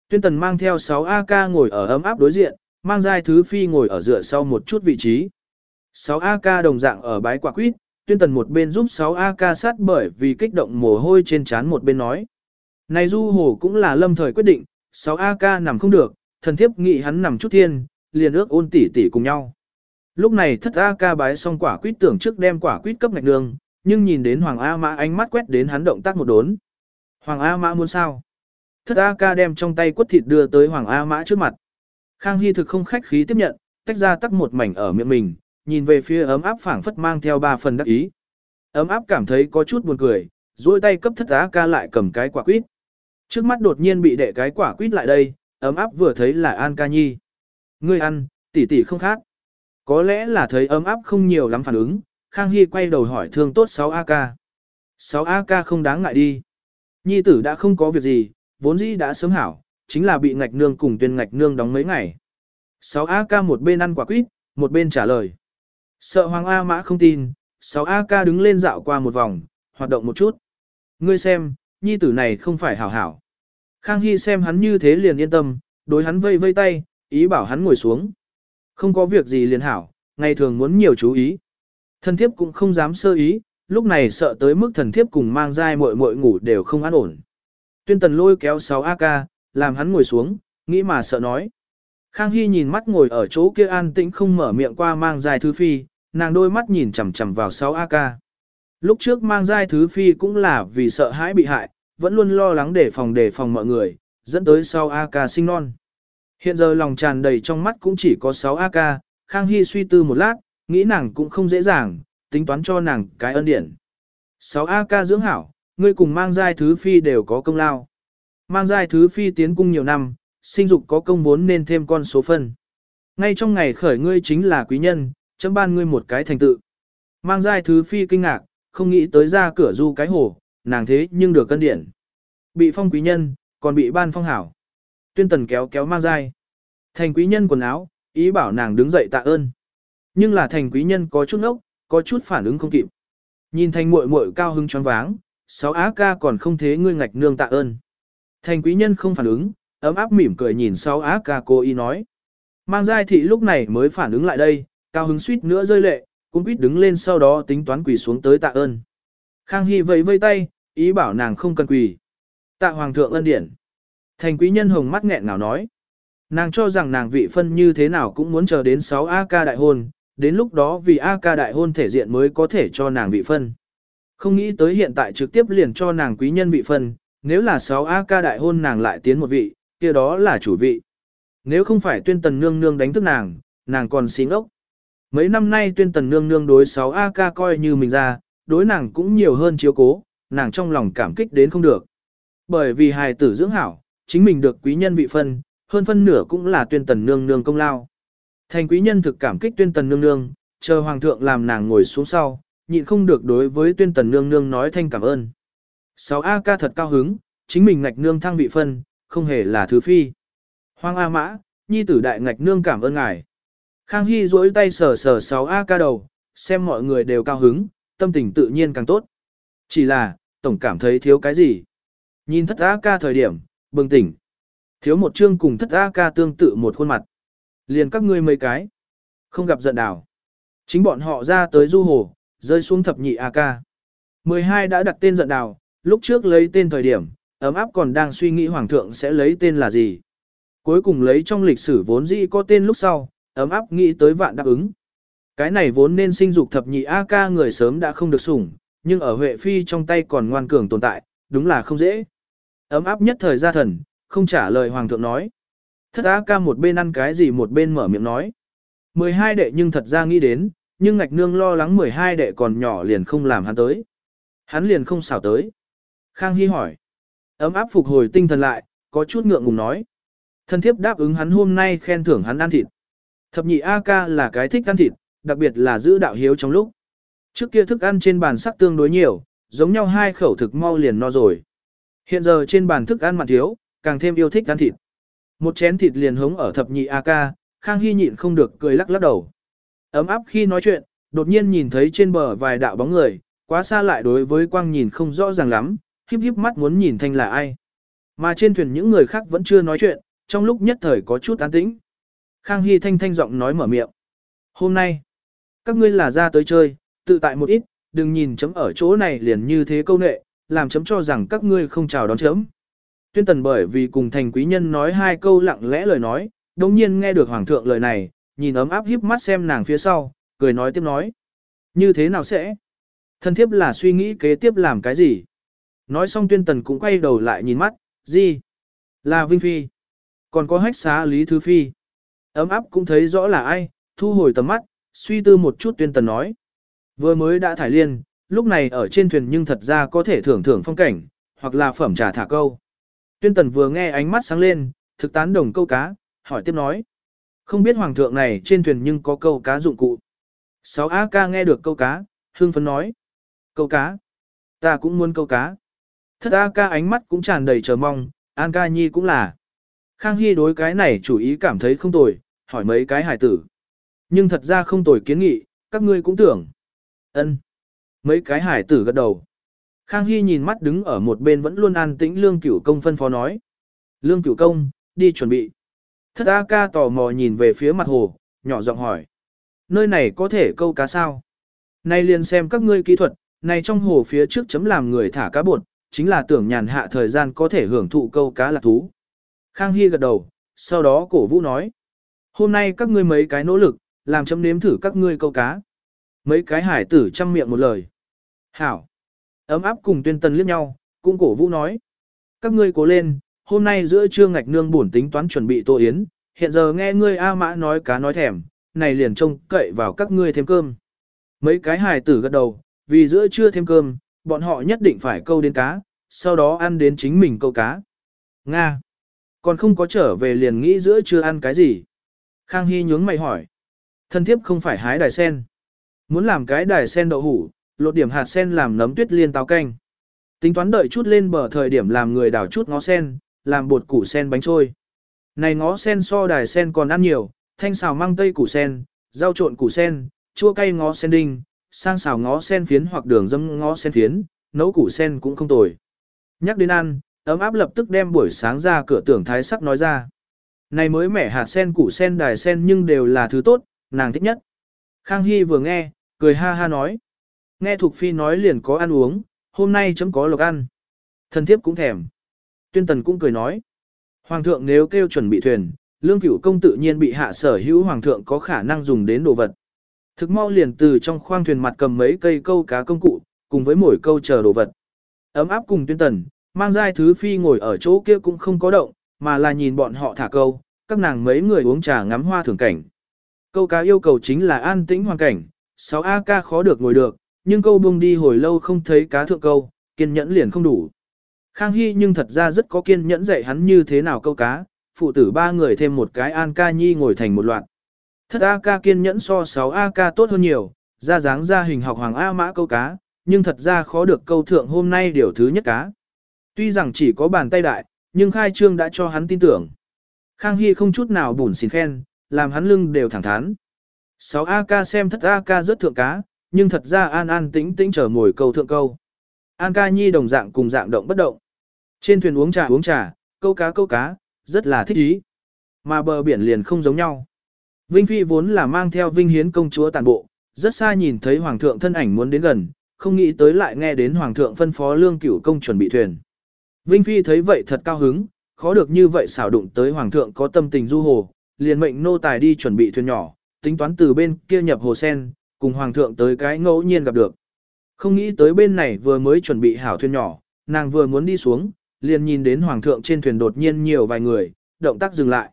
Tuyên tần mang theo 6 AK ngồi ở ấm áp đối diện, mang giai thứ phi ngồi ở dựa sau một chút vị trí. 6 AK đồng dạng ở bái quả quýt, tuyên tần một bên giúp 6 AK sát bởi vì kích động mồ hôi trên trán một bên nói. Này du hồ cũng là lâm thời quyết định, 6 AK nằm không được, thần thiếp nghĩ hắn nằm chút thiên, liền ước ôn tỉ tỉ cùng nhau. Lúc này thất AK bái xong quả quýt tưởng trước đem quả quýt cấp ngạch đường, nhưng nhìn đến Hoàng A Mã ánh mắt quét đến hắn động tác một đốn. Hoàng A Mã muốn sao? Thất A ca đem trong tay quất thịt đưa tới Hoàng A Mã trước mặt. Khang Hy thực không khách khí tiếp nhận, tách ra tắc một mảnh ở miệng mình, nhìn về phía ấm áp phảng phất mang theo ba phần đắc ý. Ấm áp cảm thấy có chút buồn cười, duỗi tay cấp thất A ca lại cầm cái quả quýt. Trước mắt đột nhiên bị đệ cái quả quýt lại đây, ấm áp vừa thấy là An ca nhi. Ngươi ăn, tỷ tỷ không khác. Có lẽ là thấy ấm áp không nhiều lắm phản ứng, Khang Hy quay đầu hỏi thương tốt 6AK. 6AK không đáng ngại đi. Nhi tử đã không có việc gì, vốn dĩ đã sớm hảo, chính là bị ngạch nương cùng tuyên ngạch nương đóng mấy ngày. 6AK một bên ăn quả quýt, một bên trả lời. Sợ Hoàng A Mã không tin, 6AK đứng lên dạo qua một vòng, hoạt động một chút. Ngươi xem, nhi tử này không phải hảo hảo. Khang Hy xem hắn như thế liền yên tâm, đối hắn vây vây tay, ý bảo hắn ngồi xuống. Không có việc gì liền hảo, ngày thường muốn nhiều chú ý. Thần thiếp cũng không dám sơ ý, lúc này sợ tới mức thần thiếp cùng mang dai muội muội ngủ đều không an ổn. Tuyên tần lôi kéo 6 AK, làm hắn ngồi xuống, nghĩ mà sợ nói. Khang Hy nhìn mắt ngồi ở chỗ kia an tĩnh không mở miệng qua mang dài thứ phi, nàng đôi mắt nhìn chằm chằm vào 6 AK. Lúc trước mang dài thứ phi cũng là vì sợ hãi bị hại, vẫn luôn lo lắng để phòng để phòng mọi người, dẫn tới sau AK sinh non. Hiện giờ lòng tràn đầy trong mắt cũng chỉ có 6 AK, Khang Hy suy tư một lát, nghĩ nàng cũng không dễ dàng, tính toán cho nàng cái ân điển. 6 AK dưỡng hảo, ngươi cùng mang giai thứ phi đều có công lao. Mang giai thứ phi tiến cung nhiều năm, sinh dục có công vốn nên thêm con số phân. Ngay trong ngày khởi ngươi chính là quý nhân, chấm ban ngươi một cái thành tự. Mang giai thứ phi kinh ngạc, không nghĩ tới ra cửa du cái hồ, nàng thế nhưng được cân điển. Bị phong quý nhân, còn bị ban phong hảo. Tuyên tần kéo kéo mang dai, Thành quý nhân quần áo, ý bảo nàng đứng dậy tạ ơn. Nhưng là thành quý nhân có chút nốc, có chút phản ứng không kịp. Nhìn thành muội muội cao hứng choáng váng, sáu á ca còn không thế ngươi ngạch nương tạ ơn. Thành quý nhân không phản ứng, ấm áp mỉm cười nhìn sáu á ca cô y nói. Mang dai thị lúc này mới phản ứng lại đây, cao hứng suýt nữa rơi lệ, cũng quýt đứng lên sau đó tính toán quỳ xuống tới tạ ơn. Khang Hy vẫy vây tay, ý bảo nàng không cần quỳ. Tạ hoàng thượng ân điển. Thành quý nhân hồng mắt nghẹn ngào nói. Nàng cho rằng nàng vị phân như thế nào cũng muốn chờ đến 6 AK đại hôn, đến lúc đó vì A ca đại hôn thể diện mới có thể cho nàng vị phân. Không nghĩ tới hiện tại trực tiếp liền cho nàng quý nhân vị phân, nếu là 6 A ca đại hôn nàng lại tiến một vị, kia đó là chủ vị. Nếu không phải tuyên tần nương nương đánh thức nàng, nàng còn xin ốc. Mấy năm nay tuyên tần nương nương đối 6 A ca coi như mình ra, đối nàng cũng nhiều hơn chiếu cố, nàng trong lòng cảm kích đến không được. Bởi vì hài tử dưỡng hảo, chính mình được quý nhân vị phân, hơn phân nửa cũng là tuyên tần nương nương công lao. Thành quý nhân thực cảm kích tuyên tần nương nương, chờ hoàng thượng làm nàng ngồi xuống sau, nhịn không được đối với tuyên tần nương nương nói thanh cảm ơn. 6A ca thật cao hứng, chính mình ngạch nương thăng vị phân, không hề là thứ phi. Hoàng A mã, nhi tử đại ngạch nương cảm ơn ngài. Khang Hy duỗi tay sờ sờ 6A ca đầu, xem mọi người đều cao hứng, tâm tình tự nhiên càng tốt. Chỉ là, tổng cảm thấy thiếu cái gì. Nhìn thất A ca thời điểm, bừng tỉnh. Thiếu một chương cùng thất A ca tương tự một khuôn mặt. Liền các ngươi mấy cái. Không gặp giận đảo. Chính bọn họ ra tới du hồ, rơi xuống thập nhị A ca. 12 đã đặt tên giận đào, lúc trước lấy tên thời điểm, ấm áp còn đang suy nghĩ hoàng thượng sẽ lấy tên là gì. Cuối cùng lấy trong lịch sử vốn dĩ có tên lúc sau, ấm áp nghĩ tới vạn đáp ứng. Cái này vốn nên sinh dục thập nhị A ca người sớm đã không được sủng, nhưng ở Huệ Phi trong tay còn ngoan cường tồn tại, đúng là không dễ. Ấm áp nhất thời gia thần, không trả lời hoàng thượng nói. Thất A ca một bên ăn cái gì một bên mở miệng nói. 12 đệ nhưng thật ra nghĩ đến, nhưng ngạch nương lo lắng 12 đệ còn nhỏ liền không làm hắn tới. Hắn liền không xảo tới. Khang Hy hỏi. Ấm áp phục hồi tinh thần lại, có chút ngượng ngùng nói. Thân thiếp đáp ứng hắn hôm nay khen thưởng hắn ăn thịt. Thập nhị A ca là cái thích ăn thịt, đặc biệt là giữ đạo hiếu trong lúc. Trước kia thức ăn trên bàn sắc tương đối nhiều, giống nhau hai khẩu thực mau liền no rồi. Hiện giờ trên bàn thức ăn mặn thiếu, càng thêm yêu thích ăn thịt. Một chén thịt liền hống ở thập nhị A ca, Khang Hy nhịn không được cười lắc lắc đầu. Ấm áp khi nói chuyện, đột nhiên nhìn thấy trên bờ vài đạo bóng người, quá xa lại đối với quang nhìn không rõ ràng lắm, híp híp mắt muốn nhìn thanh là ai. Mà trên thuyền những người khác vẫn chưa nói chuyện, trong lúc nhất thời có chút an tĩnh. Khang Hy thanh thanh giọng nói mở miệng. Hôm nay, các ngươi là ra tới chơi, tự tại một ít, đừng nhìn chấm ở chỗ này liền như thế câu nệ, làm chấm cho rằng các ngươi không chào đón chấm. Tuyên tần bởi vì cùng thành quý nhân nói hai câu lặng lẽ lời nói, đồng nhiên nghe được hoàng thượng lời này, nhìn ấm áp híp mắt xem nàng phía sau, cười nói tiếp nói. Như thế nào sẽ? Thân thiếp là suy nghĩ kế tiếp làm cái gì? Nói xong tuyên tần cũng quay đầu lại nhìn mắt, gì? Là Vinh Phi. Còn có hách xá Lý Thứ Phi. Ấm áp cũng thấy rõ là ai, thu hồi tầm mắt, suy tư một chút tuyên tần nói. Vừa mới đã thải liên, lúc này ở trên thuyền nhưng thật ra có thể thưởng thưởng phong cảnh, hoặc là phẩm trà thả câu. Tuyên tần vừa nghe ánh mắt sáng lên, thực tán đồng câu cá, hỏi tiếp nói. Không biết hoàng thượng này trên thuyền nhưng có câu cá dụng cụ. Sáu A ca nghe được câu cá, hương phấn nói. Câu cá. Ta cũng muốn câu cá. Thất A ca ánh mắt cũng tràn đầy chờ mong, An ca nhi cũng là. Khang Hy đối cái này chủ ý cảm thấy không tồi, hỏi mấy cái hải tử. Nhưng thật ra không tồi kiến nghị, các ngươi cũng tưởng. ân. Mấy cái hải tử gật đầu. Khang Hy nhìn mắt đứng ở một bên vẫn luôn an tĩnh Lương Cửu Công phân phó nói. Lương Cửu Công, đi chuẩn bị. Thất A ca tò mò nhìn về phía mặt hồ, nhỏ giọng hỏi. Nơi này có thể câu cá sao? Nay liền xem các ngươi kỹ thuật, này trong hồ phía trước chấm làm người thả cá bột, chính là tưởng nhàn hạ thời gian có thể hưởng thụ câu cá lạc thú. Khang Hy gật đầu, sau đó cổ vũ nói. Hôm nay các ngươi mấy cái nỗ lực, làm chấm nếm thử các ngươi câu cá. Mấy cái hải tử chăm miệng một lời. Hảo. Ấm áp cùng tuyên tần liếc nhau, cũng cổ vũ nói. Các ngươi cố lên, hôm nay giữa trưa ngạch nương bổn tính toán chuẩn bị tô yến, hiện giờ nghe ngươi A mã nói cá nói thèm, này liền trông cậy vào các ngươi thêm cơm. Mấy cái hài tử gật đầu, vì giữa trưa thêm cơm, bọn họ nhất định phải câu đến cá, sau đó ăn đến chính mình câu cá. Nga. Còn không có trở về liền nghĩ giữa trưa ăn cái gì. Khang Hy nhướng mày hỏi. Thân thiếp không phải hái đài sen. Muốn làm cái đài sen đậu hủ, lột điểm hạt sen làm nấm tuyết liên táo canh. Tính toán đợi chút lên bờ thời điểm làm người đảo chút ngó sen, làm bột củ sen bánh trôi. Này ngó sen so đài sen còn ăn nhiều, thanh xào măng tây củ sen, rau trộn củ sen, chua cay ngó sen đinh, sang xào ngó sen phiến hoặc đường dâm ngó sen phiến, nấu củ sen cũng không tồi. Nhắc đến ăn, ấm áp lập tức đem buổi sáng ra cửa tưởng thái sắc nói ra. Này mới mẻ hạt sen củ sen đài sen nhưng đều là thứ tốt, nàng thích nhất. Khang Hy vừa nghe, cười ha ha nói. Nghe Thục Phi nói liền có ăn uống, hôm nay chấm có lộc ăn. Thần thiếp cũng thèm. Tuyên tần cũng cười nói. Hoàng thượng nếu kêu chuẩn bị thuyền, lương cửu công tự nhiên bị hạ sở hữu hoàng thượng có khả năng dùng đến đồ vật. Thực mau liền từ trong khoang thuyền mặt cầm mấy cây câu cá công cụ, cùng với mỗi câu chờ đồ vật. Ấm áp cùng tuyên tần, mang giai thứ phi ngồi ở chỗ kia cũng không có động, mà là nhìn bọn họ thả câu, các nàng mấy người uống trà ngắm hoa thưởng cảnh. Câu cá yêu cầu chính là an tĩnh hoàn cảnh, 6 AK khó được ngồi được, nhưng câu buông đi hồi lâu không thấy cá thượng câu, kiên nhẫn liền không đủ. Khang Hy nhưng thật ra rất có kiên nhẫn dạy hắn như thế nào câu cá, phụ tử ba người thêm một cái An Ca Nhi ngồi thành một loạt. Thất A Ca kiên nhẫn so 6 A Ca tốt hơn nhiều, ra dáng ra hình học hoàng A mã câu cá, nhưng thật ra khó được câu thượng hôm nay điều thứ nhất cá. Tuy rằng chỉ có bàn tay đại, nhưng khai trương đã cho hắn tin tưởng. Khang Hy không chút nào bùn xin khen, làm hắn lưng đều thẳng thắn. 6 A Ca xem thất A Ca rất thượng cá, nhưng thật ra an an tĩnh tĩnh chờ ngồi câu thượng câu. An ca nhi đồng dạng cùng dạng động bất động. Trên thuyền uống trà uống trà, câu cá câu cá, rất là thích ý. Mà bờ biển liền không giống nhau. Vinh Phi vốn là mang theo Vinh Hiến công chúa tàn bộ, rất xa nhìn thấy Hoàng thượng thân ảnh muốn đến gần, không nghĩ tới lại nghe đến Hoàng thượng phân phó lương cửu công chuẩn bị thuyền. Vinh Phi thấy vậy thật cao hứng, khó được như vậy xảo đụng tới Hoàng thượng có tâm tình du hồ, liền mệnh nô tài đi chuẩn bị thuyền nhỏ, tính toán từ bên kia nhập hồ sen, cùng Hoàng thượng tới cái ngẫu nhiên gặp được. Không nghĩ tới bên này vừa mới chuẩn bị hảo thuyền nhỏ, nàng vừa muốn đi xuống, liền nhìn đến Hoàng thượng trên thuyền đột nhiên nhiều vài người, động tác dừng lại.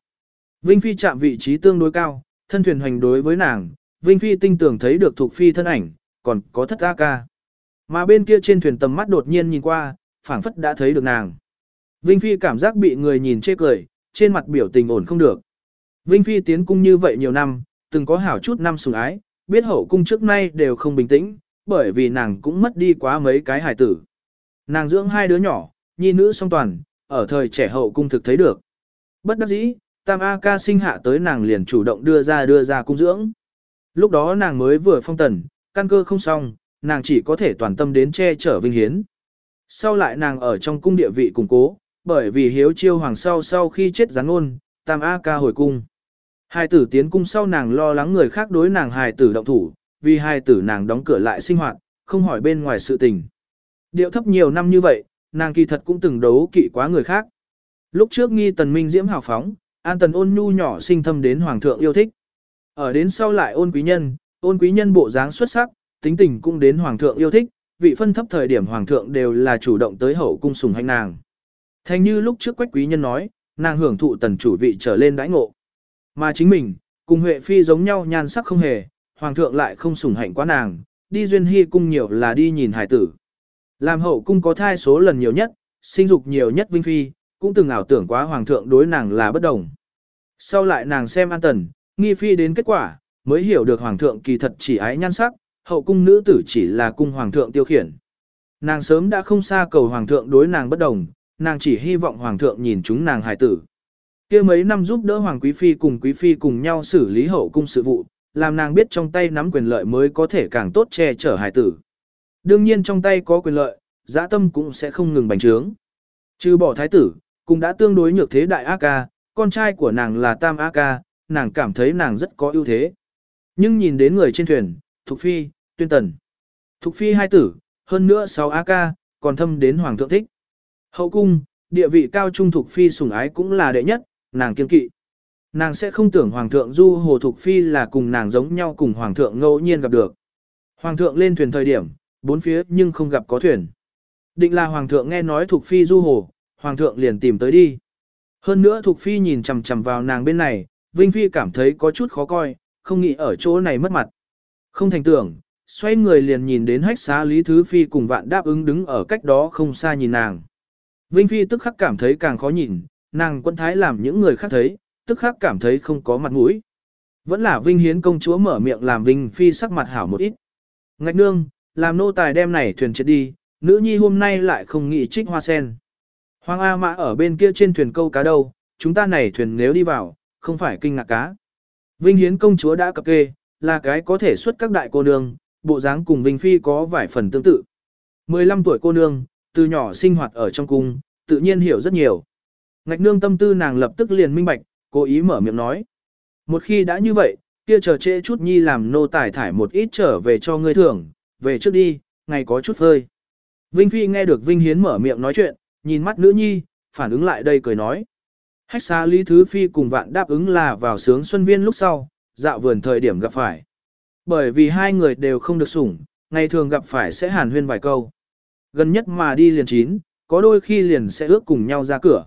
Vinh Phi chạm vị trí tương đối cao, thân thuyền hoành đối với nàng, Vinh Phi tinh tưởng thấy được thuộc Phi thân ảnh, còn có thất A ca. Mà bên kia trên thuyền tầm mắt đột nhiên nhìn qua, phảng phất đã thấy được nàng. Vinh Phi cảm giác bị người nhìn chê cười, trên mặt biểu tình ổn không được. Vinh Phi tiến cung như vậy nhiều năm, từng có hảo chút năm sủng ái, biết hậu cung trước nay đều không bình tĩnh, bởi vì nàng cũng mất đi quá mấy cái hài tử. Nàng dưỡng hai đứa nhỏ, nhi nữ song toàn, ở thời trẻ hậu cung thực thấy được. Bất đắc dĩ, Tam A ca sinh hạ tới nàng liền chủ động đưa ra đưa ra cung dưỡng. Lúc đó nàng mới vừa phong tần, căn cơ không xong, nàng chỉ có thể toàn tâm đến che chở vinh hiến. Sau lại nàng ở trong cung địa vị củng cố, bởi vì hiếu chiêu hoàng sau sau khi chết gián ngôn, Tam A ca hồi cung. Hai tử tiến cung sau nàng lo lắng người khác đối nàng hài tử động thủ, vì hai tử nàng đóng cửa lại sinh hoạt, không hỏi bên ngoài sự tình. Điệu thấp nhiều năm như vậy, nàng kỳ thật cũng từng đấu kỵ quá người khác. Lúc trước nghi tần minh diễm hào phóng, an tần ôn nhu nhỏ sinh thâm đến hoàng thượng yêu thích. Ở đến sau lại ôn quý nhân, ôn quý nhân bộ dáng xuất sắc, tính tình cũng đến hoàng thượng yêu thích, vị phân thấp thời điểm hoàng thượng đều là chủ động tới hậu cung sùng hành nàng. Thành như lúc trước quách quý nhân nói, nàng hưởng thụ tần chủ vị trở lên đãi ngộ. Mà chính mình, cùng Huệ Phi giống nhau nhan sắc không hề, hoàng thượng lại không sủng hạnh quá nàng, đi duyên hy cung nhiều là đi nhìn hải tử. Làm hậu cung có thai số lần nhiều nhất, sinh dục nhiều nhất Vinh Phi, cũng từng ảo tưởng quá hoàng thượng đối nàng là bất đồng. Sau lại nàng xem an tần, nghi phi đến kết quả, mới hiểu được hoàng thượng kỳ thật chỉ ái nhan sắc, hậu cung nữ tử chỉ là cung hoàng thượng tiêu khiển. Nàng sớm đã không xa cầu hoàng thượng đối nàng bất đồng, nàng chỉ hy vọng hoàng thượng nhìn chúng nàng hài tử kia mấy năm giúp đỡ hoàng quý phi cùng quý phi cùng nhau xử lý hậu cung sự vụ, làm nàng biết trong tay nắm quyền lợi mới có thể càng tốt che chở hải tử. Đương nhiên trong tay có quyền lợi, dã tâm cũng sẽ không ngừng bành trướng. Trừ bỏ thái tử, cũng đã tương đối nhược thế đại A ca, con trai của nàng là Tam A ca, nàng cảm thấy nàng rất có ưu thế. Nhưng nhìn đến người trên thuyền, Thục Phi, Tuyên Tần. Thục Phi hai tử, hơn nữa 6 A ca, còn thâm đến Hoàng thượng thích. Hậu cung, địa vị cao trung Thục Phi sủng ái cũng là đệ nhất, nàng kiên kỵ. Nàng sẽ không tưởng Hoàng thượng du hồ Thục Phi là cùng nàng giống nhau cùng Hoàng thượng ngẫu nhiên gặp được. Hoàng thượng lên thuyền thời điểm, bốn phía nhưng không gặp có thuyền. Định là Hoàng thượng nghe nói Thục Phi du hồ, Hoàng thượng liền tìm tới đi. Hơn nữa Thục Phi nhìn chằm chằm vào nàng bên này, Vinh Phi cảm thấy có chút khó coi, không nghĩ ở chỗ này mất mặt. Không thành tưởng, xoay người liền nhìn đến hách xá Lý Thứ Phi cùng vạn đáp ứng đứng ở cách đó không xa nhìn nàng. Vinh Phi tức khắc cảm thấy càng khó nhìn, nàng quân thái làm những người khác thấy, tức khắc cảm thấy không có mặt mũi. Vẫn là Vinh Hiến công chúa mở miệng làm Vinh Phi sắc mặt hảo một ít. Ngạch nương, làm nô tài đem này thuyền chết đi, nữ nhi hôm nay lại không nghĩ trích hoa sen. Hoàng A Mã ở bên kia trên thuyền câu cá đâu, chúng ta này thuyền nếu đi vào, không phải kinh ngạc cá. Vinh Hiến công chúa đã cập kê, là cái có thể xuất các đại cô nương, bộ dáng cùng Vinh Phi có vài phần tương tự. 15 tuổi cô nương, từ nhỏ sinh hoạt ở trong cung, tự nhiên hiểu rất nhiều. Ngạch nương tâm tư nàng lập tức liền minh bạch, cố ý mở miệng nói. Một khi đã như vậy, kia chờ trễ chút nhi làm nô tài thải một ít trở về cho ngươi thưởng, về trước đi, ngày có chút phơi. Vinh Phi nghe được Vinh Hiến mở miệng nói chuyện, nhìn mắt nữ nhi, phản ứng lại đây cười nói. Hách xa Lý Thứ Phi cùng vạn đáp ứng là vào sướng xuân viên lúc sau, dạo vườn thời điểm gặp phải. Bởi vì hai người đều không được sủng, ngày thường gặp phải sẽ hàn huyên vài câu. Gần nhất mà đi liền chín, có đôi khi liền sẽ ước cùng nhau ra cửa.